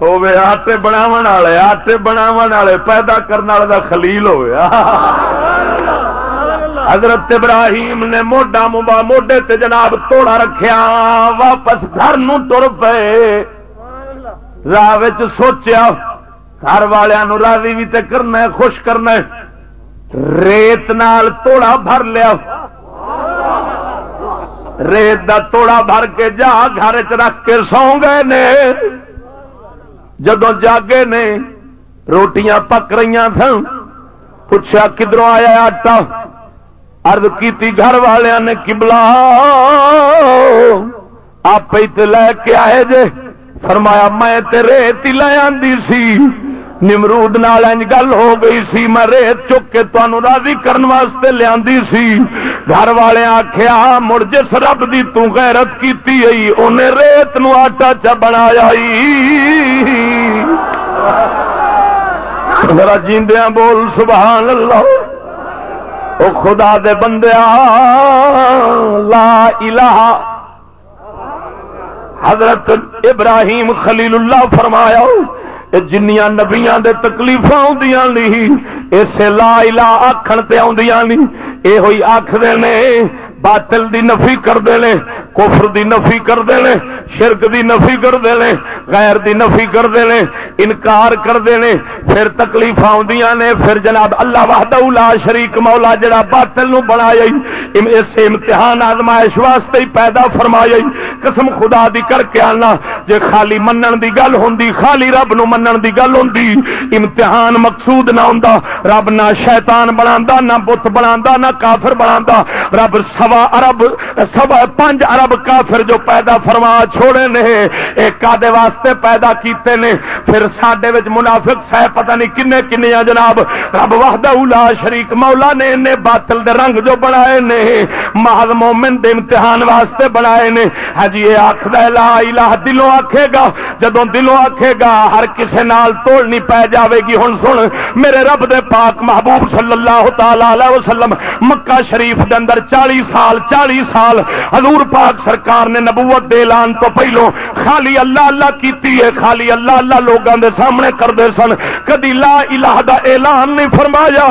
ہوے آٹے بناو والے، آٹے بناو والے، پیدا کرنے والے کا خلیل ہوا حضرت ابراہیم نے موڈا مبا موڈے تے جناب توڑا رکھیا، واپس گھر نو تر پے۔ راہ سوچیا، گھر والوں راضی بھی تے کرنا خوش کرنا ریت نال توڑا بھر لیا۔ ریت دا توڑا بھر کے جا گھر چ رکھ کے سو گئے نے۔ جدو جاگے نے، روٹیاں پک رہی سن۔ پوچھا کدھروں آیا آٹا؟ ارد کی گھر والوں نے کبلا آپ لے کے آئے جے۔ فرمایا میں تے ریت ہی لے آندی سی۔ نمرود نال انج گل ہو گئی سی۔ میں ریت چک کے تمہوں راضی کرن واسطے لیا سی۔ گھر والے آخیا مڑ جس رب دی تو غیرت کیتی گئی انہیں ریت نو آٹا چا بنایا ذرا جیندیاں بول، سبحان اللہ۔ او خدا دے بندیا لا الہ۔ حضرت ابراہیم خلیل اللہ فرمایا جنیاں نبیاں دے تکلیف آدیاں نہیں اسے لا الہ آخر تے آدیاں نہیں یہ ہوئی آخر نے، باطل دی نفی کرتے دے کفر دی نفی کر دے شرک دی نفی کر دے غیر دی نفی کر دے انکار کر دے پھر تکلیف آدیاں نے، پھر جناب اللہ وحدہ لا شریک مولا جڑا باطل نو بنایا اس امتحان آزمائش واسطے ہی پیدا فرمایا قسم خدا دی کر کے آنا، جے خالی منن دی گل ہوندی، خالی رب نو منن دی گل ہوندی، امتحان مقصود نہ ہوندا، رب نہ شیطان بناندا، نہ بت بناندا، نہ کافر بناندا، رب سوا ارب سوا پانچ ارب کافر جو پیدا فرما چھوڑے نے، ایک کادے واسطے پیدا کیتے نے۔ پھر ساڈے وچ منافق سہ پتہ نہیں کنے کنے جناب۔ رب وحدہ لا شریک، مولا نے نے باطل دے رنگ جو بنائے نے، محض مومن دے امتحان واسطے بنائے نے۔ ہاں جی یہ آکھدا لا الہ، دلوں آکھے گا۔ جدوں دلوں آکھے گا، ہر کسے نال توڑنی پے جاوے گی۔ ہن سن، میرے رب دے پاک محبوب صلی اللہ تعالی علیہ وسلم، مکہ شریف دے اندر 40 سال 40 سال حضور پاک سرکار نے نبوت دے اعلان تو پہلو خالی اللہ اللہ کیتی ہے، خالی اللہ اللہ لوگوں دے سامنے کرتے سن۔ کدی لا الہ دا اعلان نہیں فرمایا۔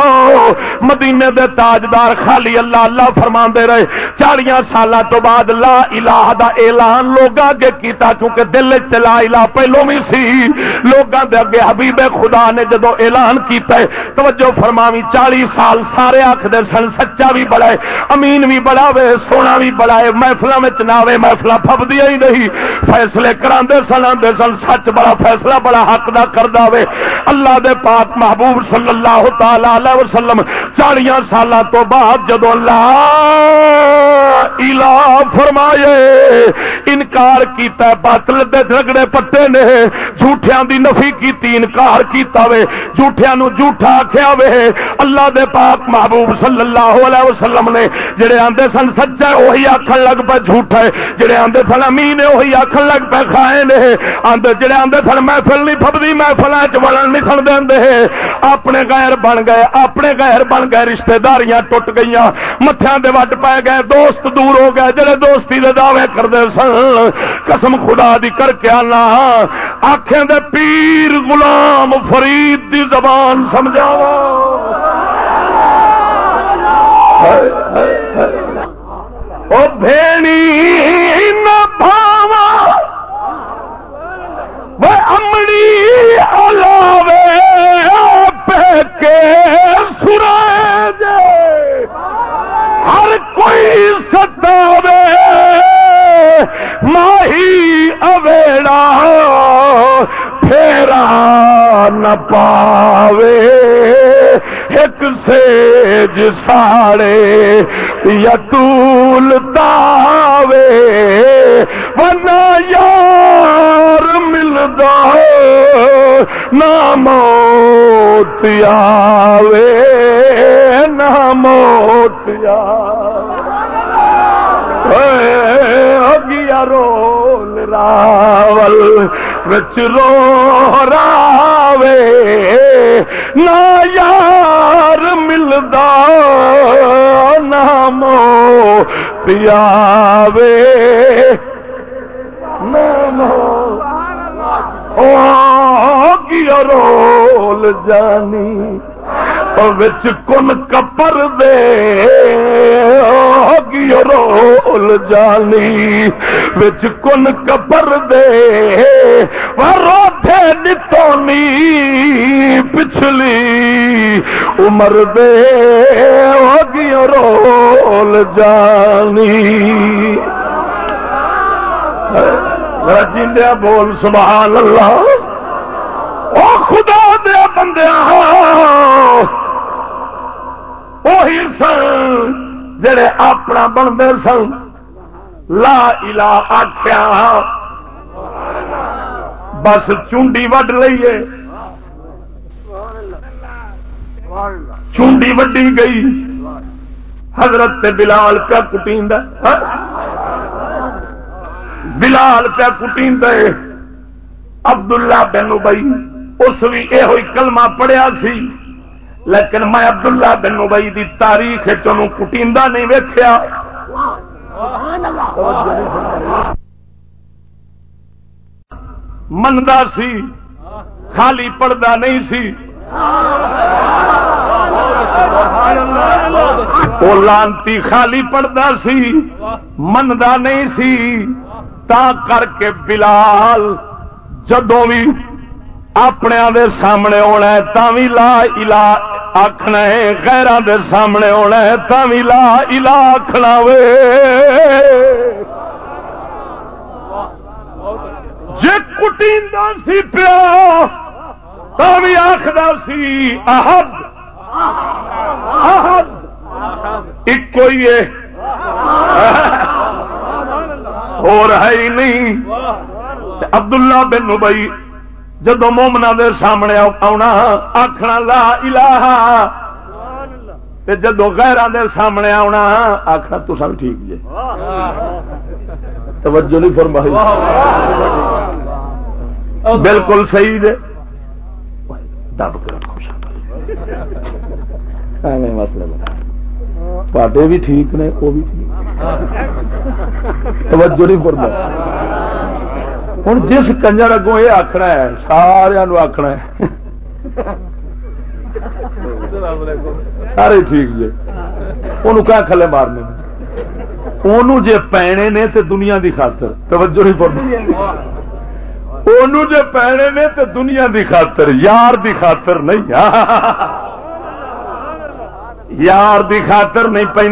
مدینے دے تاجدار خالی اللہ اللہ فرما رہے۔ چالیا سال تو بعد لا الہ دا اعلان لوگ اگے کیتا، کیونکہ دل چ لا الہ پہلو بھی سی۔ لوگوں دے اگے حبیب خدا نے جدو اعلان کیتا ہے، توجہ فرماوی، چالی سال سارے آخر سن، سچا بھی بڑا ہے امین بھی بڑا وے سونا بھی بڑا ہے محفل میں چناوے محفل فبدیا ہی نہیں۔ فیصلے کرا سن آدھے سن، سچ بڑا فیصلہ، بڑا حق دا کر دے اللہ دے پاک محبوب صلی اللہ تعالی وسلم چالیا سال تو بعد جدو اللہ الہ فرمائے، انکار کیتا باطل دے جھگڑے پٹے نے۔ جھوٹیاں دی نفی کیتی، انکار کیتا وے۔ جھوٹیاں نو جھوٹا آکھیا وے۔ اللہ دے پاک محبوب صلی اللہ علیہ وسلم نے جڑے آندے سن، سچا وہی آخر لگ پہ جھوٹا ہے۔ جڑے آدھے سن امین وہی آخر لگ پہ کھائے نے۔ آدھے جڑے آدھے سن محفل نہیں فبدی محفل چلن نہیں سن دے۔ اپنے غیر بن گئے اپنے غیر بن گئے رشتے داریاں ٹوٹ گئی متھیا دے وٹ پی گئے دوست دور ہو گئے۔ جڑے دوستی دے دعوے کرتے سن قسم خدا دی کر کے آنا۔ آخیں دے پیر غلام فرید دی زبان سمجھاوا Hey, hey. او بھیڑی نہ بھاوا وہ امڑی الاوے کے سنا جے ہر کوئی ستاوے، ماہی اویڑا پھیرا نہ پاوے۔ ایک سیج ساڑے یتول تاوے ورنہ یار ملدا نہ موت آوے نہ موت گیا رول راول بچ رو راوے نا یار ملدا نامو پیاوے۔ نامو۔ گیا رول جانی۔ وچ کن کپر دے۔ رول جانی وچ کن کپر دے۔ روتے نتونی پچھلی عمر دے۔ ہوگی رول جانی۔ جنیا بول، سبحان اللہ۔ او خدا دیا بندیا وہی سن جڑے اپنا بنتے سن۔ لا الہ آخیا بس چونڈی وڈ لیے چونڈی وڈی گئی۔ حضرت بلال پیا کٹی ہاں؟ بلال پیا کٹی عبد اللہ بین بئی اس بھی یہ کلمہ پڑھیا سی۔ لیکن میں عبداللہ بن بئی کی تاریخ کٹی نہیں ویخیا منگا سی، خالی پڑھتا نہیں سی۔ وہ لانتی خالی پڑھتا سی منگا نہیں سی۔ تا کر کے بلال جدوں بھی اپنے دے سامنے ہونا تا بھی لا الا آخنا غیران دے سامنے ہونا تا بھی لا الا آخنا وے جی کٹی سی پیا بھی آخر سی احد احد ایک ہی ہے اور ہے ہی نہیں عبداللہ بن بھائی جدو مومنا دے سامنے آنا آخنا لا الہ جدو غیران دے سامنے آنا آخنا تو سب ٹھیک جی توجہ نہیں فرمائی بالکل صحیح جی دب کے رکھو مسئلے بھی ٹھیک نے وہ بھی ٹھیک توجہ نہیں فرمائی ہوں جس کنجر اگوں یہ آخنا ہے سارا آخنا ہے سارے ٹھیک جی وہ کیا کھلے مارنے انہوں جے پینے نے تے دنیا دی خاطر توجہ نہیں پڑتی انہوں جے پینے نے تے دنیا دی خاطر یار دی خاطر نہیں یار دی خاطر نہیں پے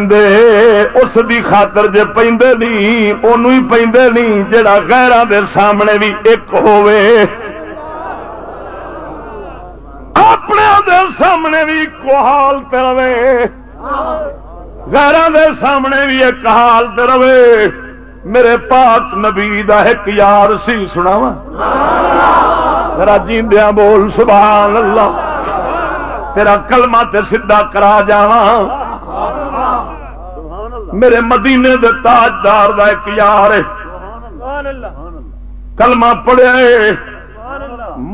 اس دی خاطر جے پے نہیں ان ہی پے نہیں، جڑا غیران دے سامنے بھی ایک ہووے۔ اپنے دے سامنے بھی کو حال پہ رہے غیران دے سامنے بھی ایک حال پہ رہے میرے پاک نبی دا ایک یار سی سنا وا جیندیا بول، سبحان اللہ۔ تیرا کلمہ تے سیدا کرا جا میرے مدینے دے تاجدار دا ایک یار کلمہ پڑیا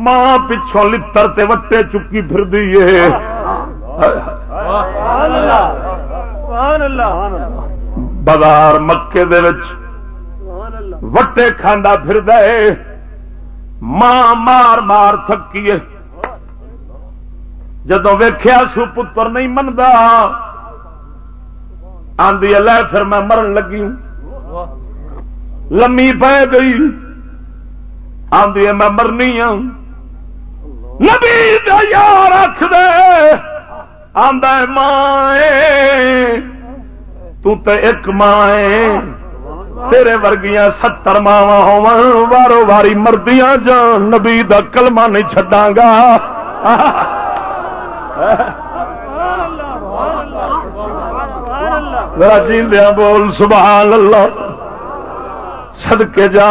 ماں پچھوں لتر تے وٹے چکی پھر دیے بازار مکے دے وچ وٹے کھانا پھر دے ماں مار مار تھکیے جدو ویخیا سو پتر نہیں منتا آدھی لے پھر میں مرن لگی لمی پی گئی۔ آدھی میں مرنی ہوں۔ نبی یار رکھ دے۔ آدھا ماں ایک ماں تیرے ورگیاں ستر ماوا ہو وارو واری مردیاں جان۔ نبی دا کلمہ نہیں چڈا گا۔ جیندیا بول، سبحان اللہ۔ سدکے جا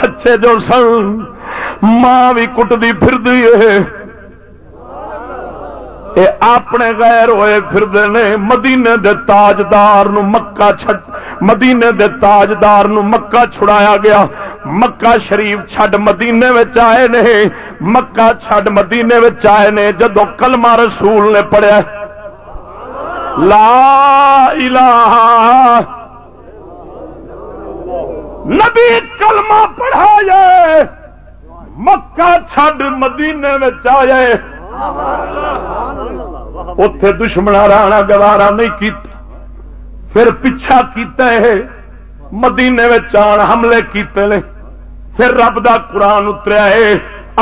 سچے جو سن۔ ماں بھی کٹتی پھر اپنے غیر ہوئے پھر مدینے دے تاجدار نو مکہ چھٹ مدینے دے تاجدار نو مکہ چھڑایا گیا۔ مکہ شریف چھڈ مدینے آئے نے۔ مکہ چھڈ مدینے آئے نے جدو کلمہ رسول نے پڑھیا لا الہ نبی کلمہ پڑھا مکہ چھڈ مدینے آئے۔ اتے دشمنا رانا گوارا نہیں کیتا۔ پھر پیچھا کیتا ہے۔ مدینے آن حملے کیتے نے۔ پھر رب دا قرآن اتریا ہے۔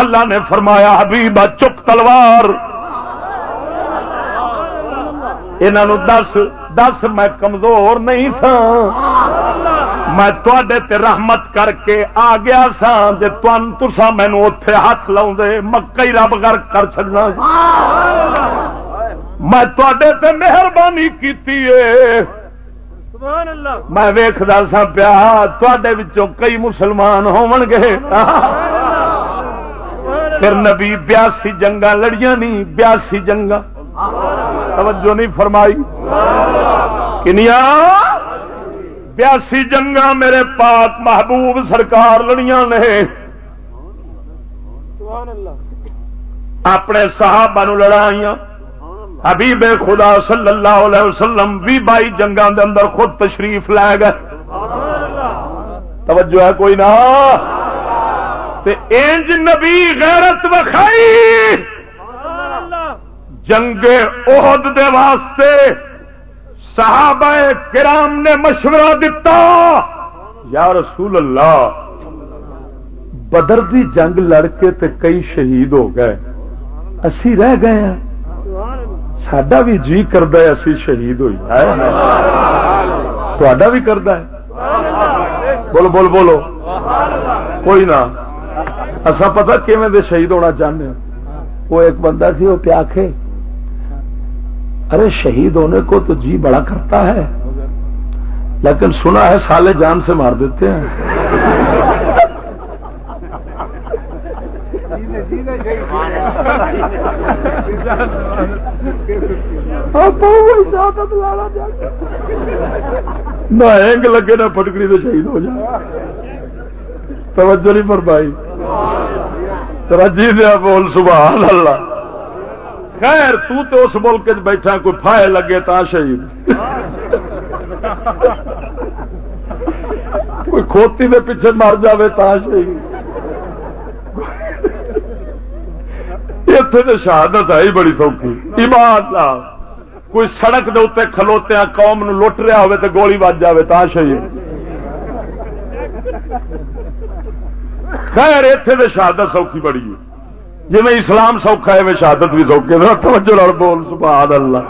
اللہ نے فرمایا حبیبا چک تلوار۔ انہوں دس دس میں کمزور نہیں سا۔ میں تے رحمت کر کے آ گیا سا۔ جی تسا مینو اتے ہاتھ لاؤ مکئی رب گر کر چلنا میں تے مہربانی کی میں ویختا سا پیا تے کئی مسلمان ہو گے پھر نبی بیاسی جنگا لڑیاں نہیں بیاسی جنگا توجہ نہیں فرمائی۔ کنیا بیاسی جنگا میرے پاک محبوب سرکار لڑیاں نے۔ اپنے صحابہ نو لڑائیاں۔ حبیب خدا صلی اللہ علیہ وسلم بھی بائی جنگا دے اندر خود تشریف لے گئے۔ توجہ ہے کوئی نہ۔ انج نبی غیرت وکھائی۔ جنگ عہد دے واسطے صحابہ کرام نے مشورہ دتا۔ یا رسول اللہ، بدر دی جنگ لڑ کے تے کئی شہید ہو گئے۔ اسی رہ گئے ہیں۔ سڈا بھی جی کرد اسی شہید ہوئی تا بھی کرد بول بول بولو کوئی نہ اصا پتا دے شہید ہونا چاہتے وہ ایک بندہ تھی وہ کیا کھے ارے شہید ہونے کو تو جی بڑا کرتا ہے لیکن سنا ہے سالے جان سے مار دیتے ہیں نہ اینگ لگے نہ پٹکری تو شہید ہو جائے توجہ نہیں پر بھائی رجی دیا بول سبحان اللہ۔ خیر تو تو اس ملک بیٹھا کوئی فائے لگے تا شہید۔ کوئی کھوتی دے پیچھے مر جاوے تا شہید۔ اتنے شہادت ہے بڑی سوکھی۔ ایمان کوئی سڑک دے اتنے کھلوتے قوم نو لٹ رہا ہوئے تو گولی بج جائے تا شہید۔ خیر اتنے تو شہادت سوکھی بڑی ہے۔ جی میں اسلام سوکھا ہے میں شہادت بھی سوکھے توجہ بول سبحان اللہ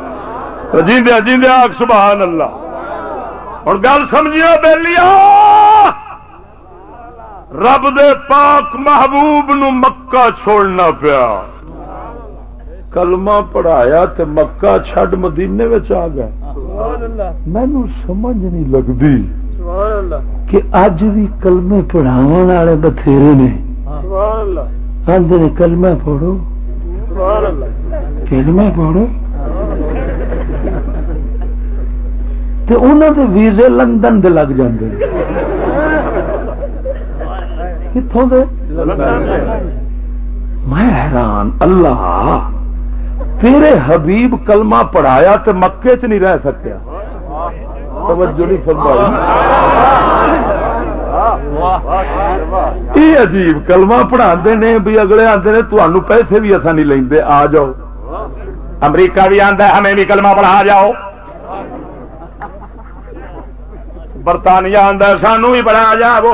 جیندیا جیندیا سبحان اللہ اور گل سمجھو بے لیا رب دے پاک محبوب نو مکہ چھوڑنا پیا۔ کلمہ پڑھایا تے مکہ چھڈ مدینے آ گیا مینو سمجھ نہیں لگتی کہ اج بھی کلمے پڑھاو والے بتھیرے نے۔ آدھے کلمہ پڑھو۔ کلمہ پڑھو۔ انہوں دے ویزے لندن دے لگ جاندے کتوں دے۔ میں حیران اللہ! تیرے حبیب کلمہ پڑھایا تو مکے چ نہیں رہ سکیا۔ توجہ نہیں فرمائی۔ یہ عجیب کلمہ پڑھا نے بھی اگلے آتے نے تمہوں پیسے بھی اصا نہیں لیں آ جاؤ۔ امریکہ بھی آتا ہمیں بھی کلمہ پڑھا جاؤ۔ برطانیہ آتا سانو بھی پڑھا جاو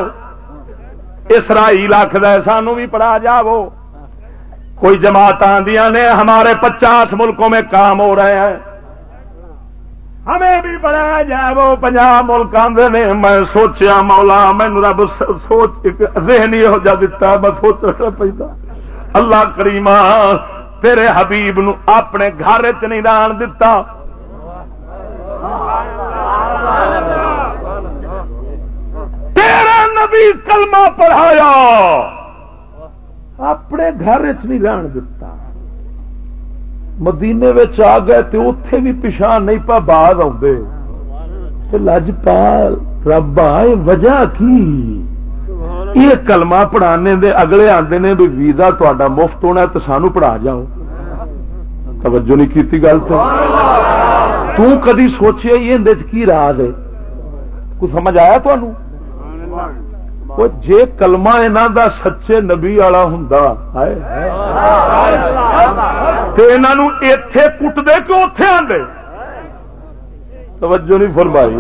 اسرائیل آخد سانو بھی پڑھا جاو کوئی جماعت آدیا نے ہمارے پچاس ملکوں میں کام ہو رہے ہیں۔ ہمیں بھی بڑا جائے وہ پنجاب ملک آدھے نے۔ میں سوچیا مولا مینو رب سوچ ذہنی ہو جا دتا میں سوچ پہ اللہ کریما تیرے حبیب نو اپنے گھر چ نہیں ران دتا۔ تیرا نبی کلمہ پڑھایا۔ اپنے گھر چ نہیں رہن دتا۔ مدینے آ گئے تو اتے بھی پچھا نہیں پا بعد آدھے لج پال ربا وجہ کی؟ یہ کلمہ پڑھانے دے اگلے آتے نے بھی ویزا تا مفت ہونا تو سانو پڑھا جاؤ۔ توجہ نہیں کی گل تو؟ کدی سوچے یہ کی راز ہے؟ کچھ سمجھ آیا تمہوں وہ جے کلمہ انہوں دا سچے نبی والا ہوں اتے کٹتے کہ اتے آدھے توجہ نہیں فرمائی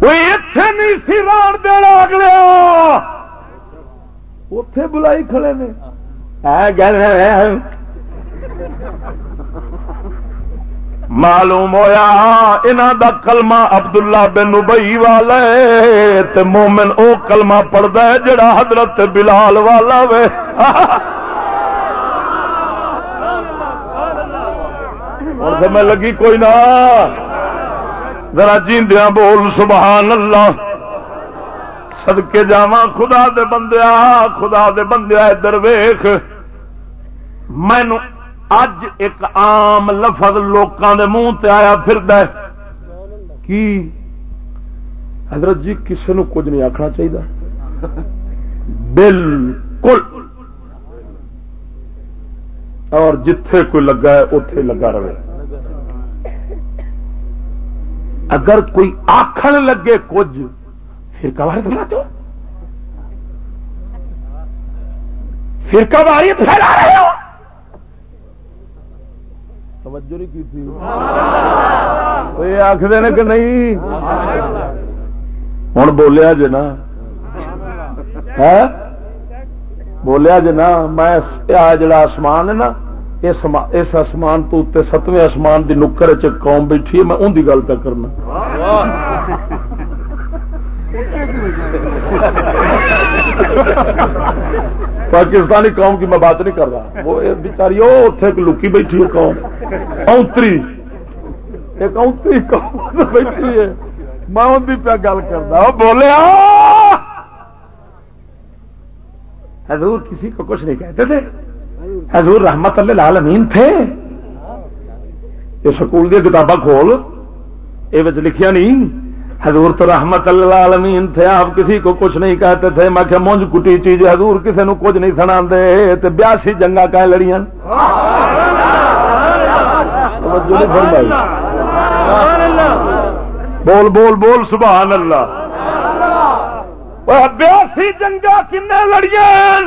کوئی اتے نہیں سی ران دینا اگلے اتے بلائی کھڑے نے معلوم ہوا ہاں انہ دا کلمہ عبداللہ بن ابئی والا تے مومن او کلمہ پڑھتا ہے جڑا حضرت بلال والا وے۔ میں لگی کوئی نہ، ذرا جیندیاں بول، سبحان اللہ۔ سدکے جا خدا دے بندیا خدا دے بندیا ادھر ویخ مینو اج ایک عام لفظ لوکاں دے منہ تے آیا پھر کی؟ حضرت جی کسی نو کچھ نہیں آخنا چاہیے بالکل۔ اور جتھے کوئی لگا ہے اتے لگا رہے۔ اگر کوئی آخر لگے کچھ پھر کبار تو پھر کباری پھیلا رہے ہو۔ توجہ نہیں کی تھی۔ آخر کہ نہیں؟ ہوں بولیا جی نا۔ ہاں؟ بولیا جی نا۔ میں جڑا آسمان ہے نا اس آسمان تو ستویں آسمان کی نکر چ قوم بیٹھی ہے، میں ان کی گل پہ کرنا۔ پاکستانی قوم کی میں بات نہیں کر رہا۔ وہ بچاری اتے ایک لکی بیٹھی ہے قوم۔ اونتری۔ ایک اونتری قوم بیٹھی ہے۔ میں ان کی پہ گل کرتا بولیا حضور کسی کو کچھ نہیں کہتے تھے۔ حضور رحمت اللہ العالمین تھے۔ یہ سکول دیا کتاباں کھول۔ یہ لکھیا نہیں۔ حضور تو رحمت اللہ العالمین تھے، آپ کسی کو کچھ نہیں کہتے تھے۔ میں کہ مونج کٹی چیز حضور کسی نو کچھ نہیں سنا دے بیاسی جنگا کہ لڑیاں۔ بول بول بول، سبحان اللہ۔ بیاسی جنگا کن لڑیاں؟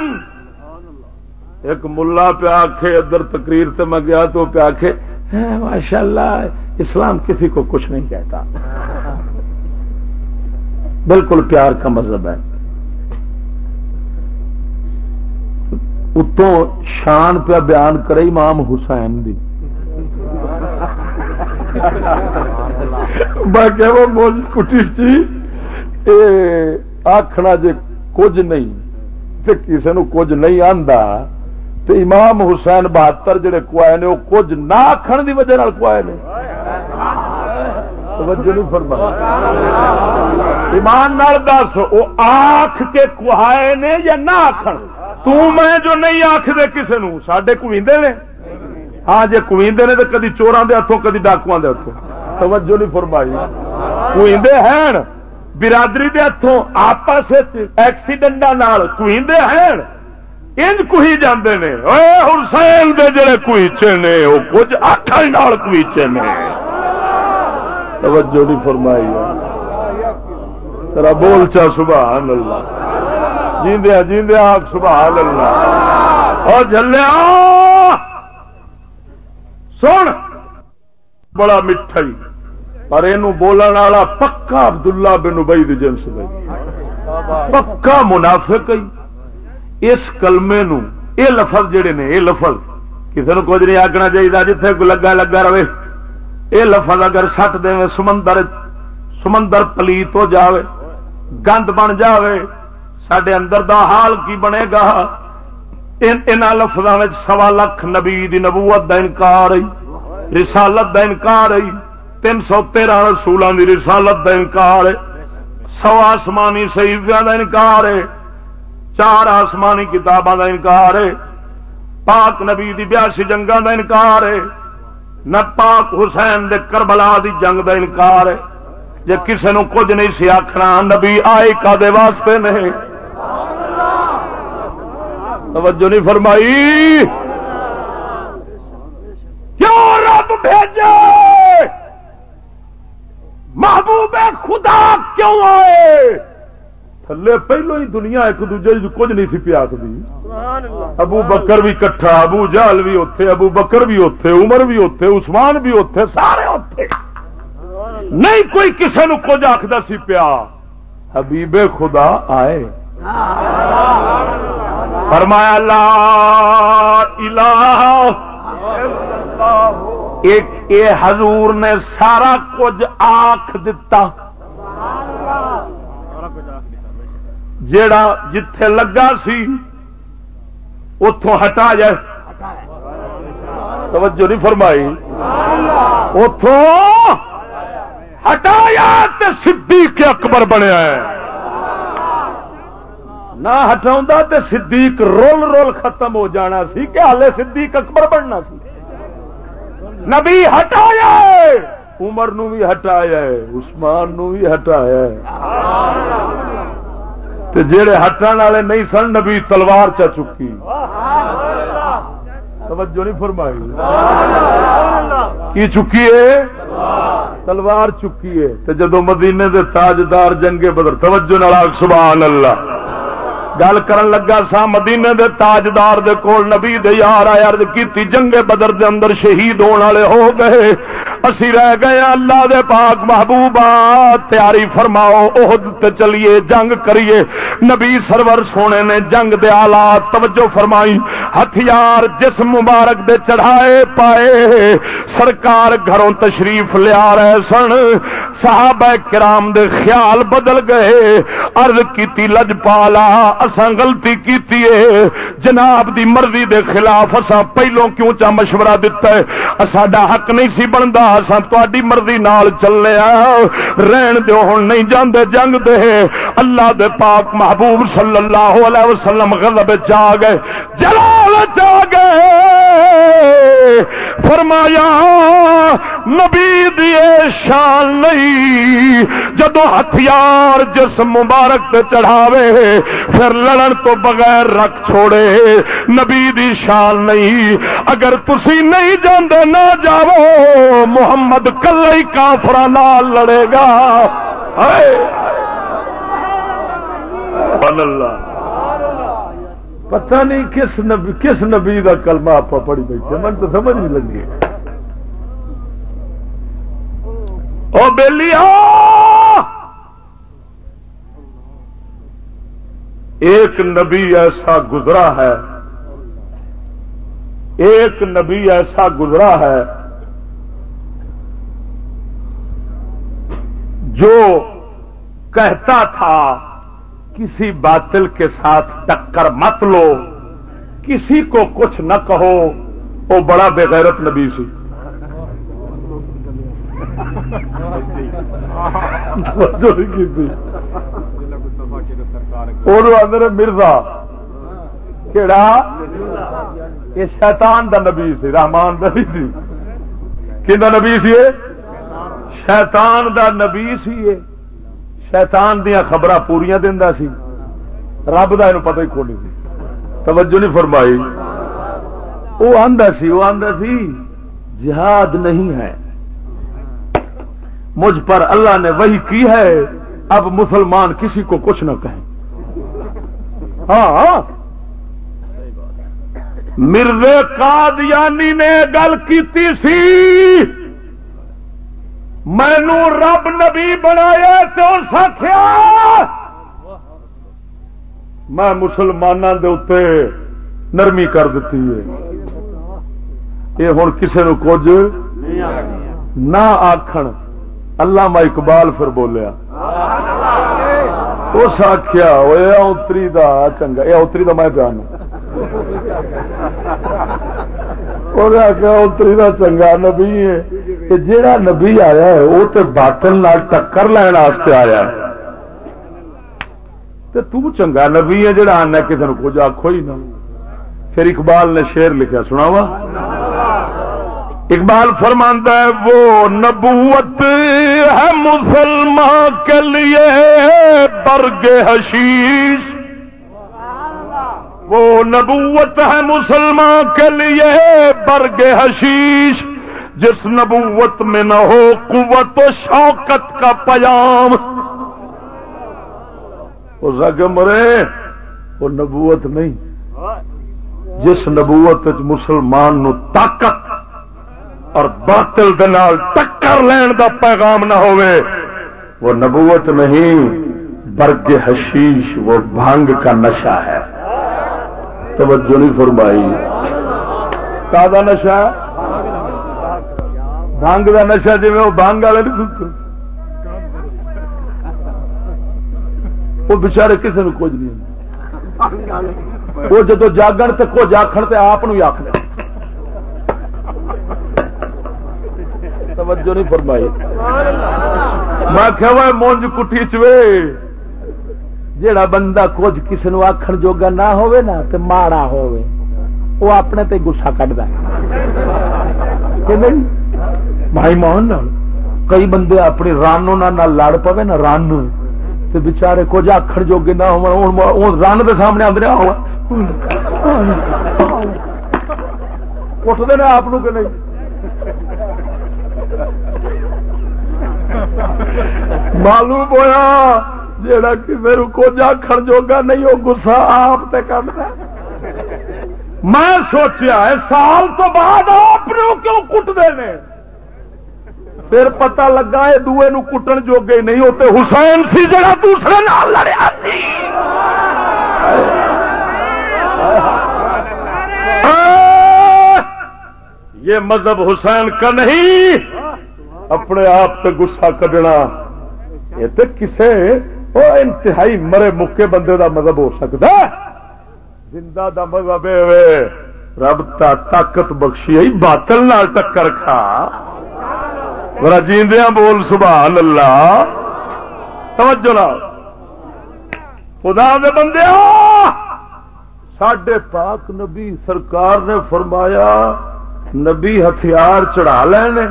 ایک ملا پہ آخے ادھر تقریر سے میں گیا تو پہ آخے ماشاء اللہ اسلام کسی کو کچھ نہیں کہتا۔ بالکل پیار کا مذہب ہے۔ اتوں شان پہ بیان کرے امام حسین دی۔ باقی وہ موج کٹی چی آخنا جی کچھ نہیں کسی نو کچھ نہیں آندا تو امام حسین بہتر جڑے کوائے نے وہ کچھ نہ آخر دی وجہ کوائے نے۔ ایمان نال دس، وہ آخ کے کوائے نے یا نہ آخر تو میں جو نہیں آخر کسی نو سڈے کویندے نے۔ ہاں جی کویندے نے تو کدی چوران دے ہاتھوں کدی ڈاکو دے ہاتھوں توجہ نہیں فرمائی۔ کویندے ہیں، برادری دے ہاتھوں آپس ایکسیڈنٹ کویندے ہیں۔ انج کوئی جاندے نے۔ اے حسین دے جڑے کوئیچے نے وہ کچھ آٹھ نال کوئیچے نے۔ توجہ نہیں فرمائی۔ ترا بول چا سبحان اللہ۔ جیندیا جیندیا سبحان اللہ۔ اور جلیا سن۔ بڑا مٹھا پر یہ بولن والا پکا عبداللہ بن ابئی جنس پکا منافق ہی۔ اس کلمے نو، اے لفظ جڑے نے، اے لفظ۔ کسی نے کچھ نہیں آگنا چاہیے جتنے کو لگا لگا رہے۔ اے لفظ اگر سٹ دے، سمندر سمندر پلیت ہو جاوے۔ گند بن جاوے سڈے اندر دا حال کی بنے گا؟ ان لفظوں میں سوا لکھ نبی دی نبوت دا انکار رسالت دا انکار تین سو تیرہ رسولوں دی رسالت دا انکار ہے سو آسمانی صحیفیاں دا انکار ہے چار آسمانی کتاباں کا انکار ہے پاک نبی دی بیاسی جنگا کا انکار ہے نہ پاک حسین دے کربلا دی جنگ کا انکار ہے جی کسی نو کچھ نہیں سی آخنا نبی آئے کا دے واسطے نہیں توجہ نہیں فرمائی۔ کیوں رب بھیجے؟ محبوب خدا کیوں آئے؟ تھلے پہلو ہی دنیا ایک دوجے کچھ نہیں سی پیا ابو بکر بھی کٹھا، ابو جال بھی اتے ابو بکر بھی اتے عمر بھی اتے عثمان بھی اتے سارے اتے نہیں کوئی کسی نو کچھ آخر سی پیا۔ حبیب خدا آئے۔ فرمایا، لا الہ ایک اے حضور نے سارا کچھ آخ دتا۔ جیڑا جتھے لگا سی اتوں ہٹا جائے۔ توجہ نہیں فرمائی۔ اتوں ہٹایا صدیق اکبر بنیا ہے نہ ہٹاؤں تے صدیق رول رول ختم ہو جانا سی کہ ہالے صدیق اکبر بننا سی۔ نبی ہٹایا عمر نو بھی ہٹایا عثمان نو بھی ہٹایا جڑے ہٹن والے نہیں سن، نبی تلوار چا چکی۔ توجہ نہیں فرمائی۔ کی چکی ہے؟ تلوار چکی ہے۔ جدو مدینے دے تاجدار جنگے بدر توجہ نال سبحان اللہ۔ گل کرن لگا سا مدینے دے تاجدار دے کول نبی دے یار عرض کیتی، جنگے بدر دے اندر شہید ہونے والے ہو گئے۔ اسی رہ گئے اللہ دے پاک محبوبہ۔ تیاری فرماؤ عہد تے چلیے، جنگ کریے۔ نبی سرور سونے نے جنگ دے آلات توجہ فرمائی۔ ہتھیار جس مبارک دے چڑھائے پائے۔ سرکار گھروں تشریف لیا رہے سن۔ صحابہ کرام دے خیال بدل گئے۔ عرض کیتی لج پالا اساں غلطی کیتی ہے۔ جناب دی مرضی دے خلاف اساں پہلوں کیوں چا مشورہ دتا ہے؟ ساڈا حق نہیں سی بندا اساں تہاڈی مرضی نال چلے آ۔ رہن دیو، ہن نہیں جاندے، جنگ دے۔ اللہ دے پاک محبوب صلی اللہ علیہ وسلم غضب چ آ گئے۔ جلال! چ آ گئے فرمایا، نبی دی شان نہیں۔ جدو ہتھیار جس مبارک تے چڑھاوے، پھر لڑن تو بغیر رکھ چھوڑے۔ نبی دی شان نہیں۔ اگر تسی نہیں جاندے، نہ جاؤ۔ محمد کل ہی کافر لڑے گا۔ اللہ۔ پتہ نہیں کس نبی کس نبی کا کلمہ آپ پڑھی بیٹھے من تو سمجھ نہیں لگی۔ او بیلیا ایک نبی ایسا گزرا ہے۔ ایک نبی ایسا گزرا ہے۔ جو کہتا تھا کسی باطل کے ساتھ ٹکر مت لو۔ کسی کو کچھ نہ کہو، وہ بڑا بےغیرت نبی سی۔ مرزا۔ کہڑا یہ شیطان دا نبی سی، رحمان نبی سی۔ کہ نبی سی شیطان دا نبی سی شیطان دیا خبر پوریا دینا سی۔ رب کا یہ پتا ہی کون سی توجہ نہیں فرمائی۔ وہ آدھا سی وہ آدھا سی، جہاد نہیں ہے۔ مجھ پر اللہ نے وہی کی ہے۔ اب مسلمان کسی کو کچھ نہ کہیں ہاں۔ مرزے قادیانی نے گل کی سی۔ مینو رب نبی بنایا تو سکھیا۔ میں مسلمانوں کے اتنے نرمی کر دیتی ہے۔ یہ ہوں کسی نو کچھ نہ آخر اللہ اقبال پھر بولیا۔ اس آخیا اتری دا چنگا یہ اتری دا میں جان اتری دا چنگا نبی ہے۔ جیڑا نبی آیا ہے وہ تو باطل ٹکر لین آیا تو تو چنگا نبی ہے جڑا آنا کسی نے کچھ آخو ہی نہ۔ پھر اقبال نے شیر لکھا سنا وا اقبال فرماندہ ہے، وہ نبوت ہے مسلمان کے لیے برگ حشیش۔ وہ نبوت ہے مسلمان کے لیے برگ حشیش۔ جس نبوت میں نہ ہو قوت و شوکت کا پیام وہ مرے، وہ نبوت نہیں۔ جس نبوت مسلمان نو طاقت اور باطل دنال ٹکر لین دا پیغام نہ ہوئے، وہ نبوت نہیں، برگ حشیش، وہ بھنگ کا نشہ ہے۔ توجہ نہیں فرمائی۔ کا نشہ؟ بھنگ کا نشہ جی وہ بھنگ والے نہیں سنتے۔ وہ بچارے کسی نے کچھ نہیں وہ جدو جاگن تو کچھ آخر تو آپ آخر توجہ نہیں فرمائی۔ میں کہ مونج کٹھی چوے۔ جیڑا بندہ کچھ کسی نو آخر جوگا نہ ہوئے نا تے ماڑا ہوئے وہ اپنے تے گسا کٹ بھائی موہن کئی بندے اپنی رن لڑ پوے نا رن تے بچارے کچھ آخر جوگے نہ ہو رن دے سامنے آدھے اٹھتے نا آپ کہ نہیں؟ معلوم ہوا جا میرے کو آخر جوگا نہیں، وہ گسا آپ کرنا میں سوچیا سال تو بعد آپ کیوں کٹتے ہیں پھر پتا لگا یہ دوے نو کٹن جوگے نہیں ہوتے حسین سی جڑا دوسرے نال لڑیا یہ مذہب حسین کا نہیں۔ اپنے آپ سے گسا کڈنا۔ یہ تو کسے وہ انتہائی مرے مکے بندے دا مذہب ہو سکتا زندہ دا مذہب رب تا طاقت بخشی باطل نال ٹکر کھا۔ جیندیا بول، سبحان اللہ۔ توجہ لا خدا دے بندے ساڈے پاک نبی سرکار نے فرمایا، نبی ہتھیار چڑھا لینے،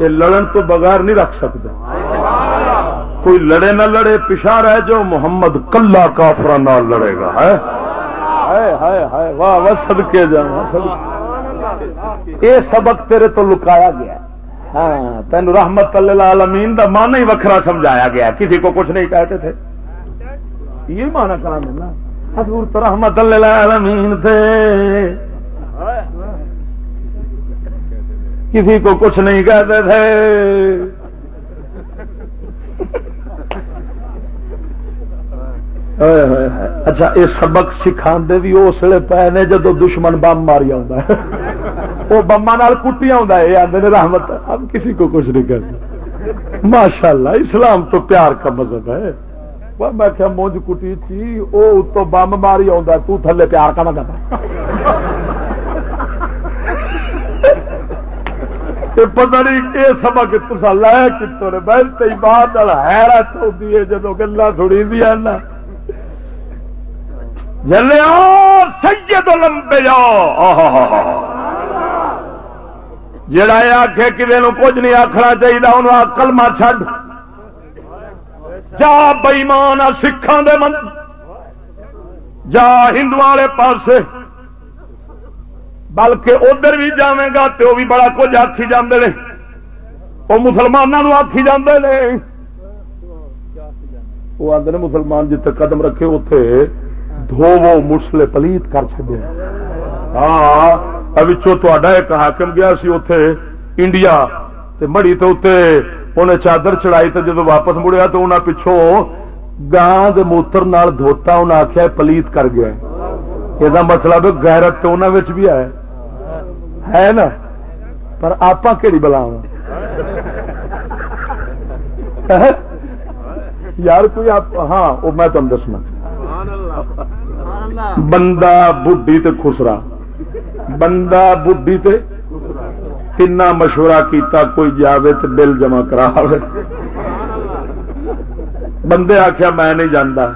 یہ لڑن تو بغیر نہیں رکھ سکتا کوئی لڑے نہ لڑے پچھا رہ جو محمد کلا کافر نہ لڑے گا واہ واہ سد کے جا یہ سبق تیرے تو لکایا گیا۔ ہے ہاں تین رحمت العالمین دا مان ہی وکھرا سمجھایا گیا، کسی کو کچھ نہیں کہتے تھے۔ یہ مانا کلام ہے نا۔ حضور تو رحمت العالمین تھے۔ کسی کو کچھ نہیں کہتے تھے۔ اچھا یہ سبق سکھا بھی اس لیے پے نے جدو دشمن بم ماری آ وہ بما کٹیا یہ آدھے رحمت اب کسی کو کچھ نہیں کہتے ماشاء اللہ اسلام تو پیار کا مذہب ہے میں کیا مونج کٹی تھی وہ اتو بم ماری آ تھلے پیار کا مذہب پتا نہیں یہ سبق تصا لایا کتوں نے بہت بات حیرت ہوتی ہے جدو گلا تھوڑی دیا جلیا سید لمبے جاؤ جڑا یہ آخ کسی نو کچھ نہیں آخنا چاہیے انہوں آ کلما چڈ جا بئیمان سکھان دے من۔ جا ہندو والے پاسے۔ بلکہ ادھر بھی جائے گا تو وہ بھی بڑا کچھ آخی جاندے نے۔ وہ مسلمانوں آخی جاندے نے۔ وہ آدھے مسلمان جتنے قدم رکھے اتے دھو وہ مسلے پلیت کر چکے ہاں تا ایک حاکم گیا سی اتے انڈیا، تے مڑی تو اتنے انہیں چادر چڑھائی تو جب واپس مڑیا تو انہیں پچھوں گاں دے موتر نال دھوتا انہیں آخیا پلیت کر گیا یہ مطلب گیرت تو انہوں بھی ہے۔ ہے نا؟ پر آپ کہڑی بلا ہاں؟ یار کوئی آپ ہاں وہ میں تم دسنا۔ بندہ بڈی تے خسرا۔ بندہ بڈی تے کنا مشورہ کیتا کوئی جاوے تو بل جمع کرا بندے آخیا میں نہیں جانا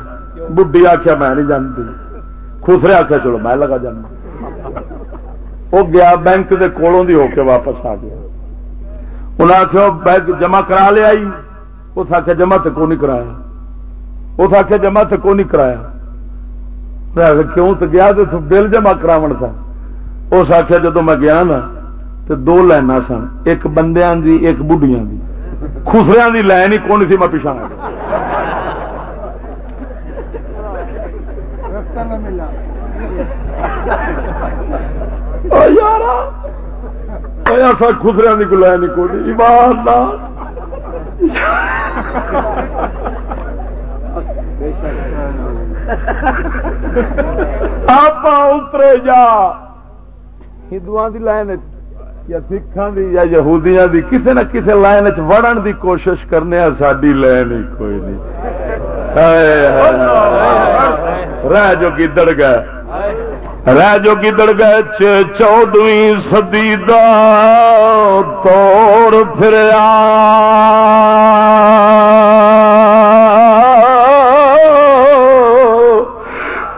بڈی آخیا میں نہیں جانتی خسرے آخیا چلو میں لگا جانا۔ وہ گیا بینک کے کولوں دی ہو کے واپس آ گیا۔ انہیں آخیا بینک جمع کرا لیا اس آخیا جمع تو کو نہیں کرایا۔ اس آخیا جمع تو کو نہیں کرایا۔ کیوں تو گیا تو بل جمع کرا تھا اس آخیا جدو میں گیا نا تو دو لائن سن ایک بندیا دی ایک بڑھیا دی خسریا دی لائن ہی کون سی میں پیچھا یار خسریا کی کوئی لائن کون ایمان آپ اترے جا۔ ہندو لائن یا سکھان دی یا یہودیاں دی، کسے نہ کسے لائن وڑن دی کوشش کرنے ساری لائن ہی کوئی نہیں۔ رہ جو گدڑ گئے۔ رہ جو گدڑ گئے چودویں سدی دا توڑ پھر آ۔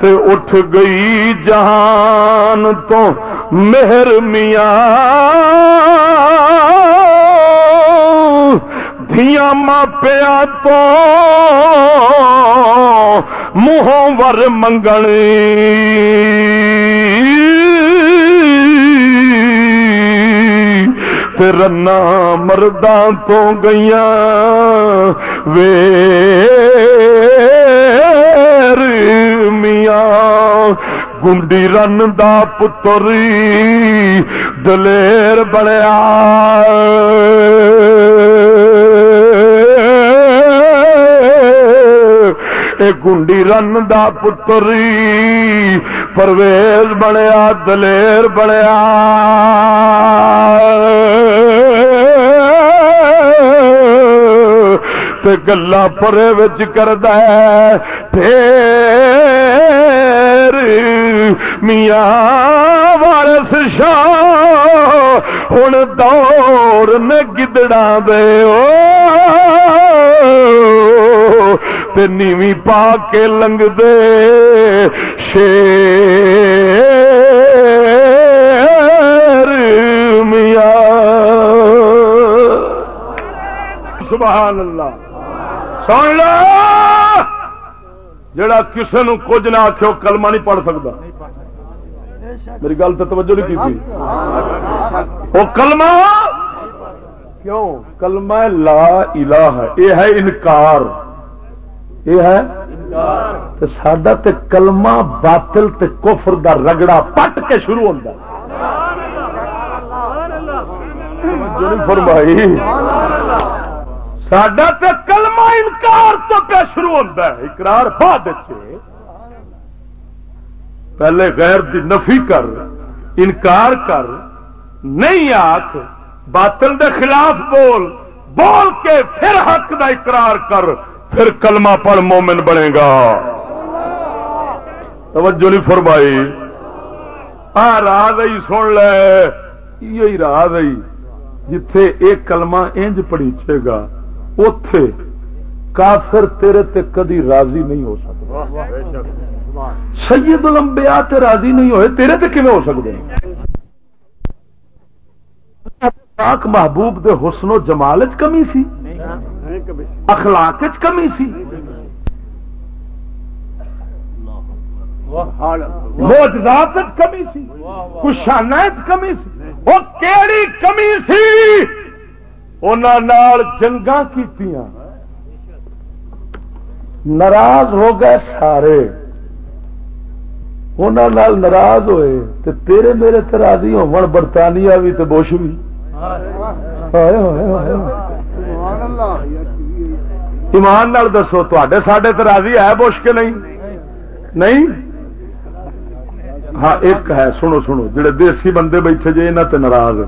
اٹھ گئی جہان تو مہر میاں۔ دیا ماپیا تو منہوں ور منگنی۔ رنا مرداں تو گئی وے میاں، گنڈی رن دا پتری دلیر بڑیا گنڈی رن دا پتری پرویز بنیا دلیر بنیا گلا پرے کرد میاں وارس شاہ ہوں دور نے گدڑا دے پا کے لنگ دے شیر میاں۔ سبحان اللہ۔ سن لو جڑا کسی نو کچھ نہ آخو کلمہ نہیں پڑھ سکتا میری گل تو توجہ نہیں کی وہ کلمہ کیوں کلمہ لا الہ ہے یہ ہے انکار یہ ہے سڈا تے کلمہ باطل تے کفر دا رگڑا پٹ کے شروع ہوتا فرمائی سڈا تے کلمہ انکار تو پہ شروع ہوتا ہے، اقرار بعد پہلے غیر دی نفی کر، انکار کر، نہیں آخ باطل دے خلاف بول بول کے پھر حق دا اقرار کر، پھر کلمہ پڑھ مومن بنے گا۔ توجہ نہیں فرمائی۔ آ راہ سن لے۔ یہ راہ جتھے ایک کلمہ انج پڑیچے گا۔ اتے کافر تیرے تے کدی راضی نہیں ہو سکتا سید الانبیاء تے راضی نہیں ہوئے تیرے تے کیویں ہو سکتے؟ پاک محبوب دے حسن و جمال کمی سی؟ اخلاق کمی سی؟ موجات کمی سی؟ کشانہ کمی سی؟ وہ کیڑی کمی سی؟ انہوں جنگا کی ناراض ہو گئے سارے۔ انہوں ناراض ہوئے تے تیرے میرے تراضی ہو برطانیہ بھی تو بش بھی ایمان نال دسو تے سڈے تو راضی ہے بش کے نہیں؟ نہیں؟ ہاں ایک ہے، سنو سنو، جڑے دیسی بندے بیٹھے جی یہاں تے ناراض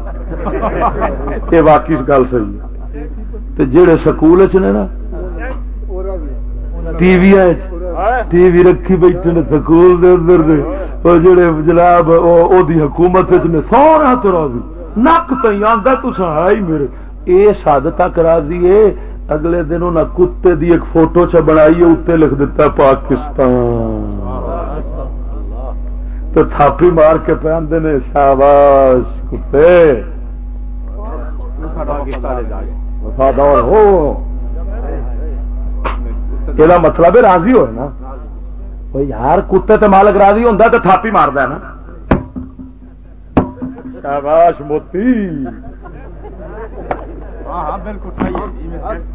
یہ واقعی گل سی جڑے سکول نے نا، ٹی وی ٹی وی رکھی بیٹھے نے سکول دے اندر جڑے جناب حکومت سارا تو راضی، نک تھی آتا تو ہے ہی میرے۔ اس حد تک راضی ہے اگلے دن انہیں کتے دی ایک فوٹو چ بنائی اتنے لکھ دیتا پاکستان۔ تو تھاپی مار کے پہ آدھے نے شاباش کتے۔ وفادار ہو۔ یہ مطلب ہے راضی ہوئے نا؟ یار کتے تے مالک راضی ہوتا تو تھاپی مارد نا؟ شاباش موتی۔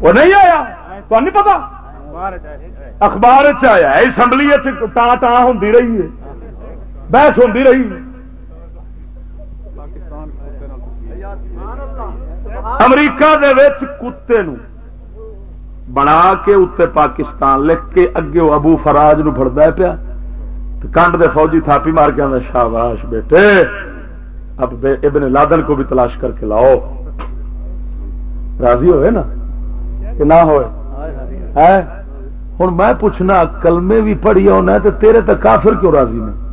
وہ نہیں آیا؟ تو نہیں پتا؟ اخبار چیا اسمبلی ٹان ٹان ہوں رہی ہے۔ بحث ہوں رہی۔ امریکہ دے کتے نو بنا کے اتنے پاکستان لکھ کے اگے ابو فراج نو فردہ پیا۔ کنڈ دے فوجی تھاپی مار کے آدھا شاباش بیٹے اب ابن لادن کو بھی تلاش کر کے لاؤ۔ راضی ہوئے نا؟ کہ نہ ہوئے؟ ہوں میں پوچھنا کلمے بھی پڑھی ہونا تو تیرے تک کافر کیوں راضی نے؟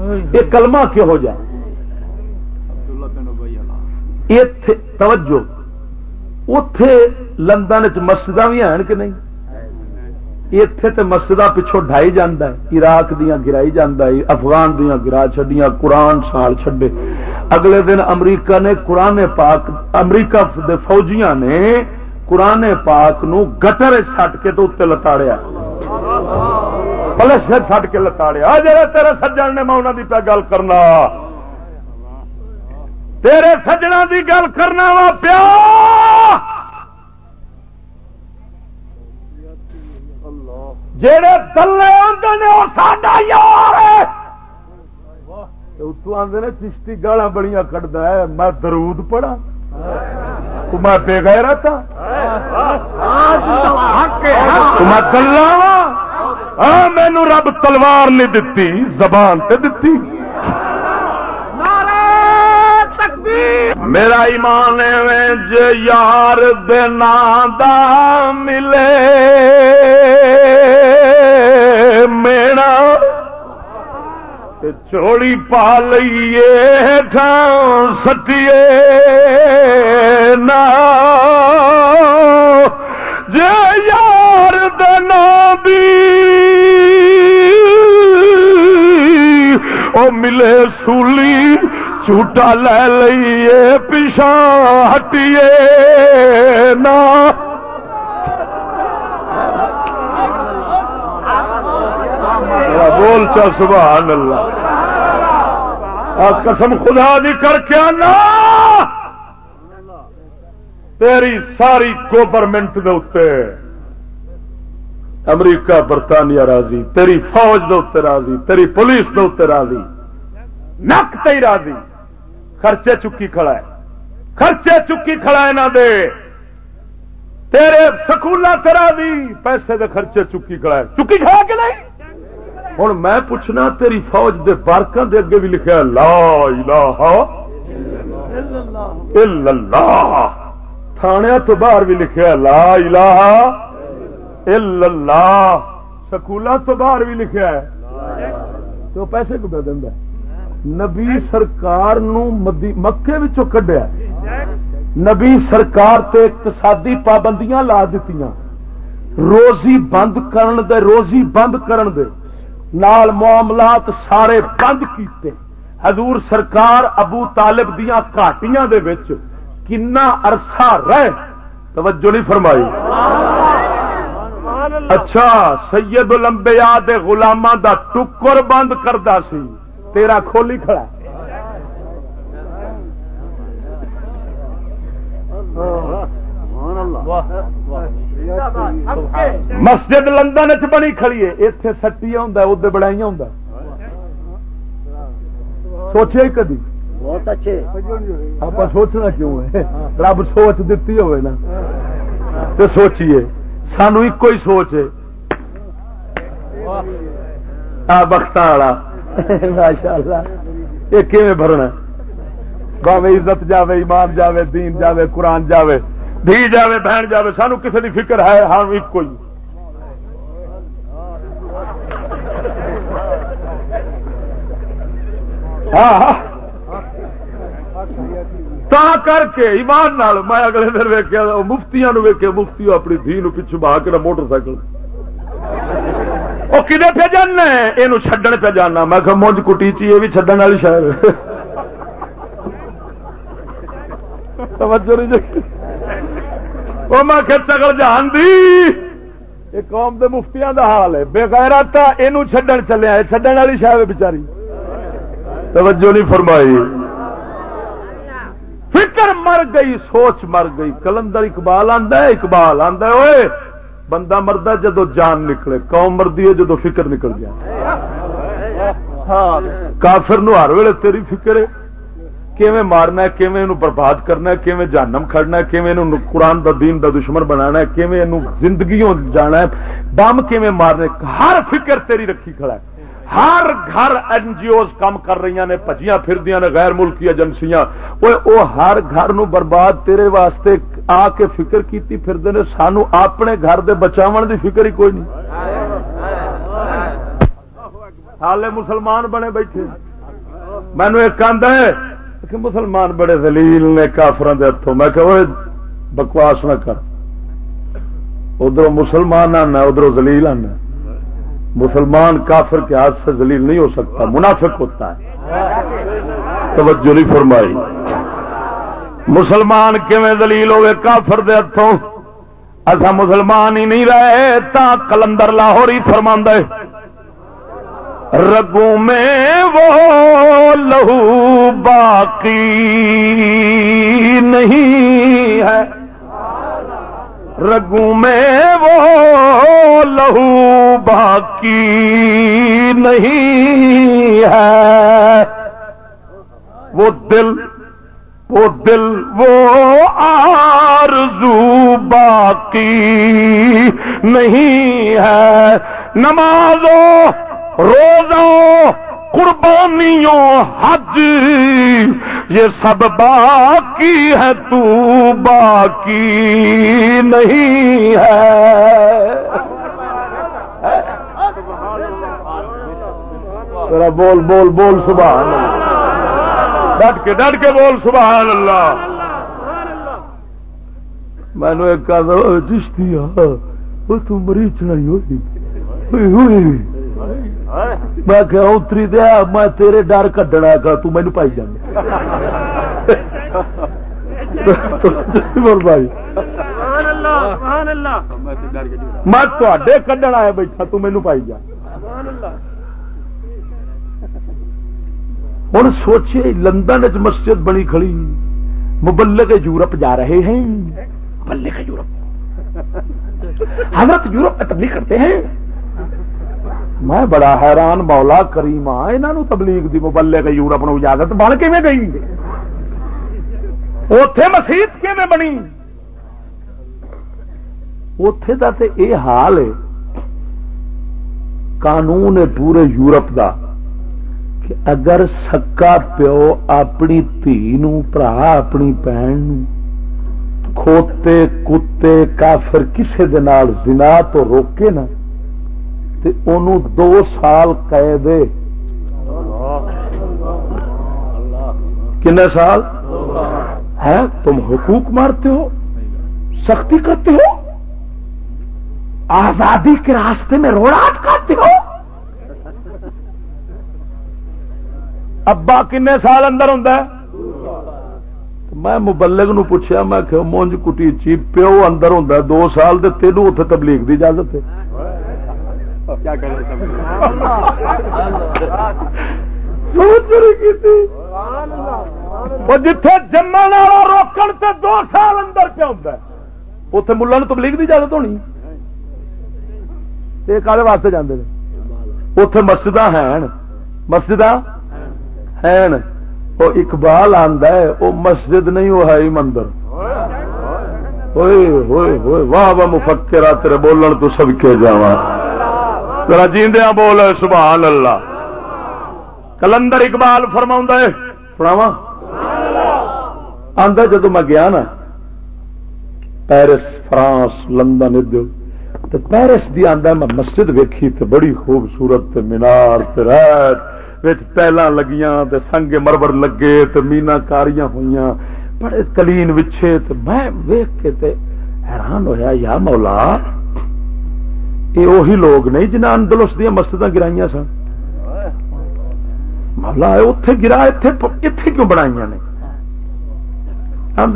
یہ کلمہ کیوں ہو توجہ اتے لندن چ مسجد بھی ہیں کہ نہیں؟ اتے تو مسجد پچھوں ڈھائی جانا ہے، عراق دیا گرائی جانا ہے، افغان دیا گرا چڈیا قرآن سال چھڈے۔ اگلے دن امریکہ نے قرآن پاک، امریکہ دے فوجیاں نے قرآن پاک نو گٹر سٹ کے تو اتنے لتاڑیا۔ پلس سٹ کے لتاڑیا۔ جڑے تیرے سجن نے میں انہوں کی پہ گل کرنا۔ تیرے سجنا دی گل کرنا وا پیا جڑے دلے آتے نے وہ ساڈا یار اتو آدھے نے چشتی گالا بڑی کٹتا ہے۔ میں درود پڑا میں بے گئے رہتا میں دلہ مینو رب تلوار نہیں دتی زبان تے دتی۔ میرا ایمان یار دا ملے۔ میرا چوڑی پا لیے ٹھان سٹیے۔ نا جے یار او ملے سولی، جھوٹا لے لئیے پیچھا ہٹیے نا۔ بول چا سبحان اللہ۔ قسم خدا دی کر کے آنا۔ تیری ساری گورنمنٹ دے اتنے امریکہ برطانیہ راضی، تیری فوج دے اتنے راضی، تیری پولیس دے اتنے راضی۔ نک تی راضی۔ خرچے چکی کھڑا ہے۔ خرچے چکی کھڑا ہے نہ دے۔ تیرے سکولا تیرا دی پیسے دے خرچے چکی کھڑا ہے۔ چکی کھڑا کے نہیں؟ ہوں میں پوچھنا، تیری فوج دے بارکاں دے اگے بھی لکھا لا الہ الا اللہ۔ تھانیا تو باہر بھی لکھا لا الہ اللہ سکولا تو باہر بھی لکھا ہے تو پیسے کو دے دینا نبی سرکار نو مکے کڈیا نبی سرکار تے اقتصادی پابندیاں لا دیتی روزی بند کرن دے، روزی بند کرن دے۔ نال معاملات سارے بند کیتے۔ حضور سرکار ابو طالب دیا کاٹیاں دے وچ کنا عرصہ رہ توجہ نہیں فرمائی۔ اچھا سید الانبیاء دے غلاماں دا ٹکر بند کردا سی۔ تیرا کھولی کھڑا مسجد لندن چ بنی کھڑی ہے۔ اتے سٹی ادھر بڑائی ہوں سوچے کدی؟ بہت اچھے۔ آپ سوچنا کیوں ہے؟ رب سوچ دیتی ہوئے نا۔ تو سوچیے۔ سانو ایک ہی سوچ ہے۔ بخت والا۔ ماشاء اللہ یہ کیون بھرنا باوے عزت جاوے ایمان جاوے دین جاوے قرآن جاوے دھی جاوے بہن جاوے سانو کسی کی فکر ہے؟ ہاں ایک کوئی ہاں, ہاں۔ تا کر کے ایمان نال میں اگلے دن ویکیا مفتیاں ویکیا مفتی اپنی دھی نو پچھو بہا کے موٹر سائیکل۔ وہ کدے پہ جانا یہ چڈن پہ جانا۔ میں کہ مونج کٹی چی، یہ بھی چڈن والی شاید وہ جی۔ میں کہ چکل جان دی۔ یہ قوم دے مفتیاں دا حال ہے۔ بے غیرہ تا یہ چڈن چلے چڈن والی شاید بچاری توجہ نہیں فرمائی۔ فکر مر گئی، سوچ مر گئی۔ کلندر اقبال آندا ہے، اقبال آندا ہے، اوئے۔ بندہ مرد جدو جان نکلے، قوم مردی ہے جدو فکر نکل گیا ہاں کافر نو ہر ویلے تیری فکر ہے۔ کیویں مارنا ہے، کیویں نو برباد کرنا ہے، کیویں جانم کھڑنا ہے، کیویں نو قرآن دا دین دا دشمن بنانا ہے، کیویں نو زندگیوں جانا ہے۔ بم کیویں مارنے، ہر فکر تیری رکھی کھڑا ہے۔ ہر گھر این جی اوز کام کر رہی نے، پجیاں پھر دیا غیر ملکی ایجنسیاں۔ وہ ہر گھر نو برباد تیرے واسطے آ کے فکر کیتی پھر نے، سانو اپنے گھر دے بچاون دی فکر ہی کوئی نہیں۔ حالے مسلمان بنے بیٹھے۔ مینو ایک آدھا ہے کہ مسلمان بڑے دلیل نے کافران دے ہاتھوں میں کہ بکواس نہ کر۔ ادھر مسلمان آنا ادھر زلیل آنا۔ مسلمان کافر کے ہاتھ سے زلیل نہیں ہو سکتا، منافق ہوتا ہے۔ توجہ نہیں فرمائی۔ مسلمان کیون دلیل ہوئے؟ کافر دے ہاتھوں اصا مسلمان ہی نہیں رہے، تا کلندر لاہور ہی فرما رگوں میں وہ لہو باقی نہیں ہے۔ رگوں میں وہ لہو باقی نہیں ہے۔ وہ دل وہ دل، وہ آرزو باقی نہیں ہے۔ نمازوں، روزوں قربانیوں، حج، یہ سب باقی ہے، تو باقی نہیں ہے۔ بول بول بول، سبحان اللہ۔ ڈٹ کے ڈٹ کے بول، سبحان اللہ۔ میں نے ایک چشتی وہ تم مریض چڑھائی ہوئی ہوئی۔ میں کہ اتری دیا میں تیرے ڈر کڈنا کا تو مینو پائی جانا۔ بھائی میں تے کڈن آیا بیٹھا، تو مینو پائی جا۔ ہوں سوچے لندن چ مسجد بنی کھڑی، مبلغ یورپ جا رہے ہیں۔ مبلغ یورپ۔ حضرت یورپ میں تبلیغ کرتے ہیں۔ میں بڑا حیران مولا کریم ہاں یہاں تبلیغ دی مبلے کے یورپ نو اجازت بن کے گئی؟ اتے مسیت کی بنی؟ اتے کا تو یہ حال ہے، قانون ہے پورے یورپ دا کہ اگر سکا پیو اپنی دھی برا اپنی بہن کھوتے کتے کافر کسے دے زنا تو روکے نا دو سال قید کنے سال؟ ہے؟ تم حقوق مارتے ہو؟ سختی کرتے ہو؟ آزادی کے راستے میں روڑا اٹکاتے ہو؟ ابا کنے سال اندر ہوں میں مبلغ نو پوچھا میں کہ مونج کٹی چی، پیو اندر ہوں دو سال دے تینوں اتنے تبلیغ دی اجازت ہے۔ کیا جتھے جمن والا روکن سے دو سال اندر پہ ہوتا ہے۔ اتے ملا تبلیغ کی اجازت ہونی۔ کالے واسطے جانے اتے مسجد ہیں۔ مسجد ہیں۔ وہ اقبال آدھا ہے، وہ مسجد نہیں، وہ ہے مندر۔ ہوئے ہوئے ہوئے، واہ واہ مفکر تیرے بولن تو سب کے جاوا ذرا جیندیا بول سبحان اللہ کلندر اقبال فرما ہے سناوا آدھا جدو میں گیا نا، پیرس، فرانس، لندن، ادھر۔ تو پیرس دی آدھا میں مسجد ویکھی تو بڑی خوبصورت مینار ریت۔ پہلا لگیاں، تے سنگ مربر لگے تو مینا کاریاں ہوئی بڑے کلین وچھے تو میں ویک کے تے حیران ہویا، یا مولا یہ وہی لوگ نہیں جنہیں اندلس دیا مسجد گرائی سن۔ ملا اتے گرا اتے کیوں بنائی نے؟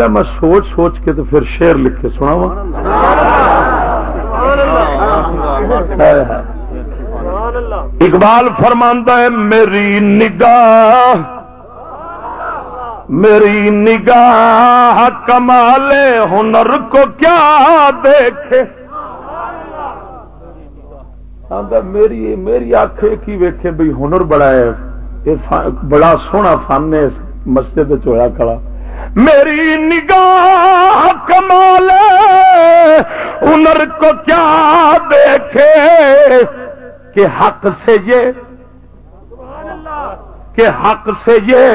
میں سوچ سوچ کے تو پھر شیر لکھ کے سنا وا اقبال فرماندہ ہے، میری نگاہ میری نگاہ کمال ہنر کو کیا دیکھے؟ میری میری آخ کی ویکھے بھائی ہنر بڑا ہے بڑا سونا فن ہے مسجد چویا کھڑا۔ میری نگاہ کمال ہنر کو کیا دیکھے؟ کہ حق سے یہ، کہ حق سے یہ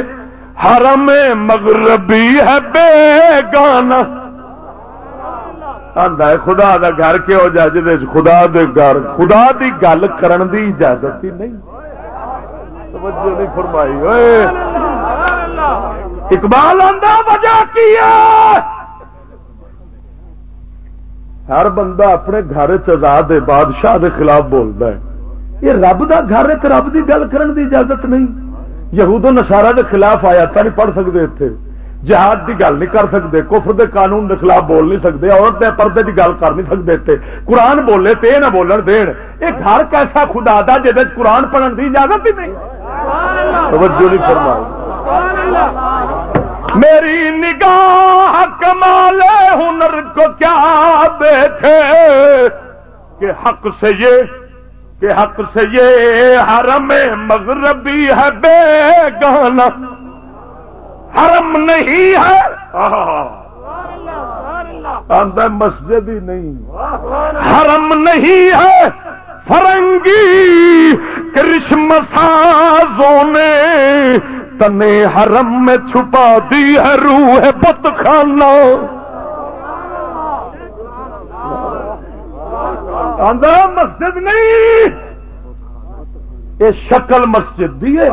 حرم مغربی ہے بے گانا آدھا خدا دا گھر کہو جا جی خدا دے گھر خدا دی گل کرن دی اجازت ہی نہیں۔ توجہ نہیں فرمائی۔ ہوئے اقبال آدھا وجہ کی ہے؟ ہر بندہ اپنے گھر چزاد بادشاہ دے خلاف بولتا ہے۔ یہ رب دا گھر ہے رب دی گل کرن دی اجازت نہیں۔ یہود و نسارا دے خلاف آیا تا نہیں پڑھ سکتے اتنے جہاد دی گل نہیں کر سکتے، کفر دے قانون دے خلاف بول نہیں سکتے، عورت دے پردے دی گل کر نہیں سکتے اتنے قرآن بولے تے نہ بولن دین۔ یہ گھر کیسا خدا دا جی قرآن پڑھن دی اجازت ہی نہیں۔ توجہ نہیں فرمائی۔ میری نگاہ کمال ہنر کو کیا دیکھے؟ کہ حق سے یہ، کہ حق سے یہ حرم مغربی ہے بے گانا حرم نہیں ہے۔ مسجد ہی نہیں۔ حرم نہیں ہے۔ فرنگی کرشم سازوں نے تنے حرم میں چھپا دی ہے روح بت خانہ مسجد نہیں۔ یہ شکل مسجد دی ہے۔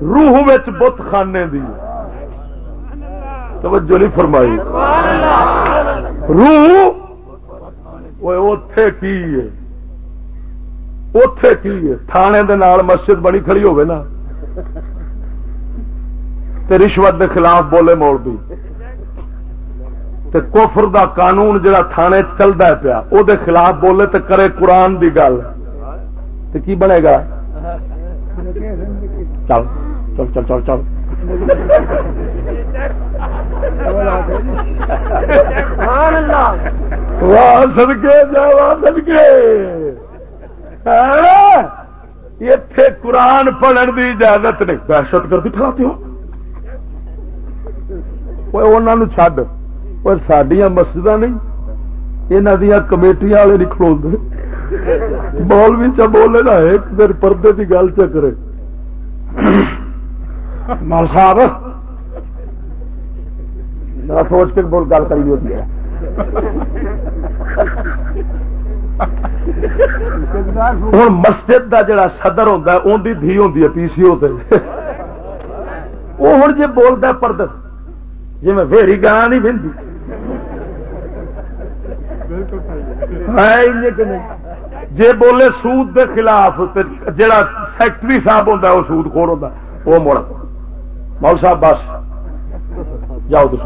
روح بت خانے دی. توجہ نہیں فرمائی. روح اتے کی ہے. اتے کی ہے. تھانے دے نال مسجد بنی کھڑی ہوگی نا. تے رشوت دے خلاف بولے موڑ بھی تے کفر دا قانون جڑا تھانے چلتا پیا، او دے خلاف بولے تے کرے قرآن دی گل. تے کی بنے گا؟ چل. چل چل چل چل۔ واہ سدکے جا سدکے اتے قرآن پڑھن دی اجازت نہیں۔ دہشت گردی پھیلاتے ہو چڈ پر سڈیا مسجد نہیں یہاں دیا کمیٹیاں والے نہیں کھلو بول بھی چ بولے نا ایک دن پردے کی گل چکرے مال صاحب۔ سوچ کے بول گل کری ہوتی ہے۔ ہوں مسجد کا جڑا صدر ہوتا ہے ان کی دھی ہوتی ہے، پی سی او وہ ہوں جی بولتا پرد جی میں ویری گانا نہیں بہتی جی بولے سود دے خلاف جڑا سیکٹری صاحب ہوتا وہ سود کھوڑ ہوتا وہ مڑ مول صاحب، بس۔ جاؤ تو۔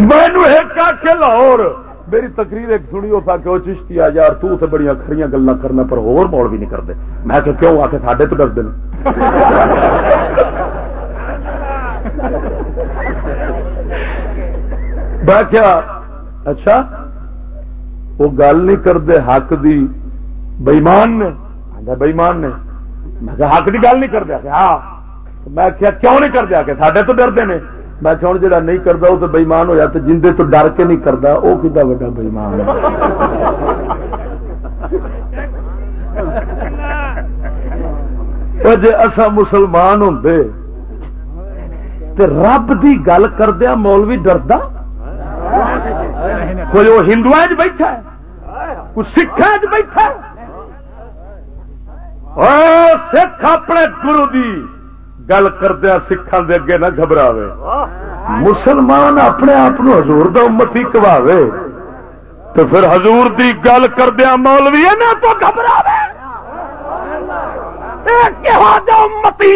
مینو ایک کے لاہور۔ میری تقریر ایک سنی ہو کہ وہ چشتی آ یار، تو تے بڑی کھڑی گلا کرنا، پر ہور موڑ بھی نہیں کرتے میں کہ کیوں؟ آ کے ساڈے تو ڈرتے میں کیا اچھا وہ گل نہیں کرتے حق دی بئیمان نے؟ بئیمان نے؟ میں حق کی گل نہیں کرتے ہاں میں کیا کیوں نہیں کرتے آ کے ساڈے تو ڈرتے ہیں میں کہ ہوں جا نہیں کرتا وہ تو بئیمان ہوا تو جن تو ڈر کے نہیں کرتا وہ کتا وا بئیمان جی اصا مسلمان ہوں رب کی گل کردیا مولوی ڈردا؟ کوئی وہ ہندو بیٹھا ہے؟ کوئی سکھا بیٹھا ہاں، سکھ اپنے گرو دی گل کردیا سکھان دے اگے نہ گھبراوے۔ مسلمان اپنے آپ ہزور دمتی کباوے تو پھر حضور دی گل کردیا مولوی نہ تو گھبراوے۔ امتی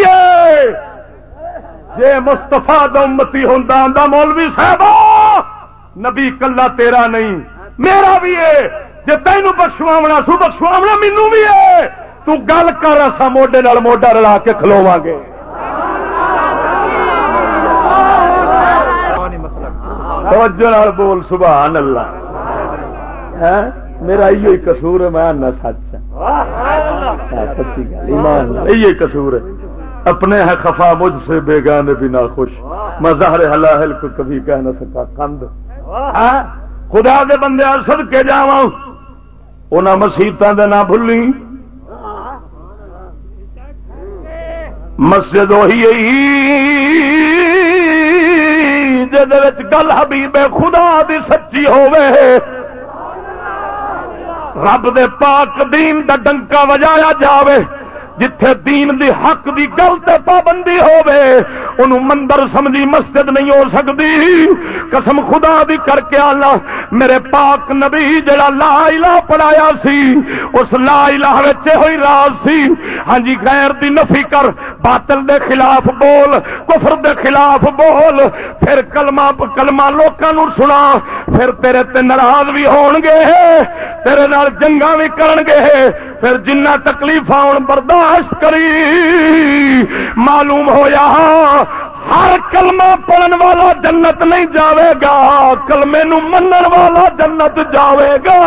جی مستفا دمتی ہوں مولوی صاحب نبی کلا تیرا نہیں، میرا بھی ہے جی تینوں بخشواونا، سو بخشواونا مینو بھی ہے تو گل کر اصا موڈے موڈا رلا کے کھلوا گے توجہ بول، سبحان اللہ۔ ہاں؟ میرا یہ کسور ہے، میں آنا سچ ہاں، سچی گل یہ کسور ہے۔ اپنے ہے خفا مجھ سے، بے گانے بھی نہ خوش میں ظاہر حلاحل کو کبھی کہہ نہ سکا کند ہاں؟ خدا دے بندے سد کے جا ان مسیحت نہ بھولی مسجد وہی گل حبیب خدا دی سچی رب دے پاک دین دا ڈنکا وجایا جاوے۔ جتھے دین دی حق دی گل تے پابندی انہوں مندر سمجھی مسجد نہیں ہو سکتی قسم خدا دی کر کے آلہ میرے پاک نبی جڑا لا الہ پڑھایا سی، اس لا الہ وچے ہوئی راز سی۔ ہاں جی غیر دی نفی کر، باطل دے خلاف بول، کفر دے خلاف بول۔ پھر کلمہ کلمہ لوکاں نو سنا، پھر تیرے تے ناراض بھی ہون گے تیرے نال جنگاں بھی کرن گے پھر جنہ تکلیف ہوں برداشت کری، معلوم ہویا ہر کلمہ پڑھن والا جنت نہیں جاوے گا، کلمے نو منن والا جنت جاوے گا۔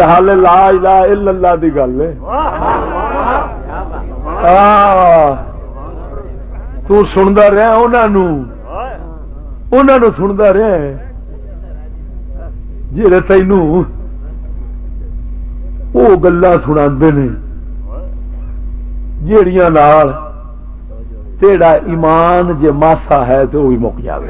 حال لا الہ الا اللہ دی گل ہے۔ تو رہا انہوں سنتا رہا جی تین وہ گلا سنا نے جیڑیاں نال تیڑا ایمان جے ماسا ہے تو وہی مک جائے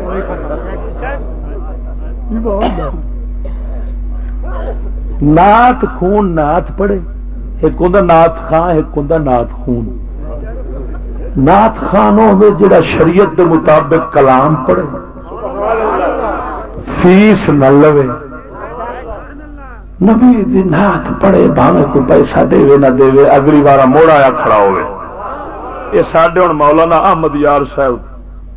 نات خون نات پڑے ایک ہوں نات خان ایک ہوں نات خون۔ نات خان ہو جڑا شریعت دے مطابق کلام پڑھے۔ فیس نہ لو نبی دی نات پڑھے بھاوے کو پیسہ دے نہ دے، اگلی بار موڑ آیا کھڑا ہوئے یہ سڈے ہوں مولانا احمد یار صاحب،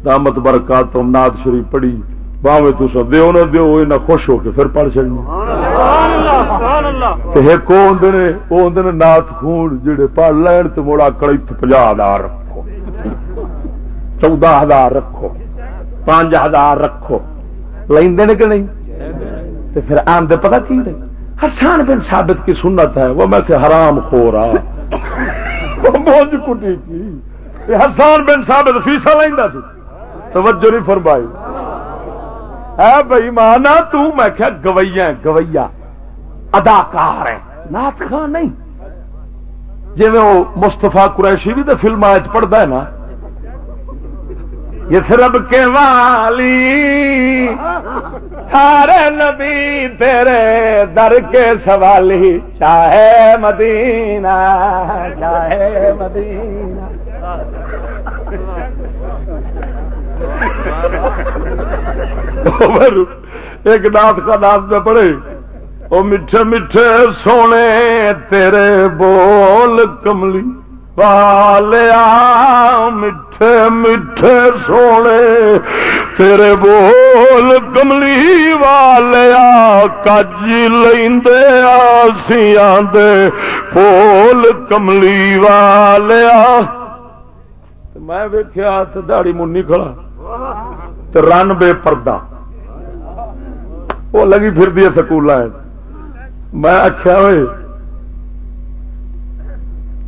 دامت برکات نات شریف پڑھی۔ باوے تو سب دیو نہ دیو نہ خوش ہو کے پھر پڑھ چڑنا ایک آدھے نات خون جڑے پڑھ لین تو مڑا کڑی پنجا ہزار رکھو۔ چودہ ہزار رکھو۔ پانچ ہزار رکھو۔ لیندے کہ نہیں؟ تو پھر آمدے پتہ کی نہیں؟ حسان بن ثابت کی سنت ہے۔ وہ میں کہ حرام خو رہا بوجھ کٹی کی۔ حسان بن ثابت فیسا لینا سی۔ توجہ نہیں فرمائی۔ ہے بھائی مانا تو میں کیا گویا گویا اداکار ہے نات خان نہیں۔ جی وہ مستفا قریشی بھی تو فلم پڑھتا ہے نا۔ یہ رب کے والی۔ سارے نبی تیرے در کے سوالی۔ چاہے مدینہ چاہے مدینہ۔ ایک نات کا نات میں پڑھے وہ میٹھے میٹھے سونے تیرے بول کملی والیا میٹھے میٹھے سونے تیرے بول کملی والیا، کج لے دے بول کملی والیا۔ میں ویخیا دہڑی منی کھڑا رن بے پردہ۔ وہ لگی پھر دی سکول میں آخیا ہوئے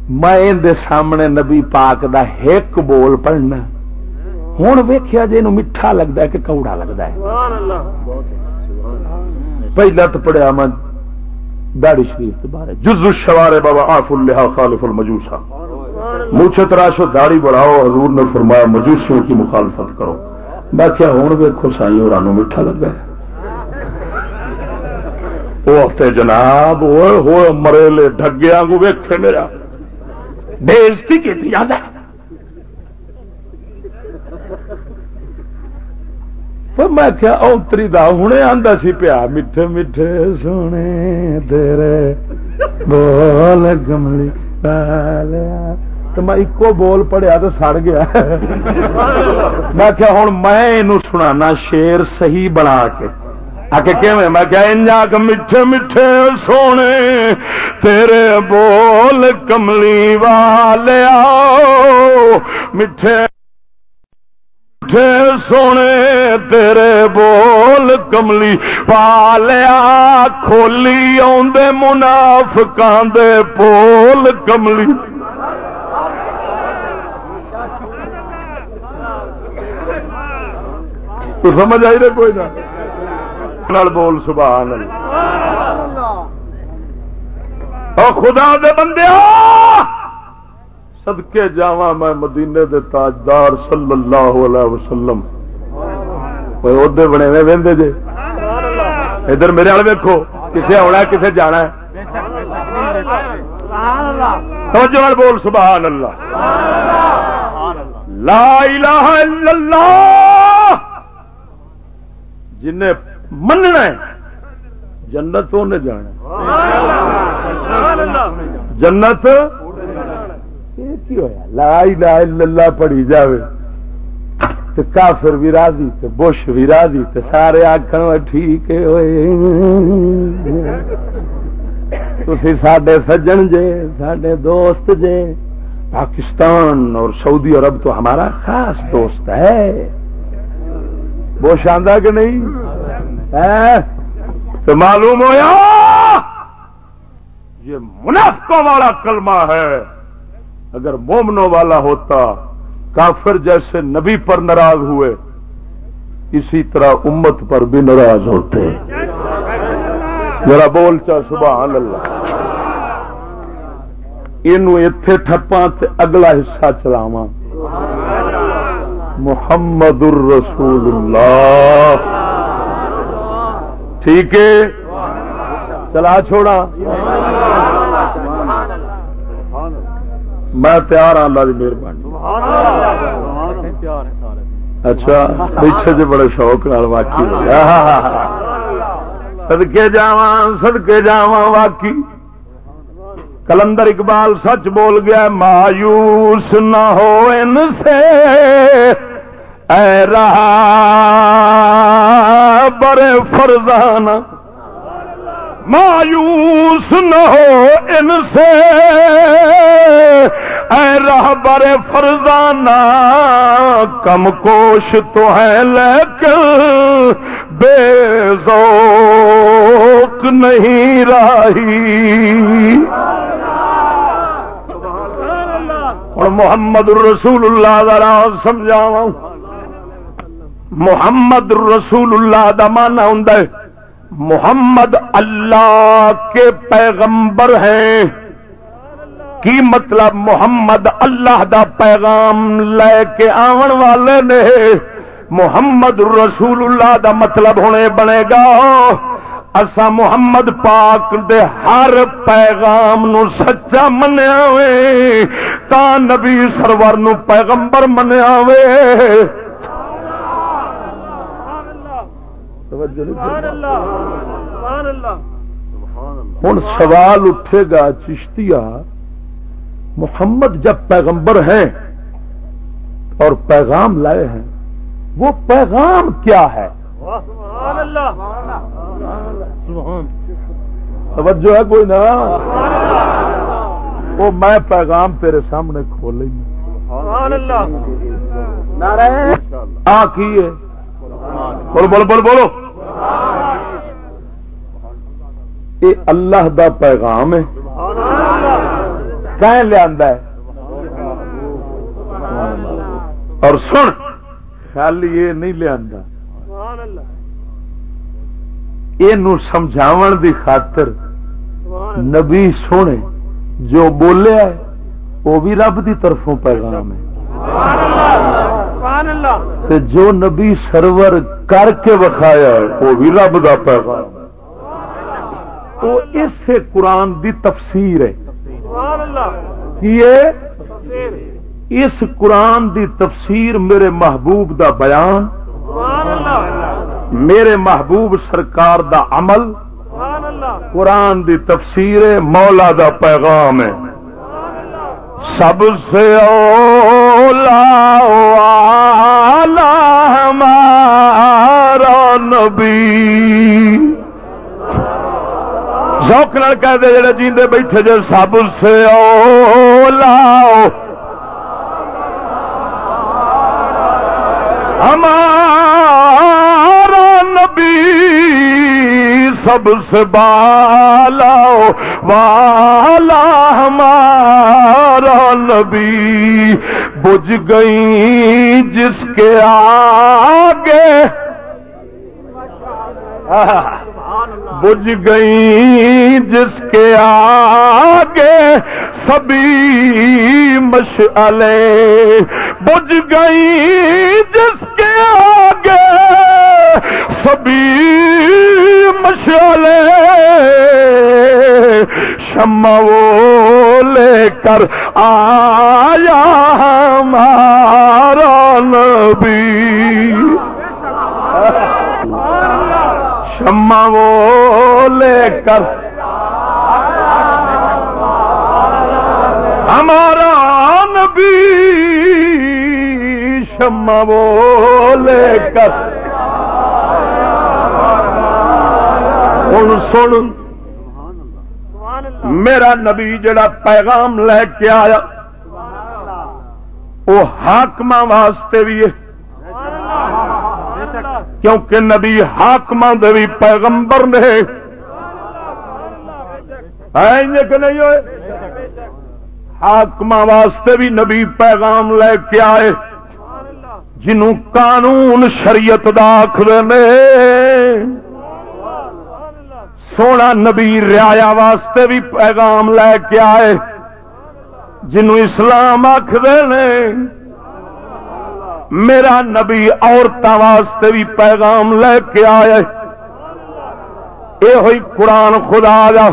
میں سامنے نبی پاک دا ایک بول پڑھنا۔ ہوں ویخیا جی میٹھا لگتا ہے کہ کوڑا لگتا ہے۔ پہلا تو پڑھیا میں داڑی شریف کے بارے۔ جز شوارے بابا آف الحا خالف المجوسا مچھ تراشو داڑی بڑھاؤ حضور نے فرمایا مجوسیوں کی مخالفت کرو۔ میں کیا ہوں ویکو سائی اور میٹھا لگا وہ ہفتے جناب ہو مرے ڈگیا کو ویکھے میرا۔ بےزتی کی یاد میں کیا اوتری دا ہوں آتا سی پیا، میٹھے میٹھے سونے تیرے بول گملی تو میں ایکو بول پڑیا تو سڑ گیا۔ میں کیا ہوں میں سنا شیر صحیح بنا کے۔ میں کیا انجا میٹھے میٹھے سونے تیرے بول کملی والے میٹھے جھوٹے سونے تیرے بول کملی پالیا کھولی آدھے منافقان دے پول کملی تو سمجھ آئی رہے کوئی نہ بول، سبحان اللہ۔ او خدا دے بندے سدکے جا میں مدینے دے تاجدار صلی اللہ علیہ وسلم۔ ادے بنے ہوئے وہدے جے۔ ادھر میرے والے ویکو کسے آنا کسے جانا ہے۔ توجہ بول، سبحان اللہ۔ لا الہ الا اللہ۔ جن مننا ہے۔ جنت انہیں جانا۔ جنت لا الہ الا اللہ پڑھی جاوے۔ تو کافر بھی راضی تو بش بھی راضی تو سارے آخر ٹھیک ہوئے۔ تھی سڈے سجن جے سڈے دوست جے۔ پاکستان اور سعودی عرب تو ہمارا خاص دوست ہے۔ بہت شاندار کہ نہیں؟ تو معلوم ہوا یہ منافقوں والا کلمہ ہے۔ اگر مومنوں والا ہوتا، کافر جیسے نبی پر ناراض ہوئے، اسی طرح امت پر بھی ناراض ہوتے۔ میرا بول چا، سبحان اللہ۔ یہ اتے ٹپا اگلا حصہ چلاوا محمد الرسول اللہ۔ ٹھیک ہے؟ چلا چھوڑا۔ میں تیار ہاں اللہ کی مہربانی۔ اچھا پیچھے جی بڑے شوق نال واقعی سدکے جا سدکے جا واقعی۔ کلندر اقبال سچ بول گیا، مایوس نہ ہو ان سے۔ اے رہا۔ بڑے فرزانہ مایوس نہ ہو ان سے۔ اے رہبر فرزانہ، کم کوش تو ہے لیکن بے ذوق نہیں رہی۔ اور محمد الرسول اللہ ذرا سمجھاوا محمد الرسول اللہ دا مانا ہوں محمد اللہ کے پیغمبر ہیں۔ کی مطلب محمد اللہ دا پیغام لے کے آن والے نے۔ محمد رسول اللہ دا مطلب ہونے بنے گا۔ اسا محمد پاک دے ہر پیغام نو سچا منیا وے تا نبی سرور نو پیغمبر منیا وے ہوں سوال اٹھے گا چشتیا محمد جب پیغمبر ہیں اور پیغام لائے ہیں وہ پیغام کیا ہے؟ توجہ ہے کوئی نا؟ وہ میں پیغام تیرے سامنے کھول آ کی ہے؟ بولو بولو بولو بولو۔ یہ اللہ دا پیغام ہے۔ کہ لیا اور سن خالی یہ نہیں لیا یہ سمجھاو دی خاطر نبی سونے جو بولیا ہے، وہ بھی رب دی طرفوں پیغام ہے۔ جو نبی سرور کر کے وکھایا وہ بھی رب کا پیغام وہ اس قرآن دی تفسیر ہے۔ اس قرآن دی تفسیر میرے محبوب دا بیان میرے محبوب سرکار دا عمل قرآن دی تفسیر مولا دا پیغام ہے۔ سب سے اولا ہمارا نبی۔ ذوق نال کہہ دے جڑے جیندے بیٹھے جو سب سے اولا۔ ہمارا نبی۔ سب سے بالا والا ہمارا نبی بج گئی جس کے آگے بج گئی جس کے آگے سبھی مشعلیں بج گئی جس کے آگے سبھی مشعلیں شمع وہ لے کر آیا ہمارا نبی۔ شمع وہ لے کر ہمارا نبی، شمع وہ لے کر ہوں سن۔ میرا نبی جڑا پیغام لے کے آیا وہ حاکم واسطے بھی ہے۔ کیونکہ نبی حاکم بھی پیغمبر نے۔ کہ نہیں ہوئے؟ حاکم واسطے بھی نبی پیغام لے کے آئے۔ جنوں قانون شریعت داخل نے۔ سونا نبی ریا واسطے بھی پیغام لے کے آئے جنوں اسلام آخر نے، میرا نبی عورتوں واسطے بھی پیغام لے کے آئے۔ یہ ہوئی قرآن خدا جا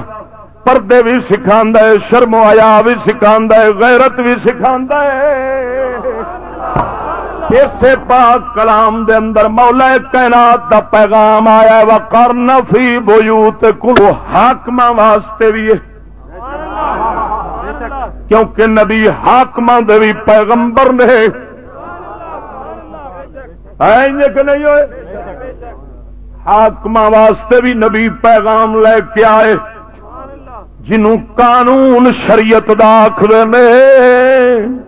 پردے بھی سکھا شرم آیا بھی سکھا غیرت بھی سکھا اسے پاک کلام دے اندر مولا کائنات دا پیغام آیا و کر نفی بوت کو حاکم واسطے بھی کیونکہ نبی حاکم دے بھی پیغمبر نے۔ کہ نہیں ہوئے؟ حاکم واسطے بھی نبی پیغام لے کے آئے۔ جنوں قانون شریعت داخل نے۔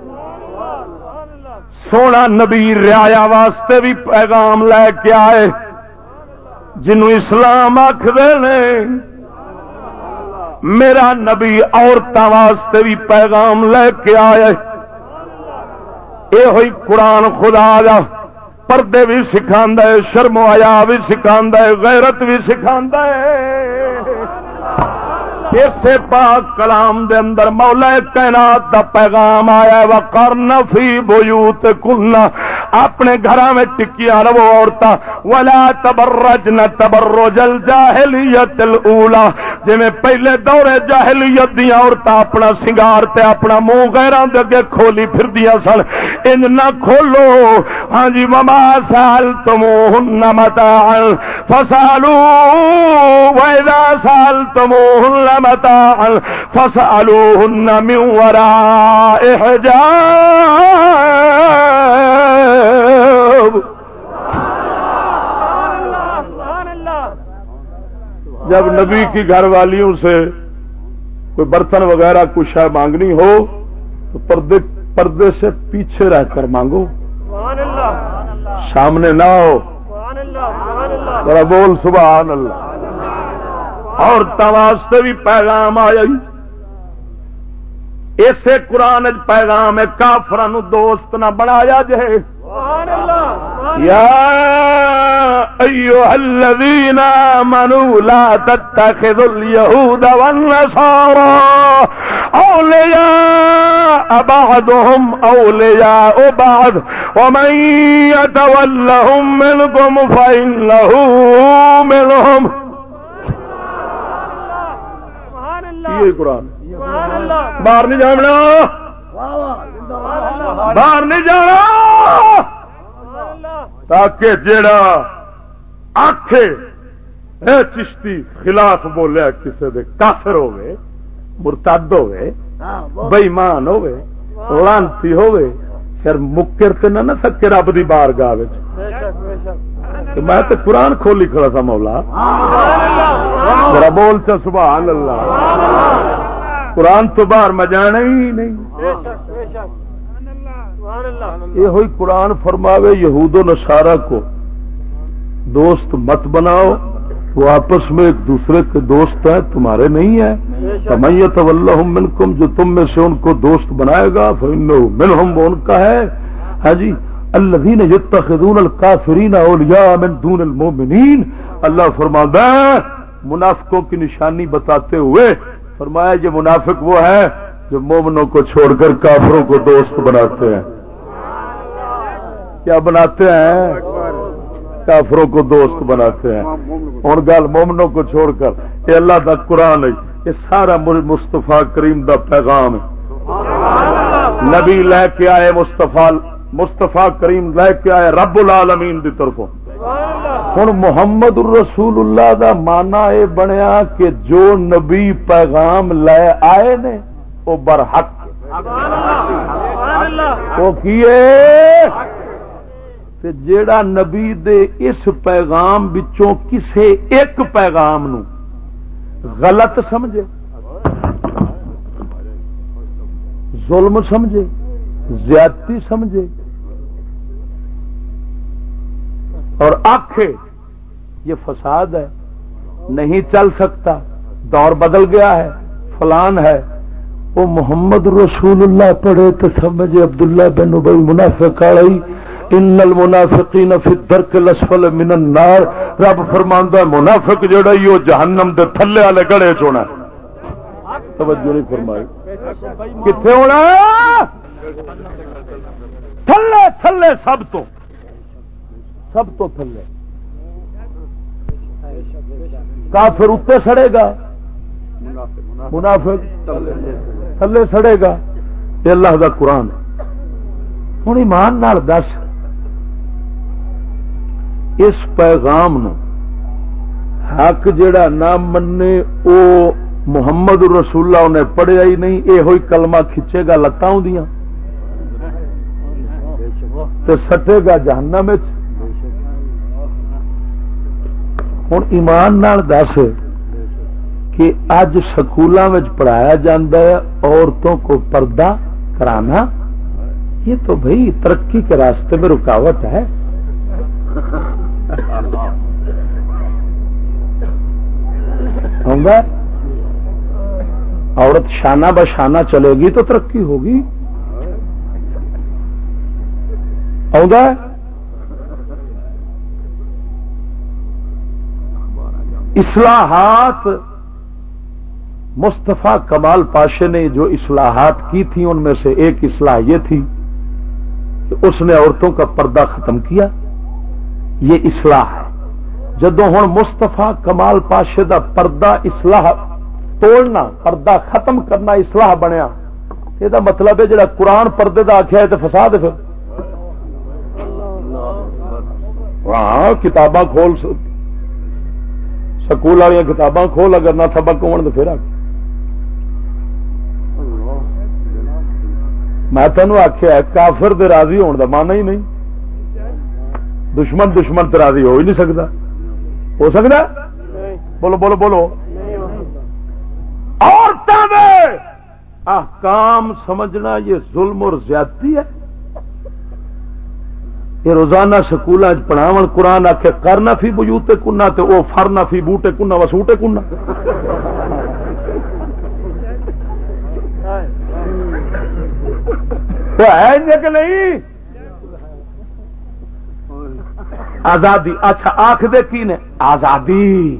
سونا نبی ریا واسطے بھی پیغام لے کے آئے جنوں اسلام آخر نے، میرا نبی عورتوں واسطے بھی پیغام لے کے آئے۔ یہ ہوئی قرآن خدا جا پردے بھی سکھا شرم آیا بھی سکھا غیرت بھی سکھا اسے پاک کلام دے اندر مولا کائنات دا پیغام آیا و کرن فی بیوت کلنا اپنے گھر میں ٹکیا رہو عورتاں۔ ولا تبرجن تبرج الجاہلیت الاولا جی پہلے دورے جاہلیت دی عورتاں اپنا سنگار تے اپنا منہ غیراں دے اگے کھولی پھردیاں سن۔ انج نہ کھولو۔ ہاں جی مما سال تموہن متاعا۔ فسالو وَإِذَا سَالْتُمُوهُنَّ متاعا فسألوهن من وراء حجاب. جب نبی کی گھر والیوں سے کوئی برتن وغیرہ کچھ ہے مانگنی ہو تو پردے پردے سے پیچھے رہ کر مانگو۔ سامنے نہ ہو۔ بول سبحان اللہ۔ اور واسطے بھی پیغام آیا اسے قرآن پیغام کافران دوست نہ بنایا جائے۔ یا ایوہ الذین آمنوا لا تتخذوا اليہود والنصارى اولیاء بعضهم اولیاء بعض ومن يتولهم منكم فإنه منهم قرآن۔ باہر نہیں جانا باہر نہیں جانا۔ تاکہ جیڑا آخ چشتی خلاف بولیا کسی دے کافر ہوے مرتد ہوے بئیمان ہوے لانتی ہوے پھر مکر تو نہ سکے رب دی بار گاہ میں تو قرآن کھولی کھڑا تھا مولا۔ میرا بول چا سبحان اللہ۔ قرآن تو باہر میں جانا ہی نہیں۔ یہ ہوئی قرآن فرماوے یہود و نصارہ کو۔ دوست مت بناؤ وہ آپس میں ایک دوسرے کے دوست ہیں تمہارے نہیں ہیں۔ تمیت منکم جو تم میں سے ان کو دوست بنائے گا منہم وہ ان کا ہے۔ ہاں جی الذین یتخذون الکافرین اولیاء من دون المؤمنین۔ اللہ فرماتا ہے منافقوں کی نشانی بتاتے ہوئے فرمایا یہ منافق وہ ہے جو مومنوں کو چھوڑ کر کافروں کو دوست بناتے ہیں۔ کیا بناتے ہیں؟ کافروں کو دوست بناتے ہیں۔ اور گل مومنوں کو چھوڑ کر یہ اللہ کا قرآن ہے یہ سارا مستفا کریم دا پیغام ہے۔ نبی لے کے آئے مستفا مستفا کریم لے کے آئے رب العالمین کی طرف ہوں محمد الرسول اللہ دا مانا یہ بنیا کہ جو نبی پیغام لے آئے نے، وہ برحق وہ جیڑا نبی دے اس پیغام بچوں کسے ایک پیغام نو غلط سمجھے، ظلم سمجھے، زیادتی سمجھے، اور آخ یہ فساد ہے، نہیں چل سکتا، دور بدل گیا ہے، فلان ہے۔ وہ محمد رسول اللہ پڑھے تو سمجھے عبداللہ بن ابئی منافق آئی ان المنافقین فی الدرک الاسفل من النار۔ رب فرماندا منافق جڑا ہی وہ جہنم دے تھلے والے گڑے چونا توجہ نہیں فرمائی۔ کتنے ہونا تھلے تھلے، سب تو۔ سب تو تھلے۔ کافر اتنے سڑے گا۔ منافق تھلے سڑے۔ گا۔ اللہ کا قرآن ہوں ایمان دس۔ اس پیغام نو حق جڑا نہ منے او محمد رسول انہیں پڑھیا ہی نہیں یہ ہوئی کلمہ کھچے گا لتاں دیا سٹے گا جہنم ہوں ایمان دس کہ اج سکولوں میں پڑھایا جا عورتوں کو پردہ کرانا یہ تو بھائی ترقی کے راستے میں رکاوٹ ہے عورت شانہ بشانہ چلے گی تو ترقی ہوگی اصلاحات، مصطفیٰ کمال پاشے نے جو اصلاحات کی تھی ان میں سے ایک اصلاح یہ تھی کہ اس نے عورتوں کا پردہ ختم کیا۔ یہ اصلاح ہے۔ جدو ہوں مستفا کمال پاشے دا پردہ اصلاح توڑنا، پردہ ختم کرنا اصلاح بنیا یہ مطلب ہے جڑا قرآن پردے دا آخیا ہے تو فساد پھر۔ ہاں کتاباں کھول سکول والی کتاباں کھول اگر نہ سبق ہو تو پھر میں تینوں آخیا کافر دے راضی ہونے کا مانا ہی نہیں۔ دشمن دشمن تو راضی ہو ہی نہیں سکتا۔ ہو سکتا؟ بولو بولو بولو۔ عورتوں احکام سمجھنا یہ ظلم اور زیادتی ہے۔ یہ روزانہ سکول پڑھاو قرآن آ کے کرنا فی بجوتے کنا تے وہ فرنا فی بوٹے کنا وسوٹے کنا ہے کہ نہیں؟ آزادی اچھا آخ دے کی نے؟ آزادی۔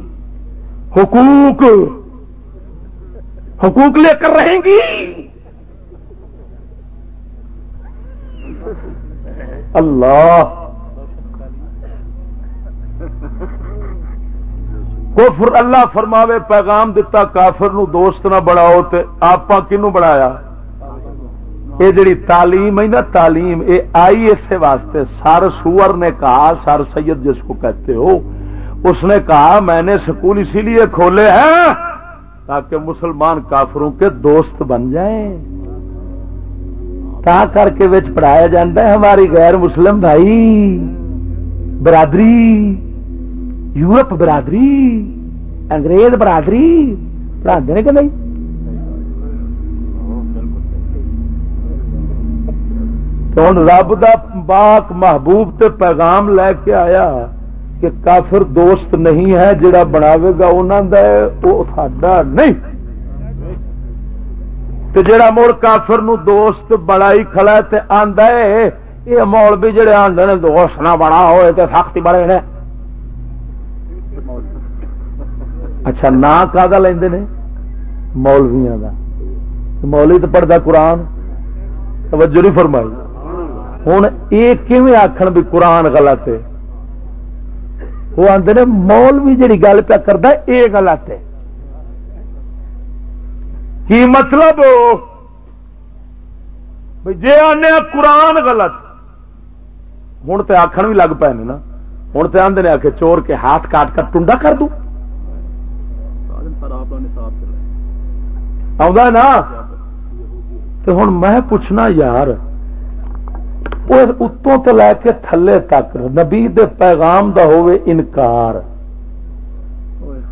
حقوق۔ حقوق لے کر رہیں گی۔ اللہ کفر اللہ فرماوے، پیغام دتا، کافر نو دوست نہ بناؤ تے آپ کنو بنایا یہ جڑی تعلیم ہے نا، تعلیم یہ آئی اسے واسطے۔ سر سور نے کہا، سر سید جس کو کہتے ہو، اس نے کہا، میں نے سکول اسی لیے کھولے ہیں تاکہ مسلمان کافروں کے دوست بن جائیں۔ تا کر کے بچ پڑھایا جاتا ہے ہماری غیر مسلم بھائی برادری یورپ برادری انگریز برادری پڑھا کہ نہیں ہوں رب دا باق محبوب تے پیغام لے کے آیا کہ کافر دوست نہیں ہے جڑا بناوے گا انہوں وہ ساڈا نہیں تے جڑا مڑ کافر نو دوست بڑائی کھڑا ہے تے آندا ہے یہ مول بھی جڑے آندے نے دوست نہ بڑا ہوئے تے سختی بڑے نے اچھا نا کا لیندے نے مولویاں دا مولوی تو پڑھتا قرآن توجہ نہیں فرمائی ہوں یہ کیون آخر بھی قرآن غلط ہے وہ آتے نے مولوی جی گل پہ کرتا یہ غلط ہے کی مطلب جی آنے قرآن غلط ہوں تو آخر بھی لگ پے نا ہوں تو آدھے آ کے چور کے ہاتھ کاٹ کر ٹنڈا کر دوں۔ نا؟ ہوں میں پوچھنا یار اتوں تو لے کے تھلے تک نبی دے پیغام دا ہوئے انکار۔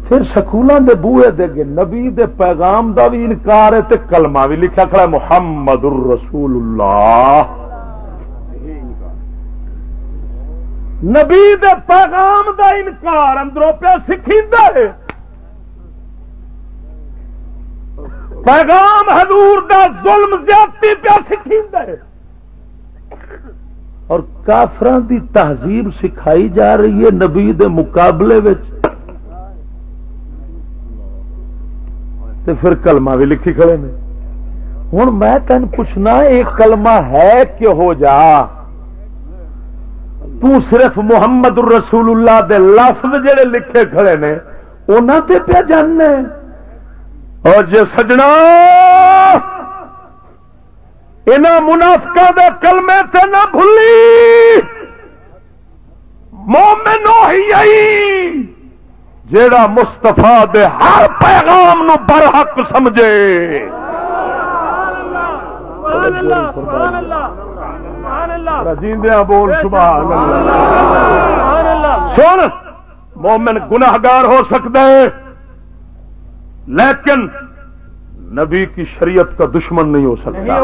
پھر سکولوں دے بوئے دے گے، نبی دے پیغام دا بھی انکار ہے تے کلمہ بھی لکھا کھڑا ہے، محمد الرسول اللہ نبی دے پیغام دا انکار، اندروں پہ سکھی ہے۔ پیغام حضور دا ظلم زیادتی پہ سکھی اور کافران دی تہذیب سکھائی جا رہی ہے نبی دے مقابلے وچ۔ تے پھر کلمہ بھی لکھی کھڑے نے۔ ہوں میں تین پوچھنا ایک کلمہ ہے کہ ہو جا؟ تو صرف محمد الرسول اللہ دے لفظ جڑے لکھے کھڑے نے انہوں تے پہ جاننے اور جی سجنا ان منافق دے کلمے سے نہ بھلی۔ مومن ہی جیڑا مستفا دے ہر پیغام نو برحق سمجھے۔ بول، سبحان اللہ۔ سن، مومن گناہگار ہو سکتا ہے، لیکن نبی کی شریعت کا دشمن نہیں ہو سکتا۔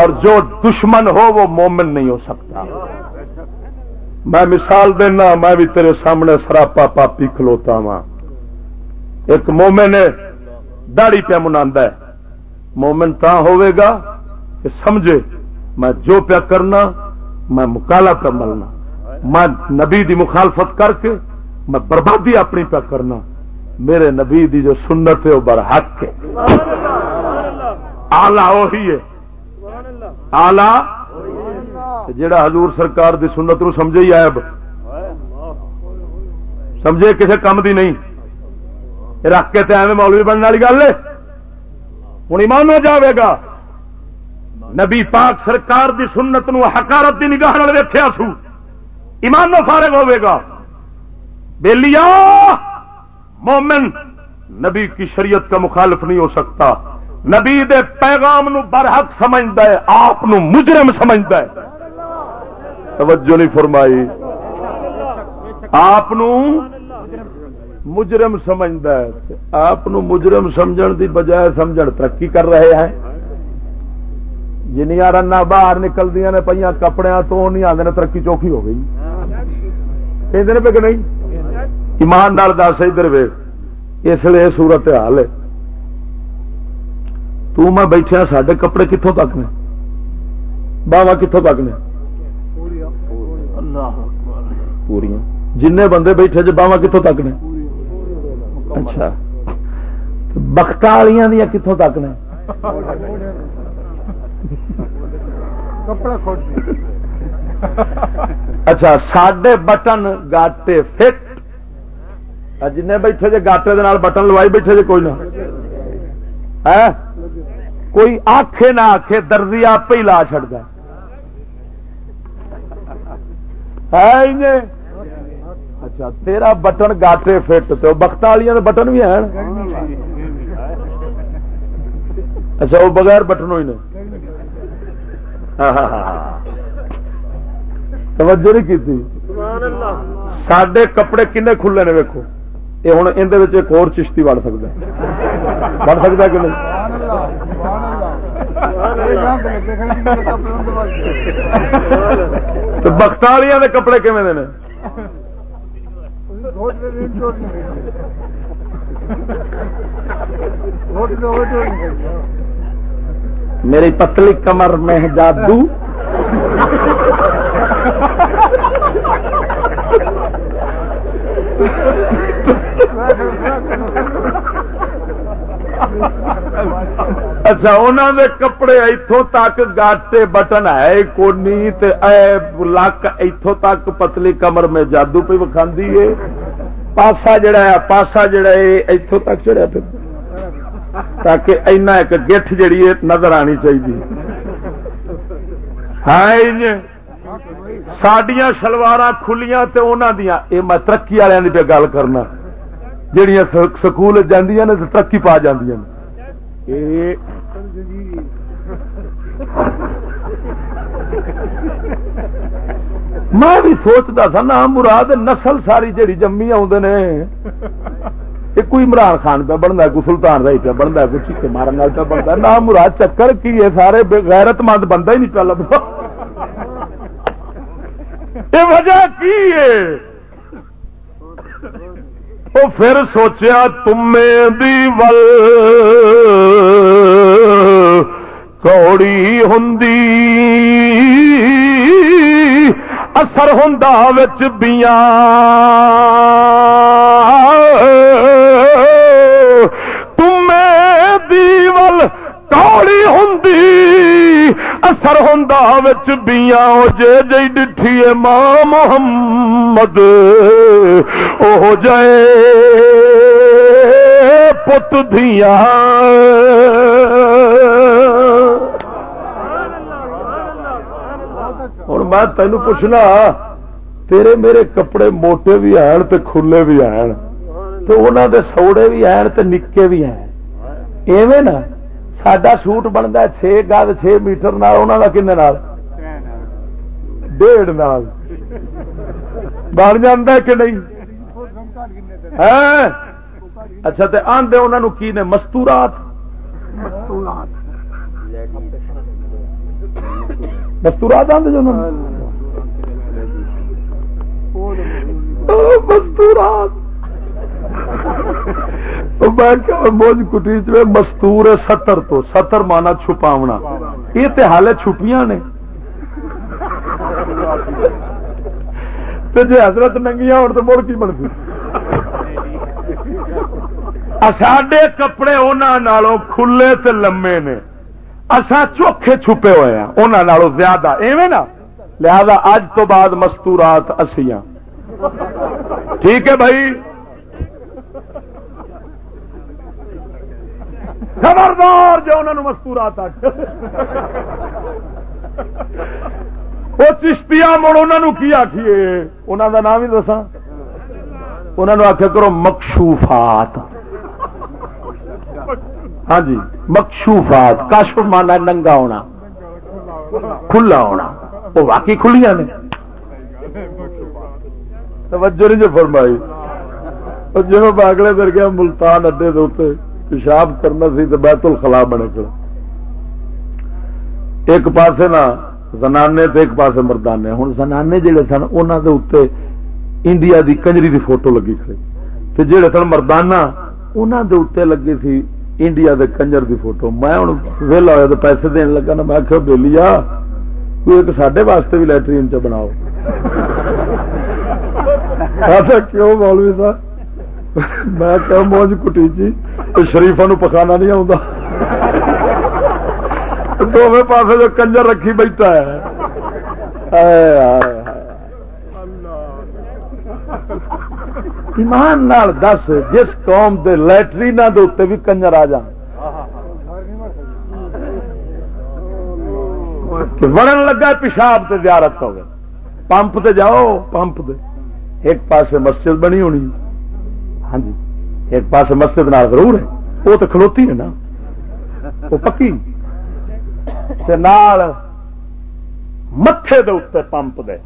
اور جو دشمن ہو وہ مومن نہیں ہو سکتا۔ میں مثال دینا میں بھی تیرے سامنے سراپا پاپی کھلوتا وا ایک مومن داڑی پہ منا مومن تا ہوئے گا کہ سمجھے میں جو پیا کرنا میں مکالا پہ ملنا۔ میں نبی دی مخالفت کر کے میں بربادی اپنی پہ کرنا۔ میرے نبی دی جو سنت ہے وہ برحق ہے۔ آلہ وہی ہے۔ آلہ جڑا حضور سرکار دی سنت نو سمجھے ہی آب سمجھے کسی کام دی نہیں۔ رکھ کے ایویں مولوی بننے والی گل ہے۔ ہوں ایمان ہو جاوے گا۔ نبی پاک سرکار دی سنت نو حکارت دی نگاہ ویخیا سو۔ ایمان فارغ ہوے گا۔ بےلیا مومن، نبی کی شریعت کا مخالف نہیں ہو سکتا۔ نبی دے پیغام نو برحق سمجھتا ہے، آپ مجرم سمجھتا ہے۔ توجہ نہیں فرمائی۔ آپ مجرم سمجھتا ہے۔ آپ مجرم سمجھن دی بجائے سمجھ ترقی کر رہے ہیں۔ جنیا رن باہر نکل دیا نے پہ کپڑے تو نہیں آدھے ترقی چوکھی ہو گئی۔ کہ پہ کہ نہیں؟ ایمان نال دس ادھر وے اس لیے صورت حال ہے۔ تو میں بیٹھا سڈے کپڑے کتوں تک نے؟ باوا کتوں تک نے؟ پوریا جن بندے بیٹھے جی باوا کتوں تک نے؟ اچھا۔ بخت والی کتوں تک نے؟ اچھا سڈے بٹن گاٹے فٹ۔ جن بیٹھے جی گاٹے بٹن لوائی بیٹھے جی کوئی نہ۔ کوئی آخے نہ آخے درزی آپ ہی لا چڑتا ہے اچھا تیرا بٹن گاٹے فٹ تو بخت والی بٹن بھی ہیں؟ اچھا وہ بغیر بٹن ہوئی نے توجہ نہیں کی سڈے کپڑے کنے کھلے نے ویکو یہ ہوں اندر ایک اور چشتی بڑھ سکتا بڑھ سکتا کہ نہیں؟ بختالیاں کپڑے کھے نے؟ میری پتلی کمر میں جادو۔ اچھا انہوں دے کپڑے اتوں تک گاٹے بٹن ہے، کونی لک اتوں تک پتلی کمر میں جادو پہ وکھاندی ہے۔ پاسا جڑا ہے، پاسا جڑا ہے اتوں تک چڑھیا پھر۔ تاکہ اینا ایک گٹھ جڑی ہے، نظر آنی چاہیے ہاں جی، سڈیا شلوار کھلیاں تے انہوں دیا یہ میں ترقی والوں کی گل کرنا۔ جہیا سکول جاندیاں نے ترقی پا جاندیاں میں بھی سوچتا تھا نا مراد نسل ساری جہی جمی آدھے کوئی عمران خان پہ بنتا کوئی سلطان رائی پہ بنتا کوئی چیتے مارن پہ بنتا نہ مراد چکر کی ہے، سارے غیرت مند بندہ ہی نہیں پہ لگتا یہ وجہ کی ہے؟ وہ پھر سوچیا تمے دی ول۔ کوڑی ہندی اثر ہوں بیاں۔ تمے دی ول۔ کوڑی ہوں اثر ہوں بیا جے جی ڈٹھی ماں محمد او جائے پت دیا ہوں میں تین پوچھنا تیرے میرے کپڑے موٹے بھی ہیں تے کھلے بھی ہیں تو انہوں دے سوڑے بھی ہیں تے نکے بھی ہیں ایویں نا سڈا سوٹ بنتا چھ گز چھ میٹر کن ڈیڑھ نال بن جا کہ نہیں اچھا تو آدھے انہوں کی نے مستورات مستورات جو مستورات موج کٹی چ مستور ہے ستر تو ستر مانا چھپاونا۔ یہ تو حال چھپیاں نے۔ جی حضرت ننگیاں ہو تو مڑ کی بنتی؟ ساڈے کپڑے انہوں کھلے تے لمے نے۔ اصا چوکھے چھپے ہوئے ہیں انہوں زیادہ۔ ایویں نا؟ لہذا اج تو بعد مستورات اسیاں۔ ٹھیک ہے بھائی؟ خبردار جو انہوں نے مستورات وہ چشتیا مڑ انہوں کی آخیے انہوں کا نام ہی دسا انہوں نے آخیا کرو مکشوفات۔ ہاں جی مکشوفات۔ کشف مانا ننگا ہونا۔ کھلا ہونا۔ وہ واقعی کھلیاں نے۔ توجہ نہیں جو فرمائی۔ جی میں باگلے در گیا ملتان اڈے دے پیشاب کرنا سی تو بیت الخلا بنے کر۔ ایک پاسے نا زنانے تو ایک پاسے مردانے۔ ہوں زنانے جڑے سن انہوں دے اتنے انڈیا دی کنجری دی فوٹو لگی کھڑی۔ تو جڑے سن مردانہ انہوں دے اتنے لگی تھی انڈیا دے کنجر دی فوٹو۔ میں ہوں ویلا ہوا تو پیسے دین لگا نا میں آخیا بہلی آ کوئی ایک سڈے واسطے بھی لٹرین چ بناؤ۔ کیوں مولوی صاحب؟ میں کہ موج کٹی جی شریفا نو پکانا نہیں آتا دونوں پاس جو کنجر رکھی بیٹھا ہے۔ ایمان نال دس، جس قوم دے لٹرین دے بھی کنجر آ جان۔ وڑن لگا پیشاب سے زیارت ہو گئے پمپ تے جاؤ، پمپ تے ایک پاسے مسجد بنی ہونی۔ ہاں جی ایک پاس مسجد نال ضرور ہے۔ وہ تو کھلوتی ہے نا۔ وہ پکی۔ نال متے دے پمپ دے۔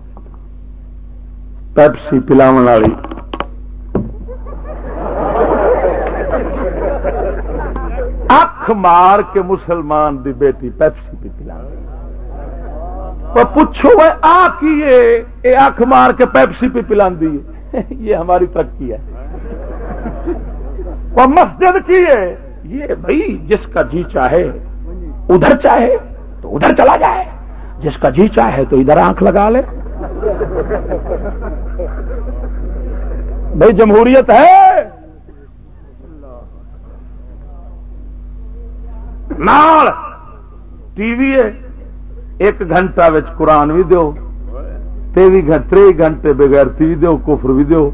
پیپسی پلاو والی۔ اکھ مار کے مسلمان دی بیٹی پیپسی پی پلا پوچھو آ کی اکھ مار کے پیپسی پی پلا یہ ہماری ترقی ہے۔ وہ مسجد کی ہے۔ یہ بھائی، جس کا جی چاہے، ادھر چاہے تو ادھر چلا جائے۔ جس کا جی چاہے تو ادھر آنکھ لگا لے۔ بھائی، جمہوریت ہے۔ نال ٹی وی ہے۔ ایک گھنٹہ قرآن بھی دو تری گھنٹے بغیر تی دو کفر بھی دو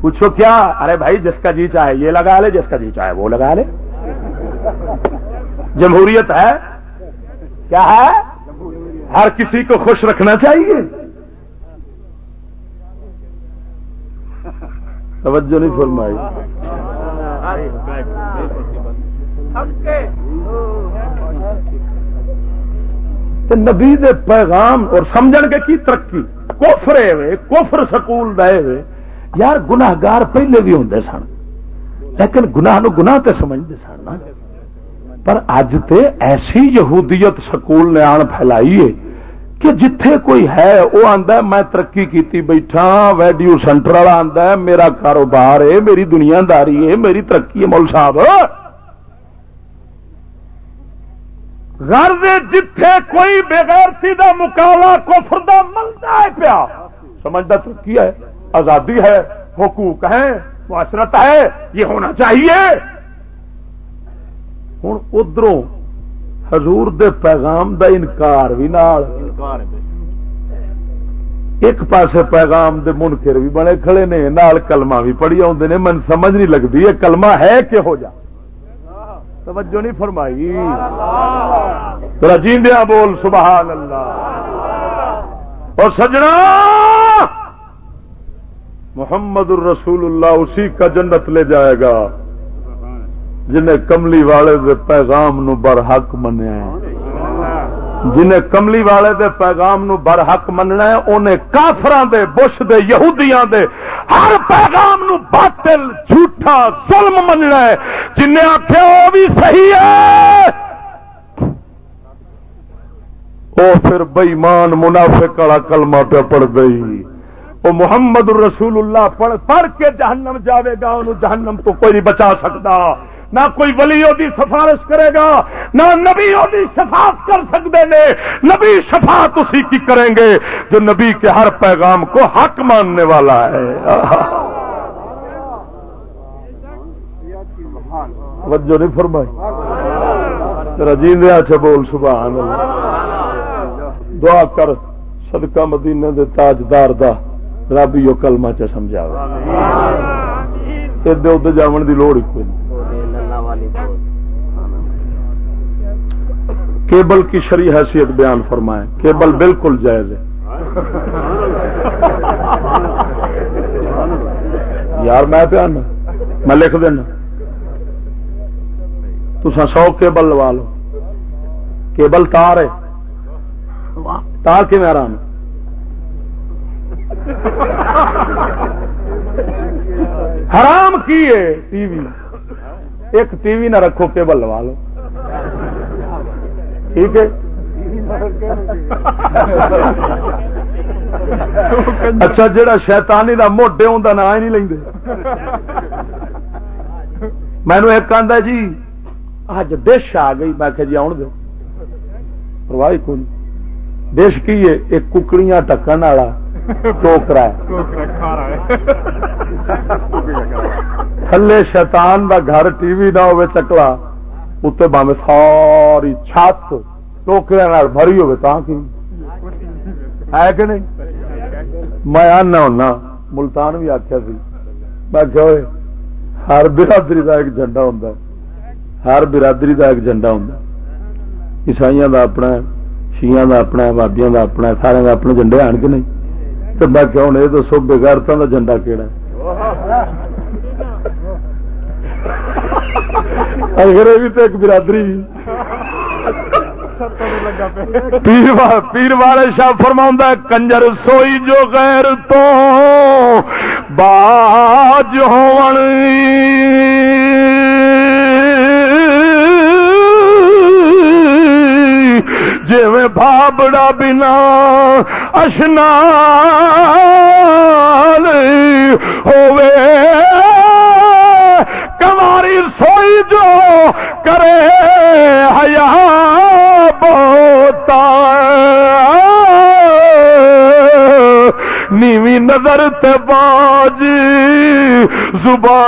پوچھو کیا؟ ارے بھائی، جس کا جی چاہے یہ لگا لے، جس کا جی چاہے وہ لگا لے۔ جمہوریت ہے؟ کیا ہے؟ ہر کسی کو خوش رکھنا چاہیے۔ توجہ نہیں فرمائی۔ نبی دے پیغام اور سمجھ کے کی ترقی؟ کوفرے ہوئے کوفر سکول دے ہوئے یار گناگار پہلے بھی ہوں سن، لیکن گناہ نو گناہ تے سمجھتے سن پر اج تے ایسی یہودیت سکول نے آن پھیلائی ہے کہ جتھے کوئی ہے وہ آتا میں ترقی کیتی بیٹھا، ویڈیو سینٹر والا آتا ہے، میرا کاروبار ہے، میری دنیا داری ہے، میری ترقی ہے، مول صاحب۔ غرض جتھے کوئی بغیرتی دا مقابلہ کفر دا ملتا ہے پیا۔ سمجھتا ترقی ہے۔ آزادی ہے حقوق ہے معاشرت ہے یہ ہونا چاہیے۔ ہوں ادھروں حضور دے پیغام دا انکار بھی نال۔ ایک پاسے پیغام دے منکر بھی بنے کھڑے نے نال کلمہ بھی پڑھی آدھے نے۔ من سمجھ نہیں لگتی یہ کلمہ ہے کہ ہو جا۔ توجہ نہیں فرمائی۔ رجیندیا بول سبحان اللہ۔ اور سجنا! محمد الرسول اللہ اسی کا جنت لے جائے گا۔ جنہیں کملی والے دے پیغام نو برحق منیا جنہیں کملی والے دے پیغام نو برحق مننا ہے، انہیں کافران دے، بش دے، یہودیاں دے، ہر پیغام نو باطل، جھوٹا، ظلم مننا ہے۔ جنہیں آخیا وہ بھی صحیح ہے۔ وہ پھر بئیمان منافق والا کلمہ پہ پڑ گئی وہ محمد الرسول اللہ پڑھ پڑھ کے جہنم جاوے گا، انہوں جہنم تو کوئی نہیں بچا سکتا۔ نہ کوئی ولی دی سفارش کرے گا، نہ نبی دی شفاعت کر سکتے نے نبی شفاعت اسی کی کریں گے جو نبی کے ہر پیغام کو حق ماننے والا ہے۔ وجہ نہیں فرمائی۔ رجیندیا سے بول، سبحان اللہ۔ دعا کر، صدقہ مدینے دے تاجدار دا۔ رب یہ کلمہ چ سمجھا ادھر ادھر جاون دی لوڑ ہی کوئی نہیں۔ کیبل کی شری حیثیت بیان فرمائیں۔ کیبل بالکل جائز ہے۔ یار میں پیان میں لکھ دینا۔ تو سو کیبل لوا لو۔ کیبل تار ہے۔ تار کی میں آرام حرام کی ہے ٹی وی؟ ایک ٹی وی نہ رکھو، کیبل لوا لو۔ ٹھیک ہے؟ اچھا جڑا شیطانی دا موٹے ہوں نا ہی نہیں لیں مینو ایک آدھا جی اج ڈش آ گئی۔ میں کہ جی آن دو۔ پرواہ کون ڈش کی ہے؟ ایک ککڑیاں ٹکن والا۔ ٹوکرا تھلے شیطان دا گھر ٹی وی نہ ہوئے چکلا اتنے باوے ساری چھت ٹوکرے بھری ہوے کی؟ ہے کہ نہیں؟ میں آنا ہونا ملتان بھی آخیا سی۔ میں کہ ہر برادری کا ایک جنڈا ہوں ہر برادری کا ایک جنڈا ہوں عیسائی کا اپنا شیئن کا اپنا بابیا کا اپنا سارے کا اپنے جنڈے آن کے نہیں؟ تو میں کیوں یہ تو سو کا جنڈا کہڑا اگر بھی تو ایک برادری پیر والے شاہ فرما کنجر سوئی جو غیر تو باج ہو جی بابڑا بنا اشنا ہوے کماری سوئی جو کرے حیا بوتا نیوی نظر تاج زبان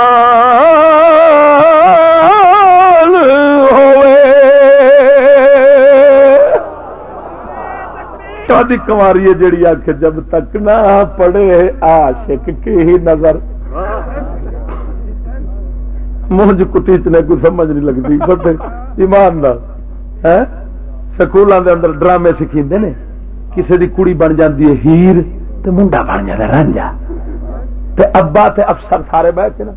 ہوئے کدی کماری ہے جیڑی آخ جب تک نہ پڑے آشک کی ہی نظر۔ مونج کٹی چنے کو سمجھ نہیں لگتی بٹ ایماندار سکولوں کے اندر ڈرامے سکھی نے۔ کسی دی کڑی بن جاتی ہے ہیر تو منڈا بن جائے رانجا تے ابا تے افسر سارے بہ کے نا۔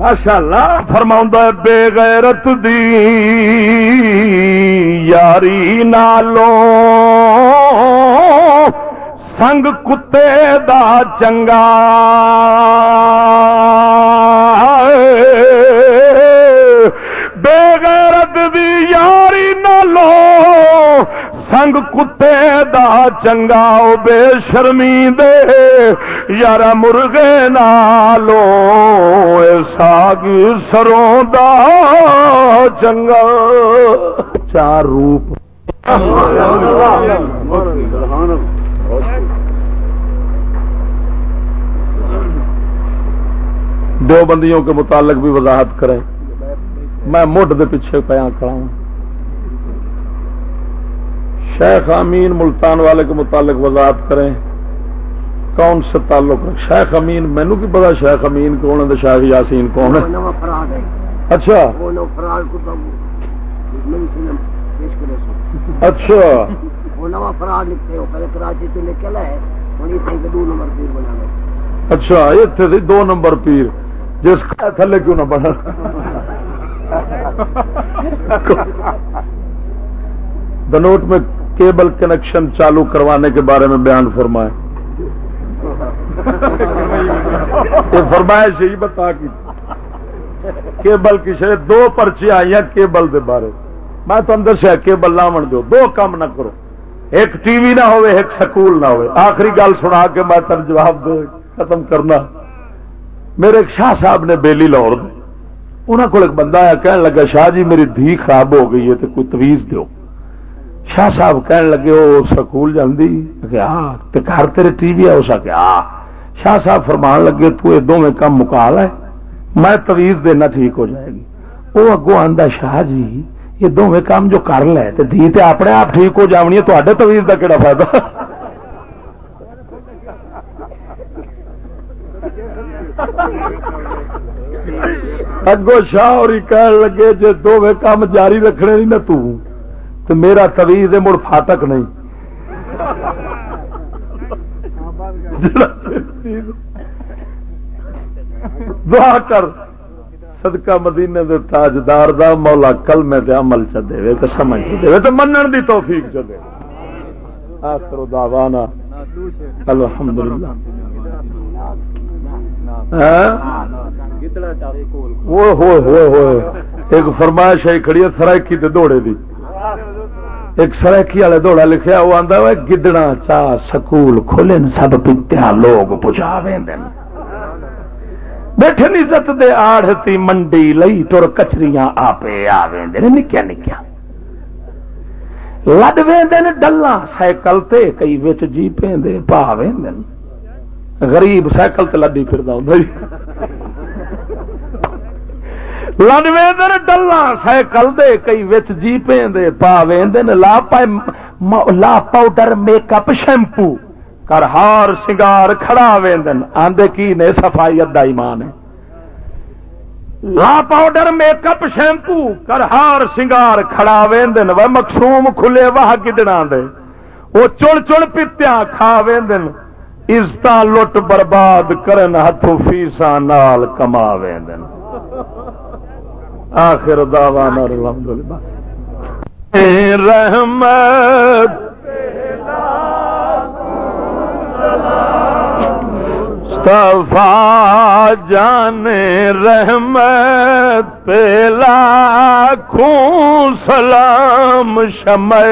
ماشاء اللہ فرما بے غیرت دی یاری نالوں، سنگ کتے دا چنگا۔ بے غیرت دی یاری نہ لو سنگ کتے دا چنگا بے شرمی دے۔ یار مرغے نالو ساگ سروں دا چنگا چار روپ۔ دو بندیوں کے متعلق بھی وضاحت کریں۔ میں مٹھ دے پیچھے پیا کھڑا ہوں۔ شیخ امین ملتان والے کے متعلق وضاحت کریں۔ کون سے تعلق؟ ہے شیخ امین مینو کی پتا شیخ امین کون ہے شیخ یاسین کون ہے؟ اچھا۔ اچھا۔ اچھا اتنے دو نمبر پیر جس کا تھلے کیوں نہ بنا۔ دنوٹ میں کیبل کنیکشن چالو کروانے کے بارے میں بیان فرمائے۔ فرمائش یہی بتا کی۔ کیبل کی شاید دو پرچیاں آئی ہیں کیبل دے بارے۔ میں اندر سے کیبل لاون دو دو کام نہ کرو۔ ایک ٹی وی نہ ہوئے ایک سکول نہ ہوئے۔ آخری گل سنا کے میں تر جواب دے ختم کرنا۔ میرے ایک شاہ صاحب نے بیلی لاہور انہوں کو ایک بندہ آیا کہنے لگا شاہ جی میری دھی خراب ہو گئی ہے تو کوئی تویز دو شاہ صاحب کہنے لگے، وہ سکول جاندی؟ کہ ہاں گھر تیرے ٹی وی ہے؟ اس کے ہاں. شاہ صاحب فرمان لگے، تو یہ دونوں کام مکال ہے، میں تویز دینا ٹھیک ہو جائے گی۔ وہ اگو آدھا شاہ جی یہ دونوں کام جو کر لے تو دھی تے اپنے آپ ٹھیک ہو جانی ہے تے تویز کا کہڑا فائدہ اگو شاہ اور کہنے لگے جی دونوں کام جاری رکھنے نہیں نا تو تو میرا تویز مڑ فاٹک نہیں۔ دعا کر۔ صدقہ مدینے دے تاجدار دا مولا کل میں دے عمل چ دے تے سمجھ دے تے منن دی توفیق چ دے۔ آخر دعوانا۔ الحمدللہ۔ ہاں؟ ہوئے ہوئے ہوئے ایک فرمائش آئی کھڑی ہے سرائکی تے دوڑے دی۔ ایک سرائکی والے دوڑا لکھیا، وہ آندا ہے گدڑا چا سکول کھولے سب پتیا لوگ پجا ویندن بیٹھے عزت دے آڑتی منڈی لئی، تر کچریاں آپے آ ویندن نکیا نکیا۔ لڈ ویندن ڈلا سائیکل تے، کئی وچ جیپیں دے پا ویندن غریب سائیکل تے لڈی پھردا ہوندا جی۔ لڈ ویندن ڈلا سائیکل دے کئی وچ جیپیں دے پا ویندن لا پائے لا پاؤڈر میک اپ شیمپو کر ہار سنگار کھڑا ویندن آندے کی نے صفائی ادا ایمان ہے لا پاؤڈر میک اپ شیمپو کر ہار سنگار کھڑا ویندن و مقصوم کھلے واہ گڈنا دے وہ چڑ چڑ پیتیاں کھا ویندن عزت لٹ برباد کرن ہاتھوں فیسا نال کما ویندن آخر دعوانا الحمدللہ۔ رحمت۔ صفا جان رحمت پیلا خون سلام شمع۔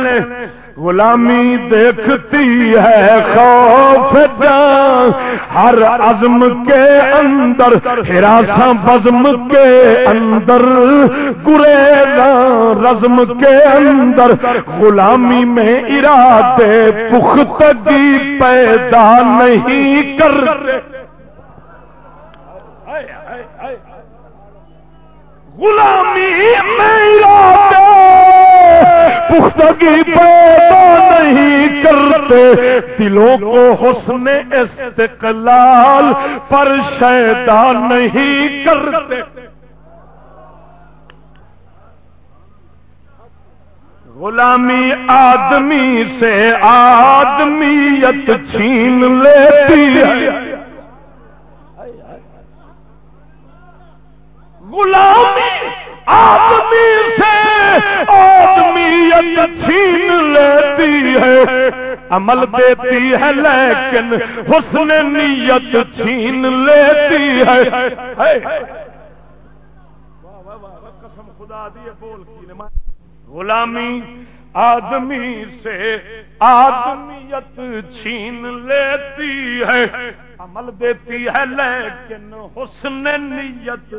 نے غلامی دیکھتی ہے خوف جان، ہر عزم کے اندر، ہراساں بزم کے اندر گرے رزم کے اندر، غلامی میں ارادے پختگی پیدا نہیں کر غلامی میں پختگی پیدا نہیں کرتے۔ دلوں کو حسن استقلال پر شیدا نہیں کرتے۔ غلامی آدمی سے آدمیت چھین لیتی ہے۔ غلامی آدمی سے آدمیت چھین لیتی ہے، عمل دیتی ہے، لیکن حسن نیت چھین لیتی ہے۔ قسم خدا دی بول کی غلامی آدمی سے آدمیت چھین لیتی ہے، عمل دیتی ہے، لیکن حسن نیت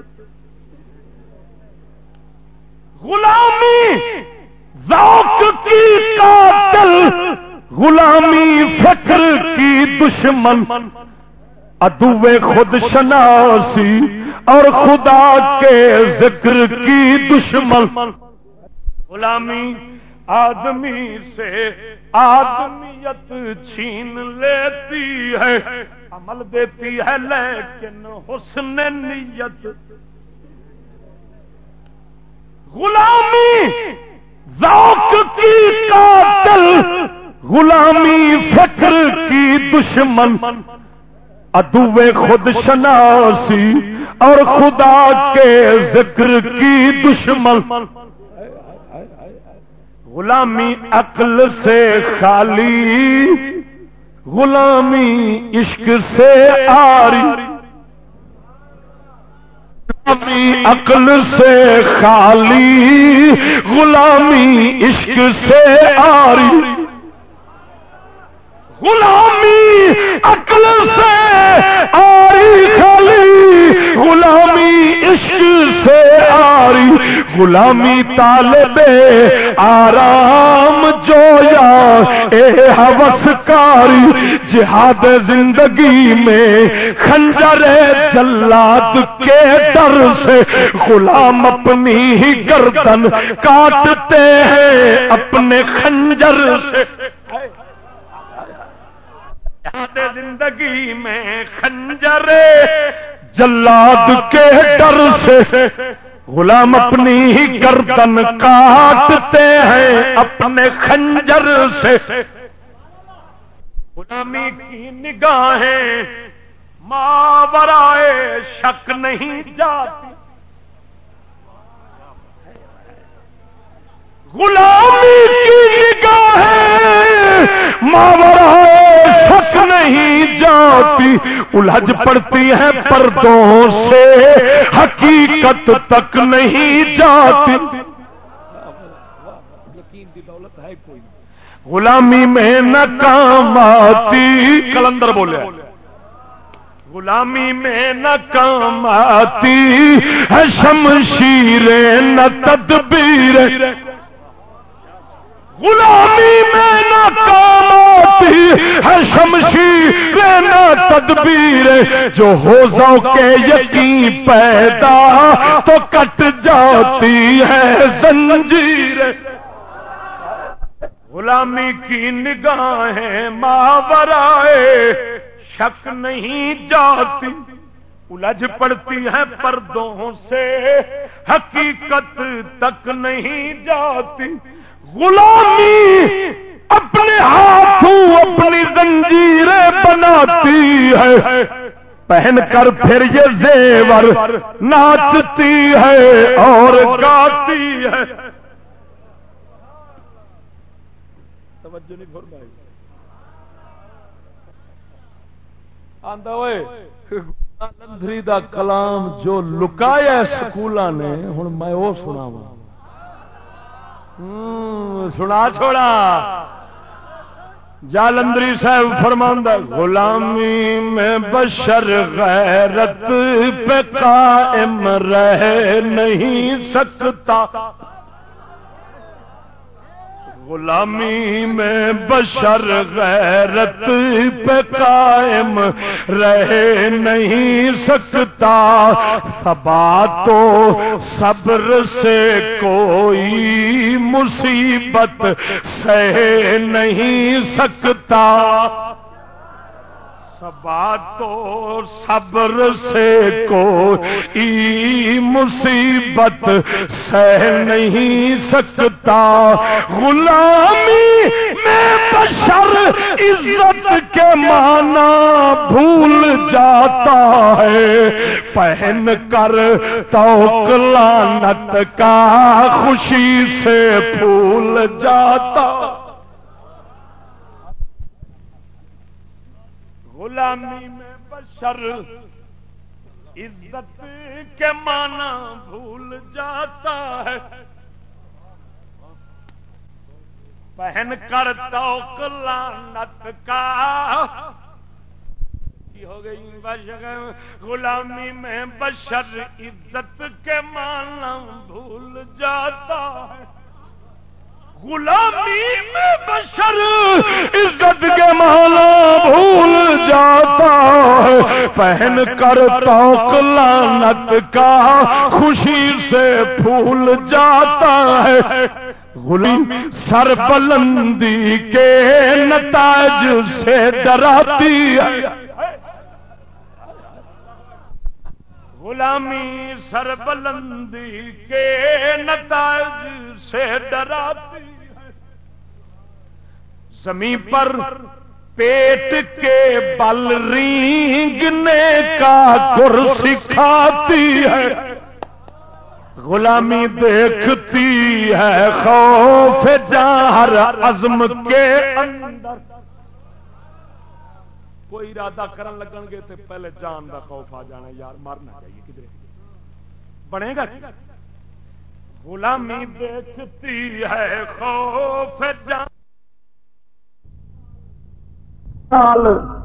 غلامی، ذوق کی قاتل، غلامی فکر کی دشمن ادو خود شناسی اور خدا کے ذکر کی دشمن۔ غلامی آدمی سے آدمیت چھین لیتی ہے، عمل دیتی ہے، لیکن حسن نیت غلامی، ذوق کی قاتل، غلامی فکر کی دشمن ادو خود شناسی اور خدا کے ذکر کی دشمن۔ غلامی عقل سے خالی، غلامی عشق سے آری۔ عقل سے خالی غلامی عشق سے آری غلامی عقل سے آری خالی غلامی عشق سے آری، غلامی طالب آرام جو یا اے حوث کاری، جہاد زندگی میں خنجر جلاد کے ڈر سے غلام اپنی ہی گردن کاٹتے ہیں، اپنے خنجر سے۔ زندگی میں خنجر۔ جلاد کے ڈر سے غلام اپنی ہی گردن کاٹتے ہیں اپنے خنجر سے۔ غلامی کی نگاہیں ماں برائے شک نہیں جاتی۔ غلامی کی نگاہیں۔ ماں برائے شک نہیں جاتی۔ الجھ پڑتی ہے پردوں سے۔ حقیقت تک نہیں جاتی۔ غلامی میں نہ کام آتی۔ کلندر بولے۔ غلامی میں نہ کام آتی۔ ہے شمشیر نہ تدبیر غلامی میں نہ کام آتی ہے شمشیر نہ تدبیر جو ہو کے یقین پیدا تو کٹ جاتی ہے، زنجیر۔ غلامی کی نگاہیں ماورائے، شک نہیں جاتی۔ الجھ پڑتی ہے پردوں سے، حقیقت تک نہیں جاتی۔ غلامی اپنے ہاتھوں اپنی زنجیریں بناتی ہے۔ پہن کر پھر یہ زیور ناچتی ہے اور گاتی ہے۔ توجہ نہیں فرمائی۔ لندری دا کلام جو لکایا سکول نے ہوں میں وہ سنا سنا چھوڑا۔ جالندری صاحب فرماندہ غلامی میں بشر غیرت پہ قائم رہ نہیں سکتا۔ غلامی میں بشر غیرت پہ قائم رہ نہیں سکتا۔ سبا تو صبر سے کوئی مصیبت سہ نہیں سکتا۔ تو صبر سے کوئی مصیبت سہ نہیں سکتا۔ غلامی میں بشر عزت کے معنی بھول جاتا ہے۔ پہن کر تو لانت کا خوشی سے پھول جاتا۔ غلامی میں بشر عزت کے معنی بھول جاتا ہے۔ پہن کر تو لانت کا۔ ہو گئی غلامی میں بشر عزت کے معنی بھول جاتا ہے۔ غلامی میں بشر عزت کے مالا بھول جاتا ہے۔ پہن کر توق لانت کا خوشی سے پھول جاتا ہے۔ غلام سر بلندی کے نتاج سے ڈراتی ہے۔ غلامی سر بلندی کے نتائج سے ڈراتی زمین پر پیٹ کے بل رینگنے کا گر سکھاتی ہے۔ غلامی دیکھتی ہے خوف جہر عزم کے اندر۔ کوئی ارادہ کرن لگن گے تو پہلے جان دا خوف آ جانا یار، مرنا چاہیے کدھر؟ بنے گا غلامی دیکھتی ہے خوف جان